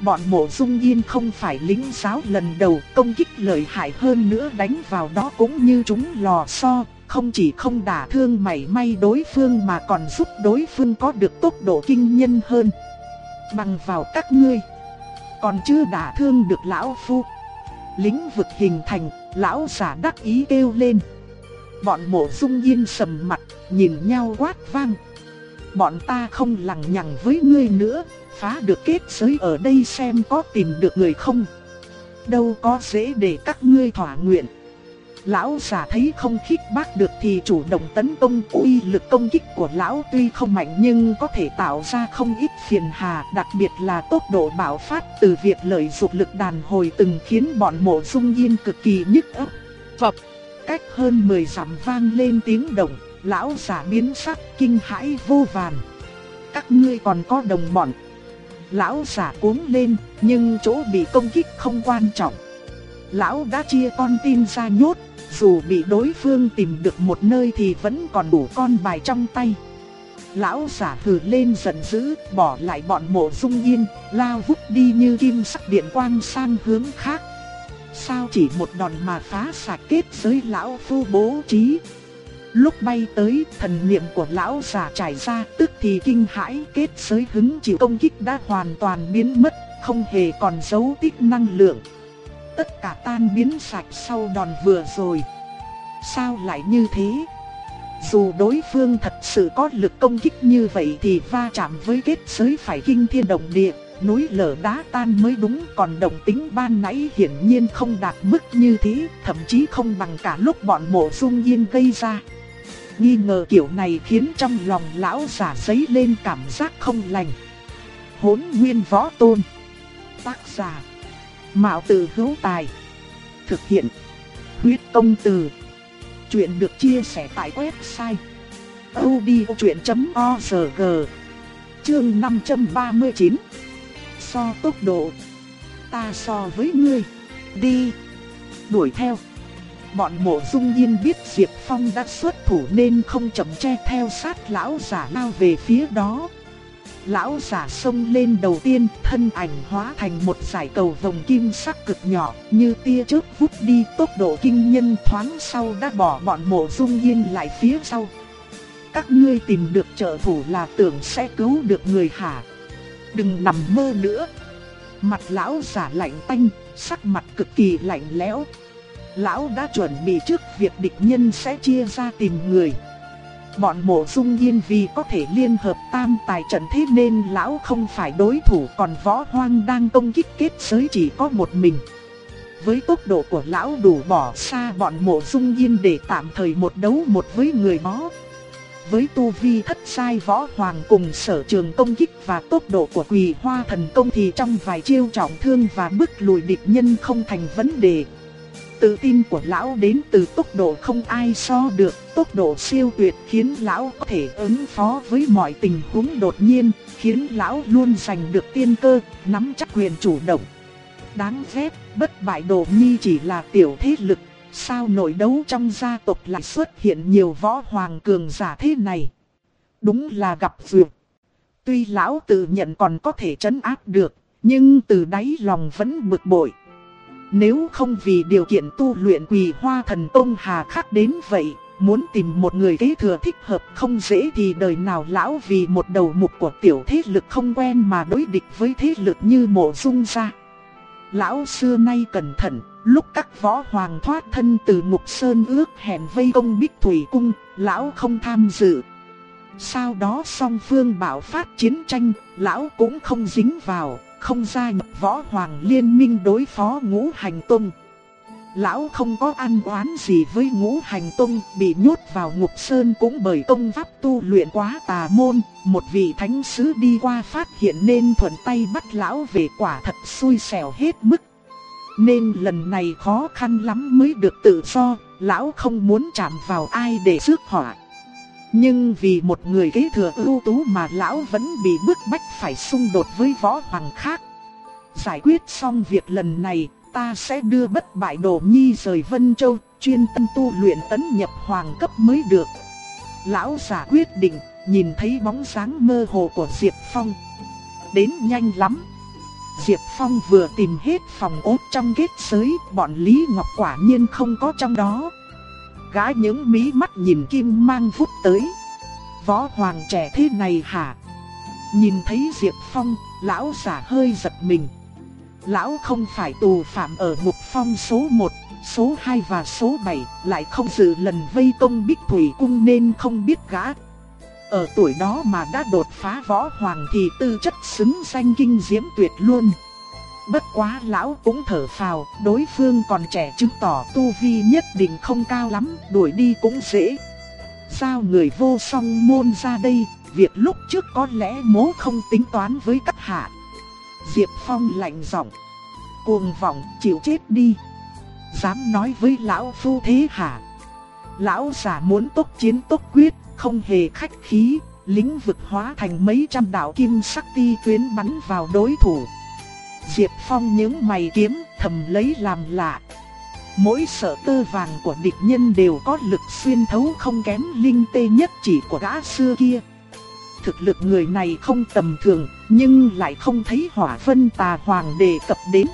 Bọn mộ dung yên không phải lính giáo lần đầu công kích lợi hại hơn nữa đánh vào đó cũng như chúng lò xo, không chỉ không đả thương mảy may đối phương mà còn giúp đối phương có được tốc độ kinh nhân hơn. Bằng vào các ngươi, còn chưa đả thương được lão phu. Lĩnh vực hình thành, lão giả đắc ý kêu lên. Bọn mộ dung yên sầm mặt, nhìn nhau quát vang. Bọn ta không lằng nhằng với ngươi nữa, phá được kết giới ở đây xem có tìm được người không. Đâu có dễ để các ngươi thỏa nguyện. Lão giả thấy không khích bác được thì chủ động tấn công. Uy lực công kích của lão tuy không mạnh nhưng có thể tạo ra không ít phiền hà Đặc biệt là tốc độ bạo phát từ việc lợi dụng lực đàn hồi từng khiến bọn mộ dung yên cực kỳ nhức ấp Phập, cách hơn 10 dặm vang lên tiếng động, lão giả biến sắc kinh hãi vô vàn. Các ngươi còn có đồng bọn. Lão giả cuống lên nhưng chỗ bị công kích không quan trọng. Lão đã chia con tin ra nhốt dù bị đối phương tìm được một nơi thì vẫn còn đủ con bài trong tay. Lão giả thử lên giận dữ, bỏ lại bọn mộ dung yên, lao vút đi như kim sắc điện quang sang hướng khác. Sao chỉ một đòn mà phá sạch kết giới lão phu bố trí. Lúc bay tới, thần niệm của lão giả trải ra, tức thì kinh hãi kết giới hứng chịu công kích đã hoàn toàn biến mất, không hề còn dấu tích năng lượng tất cả tan biến sạch sau đòn vừa rồi. Sao lại như thế? Dù đối phương thật sự có lực công kích như vậy thì va chạm với kết giới phải kinh thiên động địa, núi lở đá tan mới đúng còn động tính ban nãy hiển nhiên không đạt mức như thế, thậm chí không bằng cả lúc bọn mộ dung yên gây ra. Nghi ngờ kiểu này khiến trong lòng lão giả giấy lên cảm giác không lành. Hốn nguyên võ tôn Tác giả Mạo từ hữu tài. Thực hiện. Huyết công từ. Chuyện được chia sẻ tại website. odchuyện.org Chương 539 So tốc độ. Ta so với ngươi. Đi. Đuổi theo. Bọn mộ dung nhiên biết Diệp Phong đã xuất thủ nên không chậm che theo sát lão giả lao về phía đó. Lão giả sông lên đầu tiên, thân ảnh hóa thành một giải cầu vòng kim sắc cực nhỏ, như tia chớp vút đi tốc độ kinh nhân thoáng sau đã bỏ bọn mộ dung yên lại phía sau. Các ngươi tìm được trợ thủ là tưởng sẽ cứu được người hả? Đừng nằm mơ nữa. Mặt lão giả lạnh tanh, sắc mặt cực kỳ lạnh lẽo. Lão đã chuẩn bị trước việc địch nhân sẽ chia ra tìm người. Bọn mộ dung yên vì có thể liên hợp tam tài trận thế nên lão không phải đối thủ, còn võ hoang đang công kích kết giới chỉ có một mình. Với tốc độ của lão đủ bỏ xa, bọn mộ dung yên để tạm thời một đấu một với người đó. Với tu vi thất sai võ hoàng cùng sở trường công kích và tốc độ của quỳ hoa thần công thì trong vài chiêu trọng thương và bức lùi địch nhân không thành vấn đề. Tự tin của lão đến từ tốc độ không ai so được, tốc độ siêu tuyệt khiến lão có thể ứng phó với mọi tình huống đột nhiên, khiến lão luôn giành được tiên cơ, nắm chắc quyền chủ động. Đáng ghét, bất bại đồ nhi chỉ là tiểu thế lực, sao nội đấu trong gia tộc lại xuất hiện nhiều võ hoàng cường giả thế này. Đúng là gặp vượt. Tuy lão tự nhận còn có thể chấn áp được, nhưng từ đáy lòng vẫn bực bội. Nếu không vì điều kiện tu luyện quỳ hoa thần tông hà khắc đến vậy, muốn tìm một người kế thừa thích hợp không dễ thì đời nào lão vì một đầu mục của tiểu thế lực không quen mà đối địch với thế lực như mộ dung ra. Lão xưa nay cẩn thận, lúc các võ hoàng thoát thân từ ngục sơn ước hẹn vây công bích thủy cung, lão không tham dự. Sau đó song phương bảo phát chiến tranh, lão cũng không dính vào không gia nhập võ hoàng liên minh đối phó ngũ hành tông. Lão không có ăn oán gì với ngũ hành tông, bị nhốt vào ngục sơn cũng bởi công pháp tu luyện quá tà môn, một vị thánh sứ đi qua phát hiện nên thuận tay bắt lão về quả thật xui xẻo hết mức. Nên lần này khó khăn lắm mới được tự do, lão không muốn chạm vào ai để rước họa. Nhưng vì một người kế thừa ưu tú mà lão vẫn bị bức bách phải xung đột với võ hoàng khác. Giải quyết xong việc lần này, ta sẽ đưa bất bại đồ nhi rời Vân Châu, chuyên tâm tu luyện tấn nhập hoàng cấp mới được. Lão giả quyết định, nhìn thấy bóng dáng mơ hồ của Diệp Phong. Đến nhanh lắm. Diệp Phong vừa tìm hết phòng ốt trong kết giới, bọn Lý Ngọc quả nhiên không có trong đó. Gã những mí mắt nhìn kim mang vút tới. Võ hoàng trẻ thế này hả? Nhìn thấy Diệp Phong, lão giả hơi giật mình. Lão không phải tù phạm ở ngục phong số 1, số 2 và số 7, lại không dự lần vây công Bích Thủy Cung nên không biết gã. Ở tuổi đó mà đã đột phá võ hoàng thì tư chất xứng danh kinh diễm tuyệt luôn. Bất quá lão cũng thở phào, đối phương còn trẻ chứng tỏ tu vi nhất định không cao lắm, đuổi đi cũng dễ. Sao người vô song môn ra đây, việc lúc trước có lẽ mố không tính toán với các hạ. Diệp Phong lạnh giọng, cuồng vọng chịu chết đi. Dám nói với lão phu thế hả? Lão giả muốn tốc chiến tốc quyết, không hề khách khí, lính vực hóa thành mấy trăm đạo kim sắc ti tuyến bắn vào đối thủ. Diệp Phong những mày kiếm thầm lấy làm lạ. Mỗi sợ tơ vàng của địch nhân đều có lực xuyên thấu không kém linh tê nhất chỉ của gã xưa kia. Thực lực người này không tầm thường, nhưng lại không thấy hỏa vân tà hoàng đề cập đến.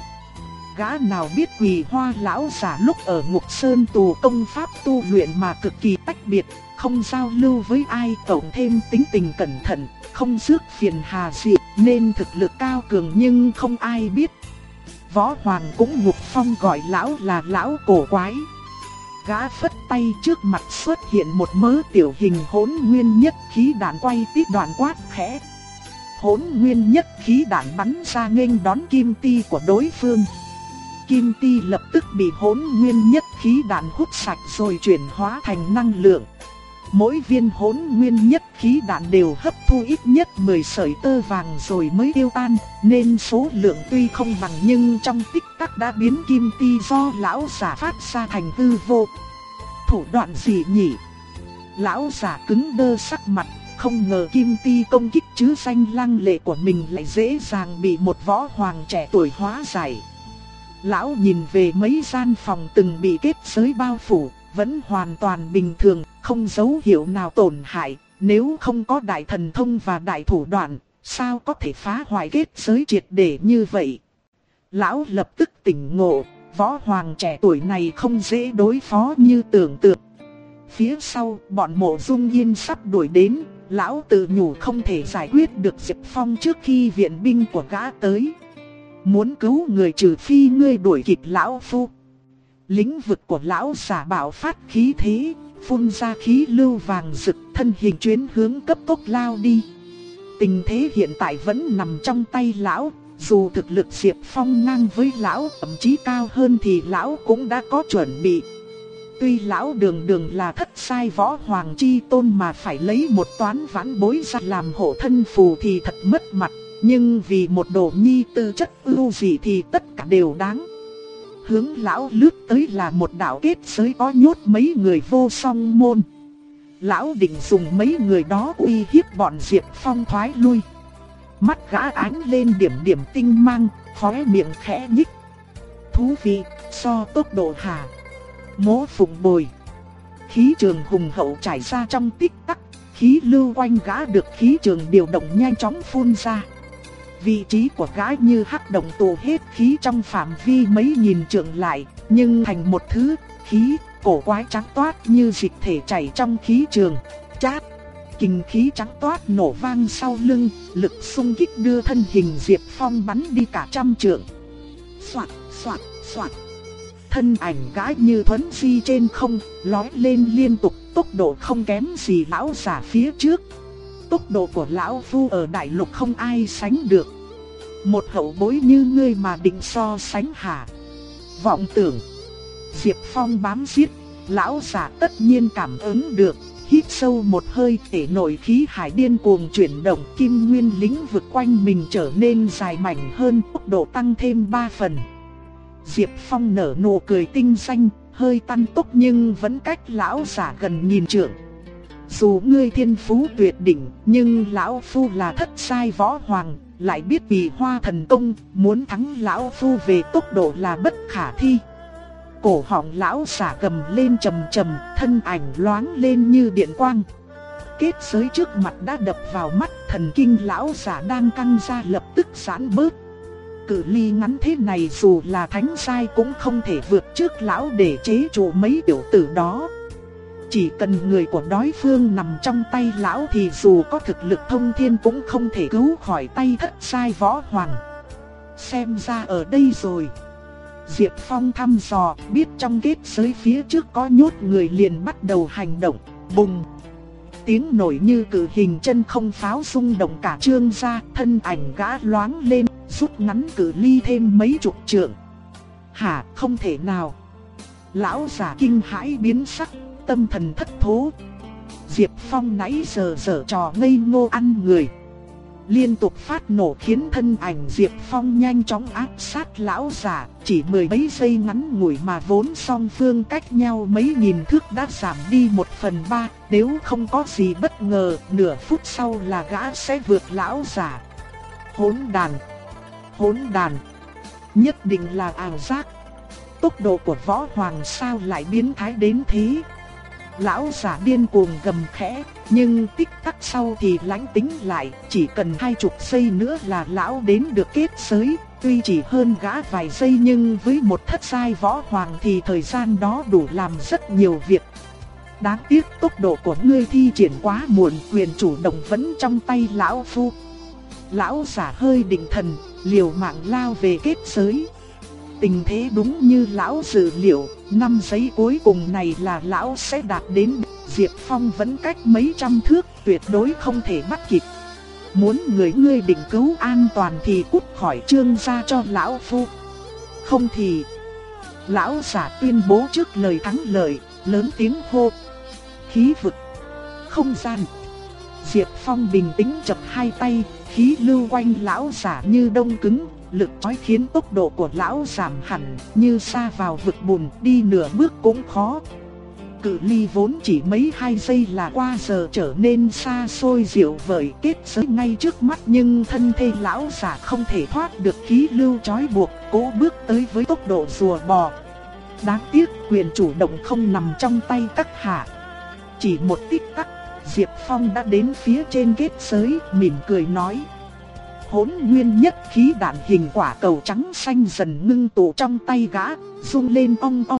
Gã nào biết quỳ hoa lão giả lúc ở ngục sơn tù công pháp tu luyện mà cực kỳ tách biệt, không giao lưu với ai cộng thêm tính tình cẩn thận, không rước phiền hà gì, nên thực lực cao cường nhưng không ai biết. Võ Hoàng cũng ngục phong gọi lão là lão cổ quái. Gã phất tay trước mặt xuất hiện một mớ tiểu hình hỗn nguyên nhất khí đạn quay tít đoạn quát khẽ. Hỗn nguyên nhất khí đạn bắn ra nghênh đón kim ti của đối phương. Kim ti lập tức bị hỗn nguyên nhất khí đạn hút sạch rồi chuyển hóa thành năng lượng. Mỗi viên hỗn nguyên nhất khí đạn đều hấp thu ít nhất 10 sợi tơ vàng rồi mới tiêu tan, nên số lượng tuy không bằng nhưng trong tích tắc đã biến kim ti do lão giả phát ra thành hư vô. Thủ đoạn gì nhỉ? Lão giả cứng đơ sắc mặt, không ngờ kim ti công kích chứ danh lăng lệ của mình lại dễ dàng bị một võ hoàng trẻ tuổi hóa giải. Lão nhìn về mấy gian phòng từng bị kết giới bao phủ, vẫn hoàn toàn bình thường, không dấu hiệu nào tổn hại, nếu không có đại thần thông và đại thủ đoạn, sao có thể phá hoại kết giới triệt để như vậy? Lão lập tức tỉnh ngộ, võ hoàng trẻ tuổi này không dễ đối phó như tưởng tượng. Phía sau, bọn mộ dung yên sắp đuổi đến, lão tự nhủ không thể giải quyết được Diệp Phong trước khi viện binh của gã tới. Muốn cứu người trừ phi ngươi đuổi kịp lão phu. Lĩnh vực của lão giả bảo phát khí thế, phun ra khí lưu vàng rực thân hình chuyến hướng cấp tốc lao đi. Tình thế hiện tại vẫn nằm trong tay lão, dù thực lực Diệp Phong ngang với lão thậm chí cao hơn thì lão cũng đã có chuẩn bị. Tuy lão đường đường là thất sai võ hoàng chi tôn mà phải lấy một toán vãn bối ra làm hộ thân phù thì thật mất mặt, nhưng vì một đồ nhi tư chất ưu gì thì tất cả đều đáng hướng lão lướt tới là một đạo kết giới có nhốt mấy người vô song môn. Lão định dùng mấy người đó uy hiếp bọn Diệp Phong thoái lui. Mắt gã ánh lên điểm điểm tinh mang, khóe miệng khẽ nhích. Thú vị, so tốc độ hà. Mố phụng bồi. Khí trường hùng hậu trải ra trong tích tắc, khí lưu quanh gã được khí trường điều động nhanh chóng phun ra. Vị trí của gái như hắc động tù hết khí trong phạm vi mấy nghìn trượng lại, nhưng thành một thứ khí cổ quái trắng toát như dịch thể chảy trong khí trường. Chát! Kinh khí trắng toát nổ vang sau lưng, lực xung kích đưa thân hình Diệp Phong bắn đi cả trăm trượng. Soạt, soạt, soạt. Thân ảnh gái như thuấn phi trên không, lói lên liên tục, tốc độ không kém gì lão giả phía trước. Tốc độ của lão phu ở đại lục không ai sánh được. Một hậu bối như ngươi mà định so sánh hả? Vọng tưởng. Diệp Phong bám giết, lão giả tất nhiên cảm ứng được, hít sâu một hơi thể nội khí hải điên cuồng chuyển động kim nguyên lĩnh vực quanh mình trở nên dài mảnh hơn, tốc độ tăng thêm 3 phần. Diệp Phong nở nụ cười tinh xanh, hơi tăng tốc nhưng vẫn cách lão giả gần nhìn trượng. Dù ngươi thiên phú tuyệt đỉnh, nhưng lão phu là thất sai võ hoàng, lại biết vì hoa thần công, muốn thắng lão phu về tốc độ là bất khả thi. Cổ họng lão xả gầm lên trầm trầm, thân ảnh loáng lên như điện quang. Kết giới trước mặt đã đập vào mắt, thần kinh lão giả đang căng ra lập tức giãn bớt. Cự ly ngắn thế này dù là thánh sai cũng không thể vượt trước lão để chế trụ mấy tiểu tử đó chỉ cần người của đối phương nằm trong tay lão thì dù có thực lực thông thiên cũng không thể cứu khỏi tay thất sai võ hoàng. Xem ra ở đây rồi. Diệp Phong thăm dò, biết trong kết giới phía trước có nhốt người liền bắt đầu hành động, bùng. Tiếng nổi như cử hình chân không pháo rung động cả trương ra, thân ảnh gã loáng lên, rút ngắn cử ly thêm mấy chục trượng. Hả, không thể nào. Lão giả kinh hãi biến sắc, tâm thần thất thố. Diệp Phong nãy giờ dở trò ngây ngô ăn người. Liên tục phát nổ khiến thân ảnh Diệp Phong nhanh chóng áp sát lão giả, chỉ mười mấy giây ngắn ngủi mà vốn song phương cách nhau mấy nghìn thước đã giảm đi một phần ba, nếu không có gì bất ngờ, nửa phút sau là gã sẽ vượt lão giả. Hỗn đàn, hỗn đàn, nhất định là ảo giác. Tốc độ của võ hoàng sao lại biến thái đến thế? Lão giả điên cuồng gầm khẽ, nhưng tích tắc sau thì lãnh tính lại, chỉ cần hai chục giây nữa là lão đến được kết giới, tuy chỉ hơn gã vài giây nhưng với một thất sai võ hoàng thì thời gian đó đủ làm rất nhiều việc. Đáng tiếc tốc độ của ngươi thi triển quá muộn, quyền chủ động vẫn trong tay lão phu. Lão giả hơi định thần, liều mạng lao về kết giới. Tình thế đúng như lão dự liệu, năm giây cuối cùng này là lão sẽ đạt đến Diệp Phong vẫn cách mấy trăm thước, tuyệt đối không thể bắt kịp. Muốn người ngươi định cứu an toàn thì cút khỏi trương gia cho lão phu. Không thì... Lão giả tuyên bố trước lời thắng lợi, lớn tiếng hô. Khí vực. Không gian. Diệp Phong bình tĩnh chập hai tay, khí lưu quanh lão giả như đông cứng, lực chói khiến tốc độ của lão giảm hẳn, như xa vào vực bùn, đi nửa bước cũng khó. Cự ly vốn chỉ mấy hai giây là qua giờ trở nên xa xôi diệu vời kết giới ngay trước mắt nhưng thân thể lão giả không thể thoát được khí lưu chói buộc, cố bước tới với tốc độ rùa bò. Đáng tiếc quyền chủ động không nằm trong tay các hạ. Chỉ một tích tắc, Diệp Phong đã đến phía trên kết giới, mỉm cười nói hỗn nguyên nhất khí đạn hình quả cầu trắng xanh dần ngưng tụ trong tay gã, rung lên ong ong.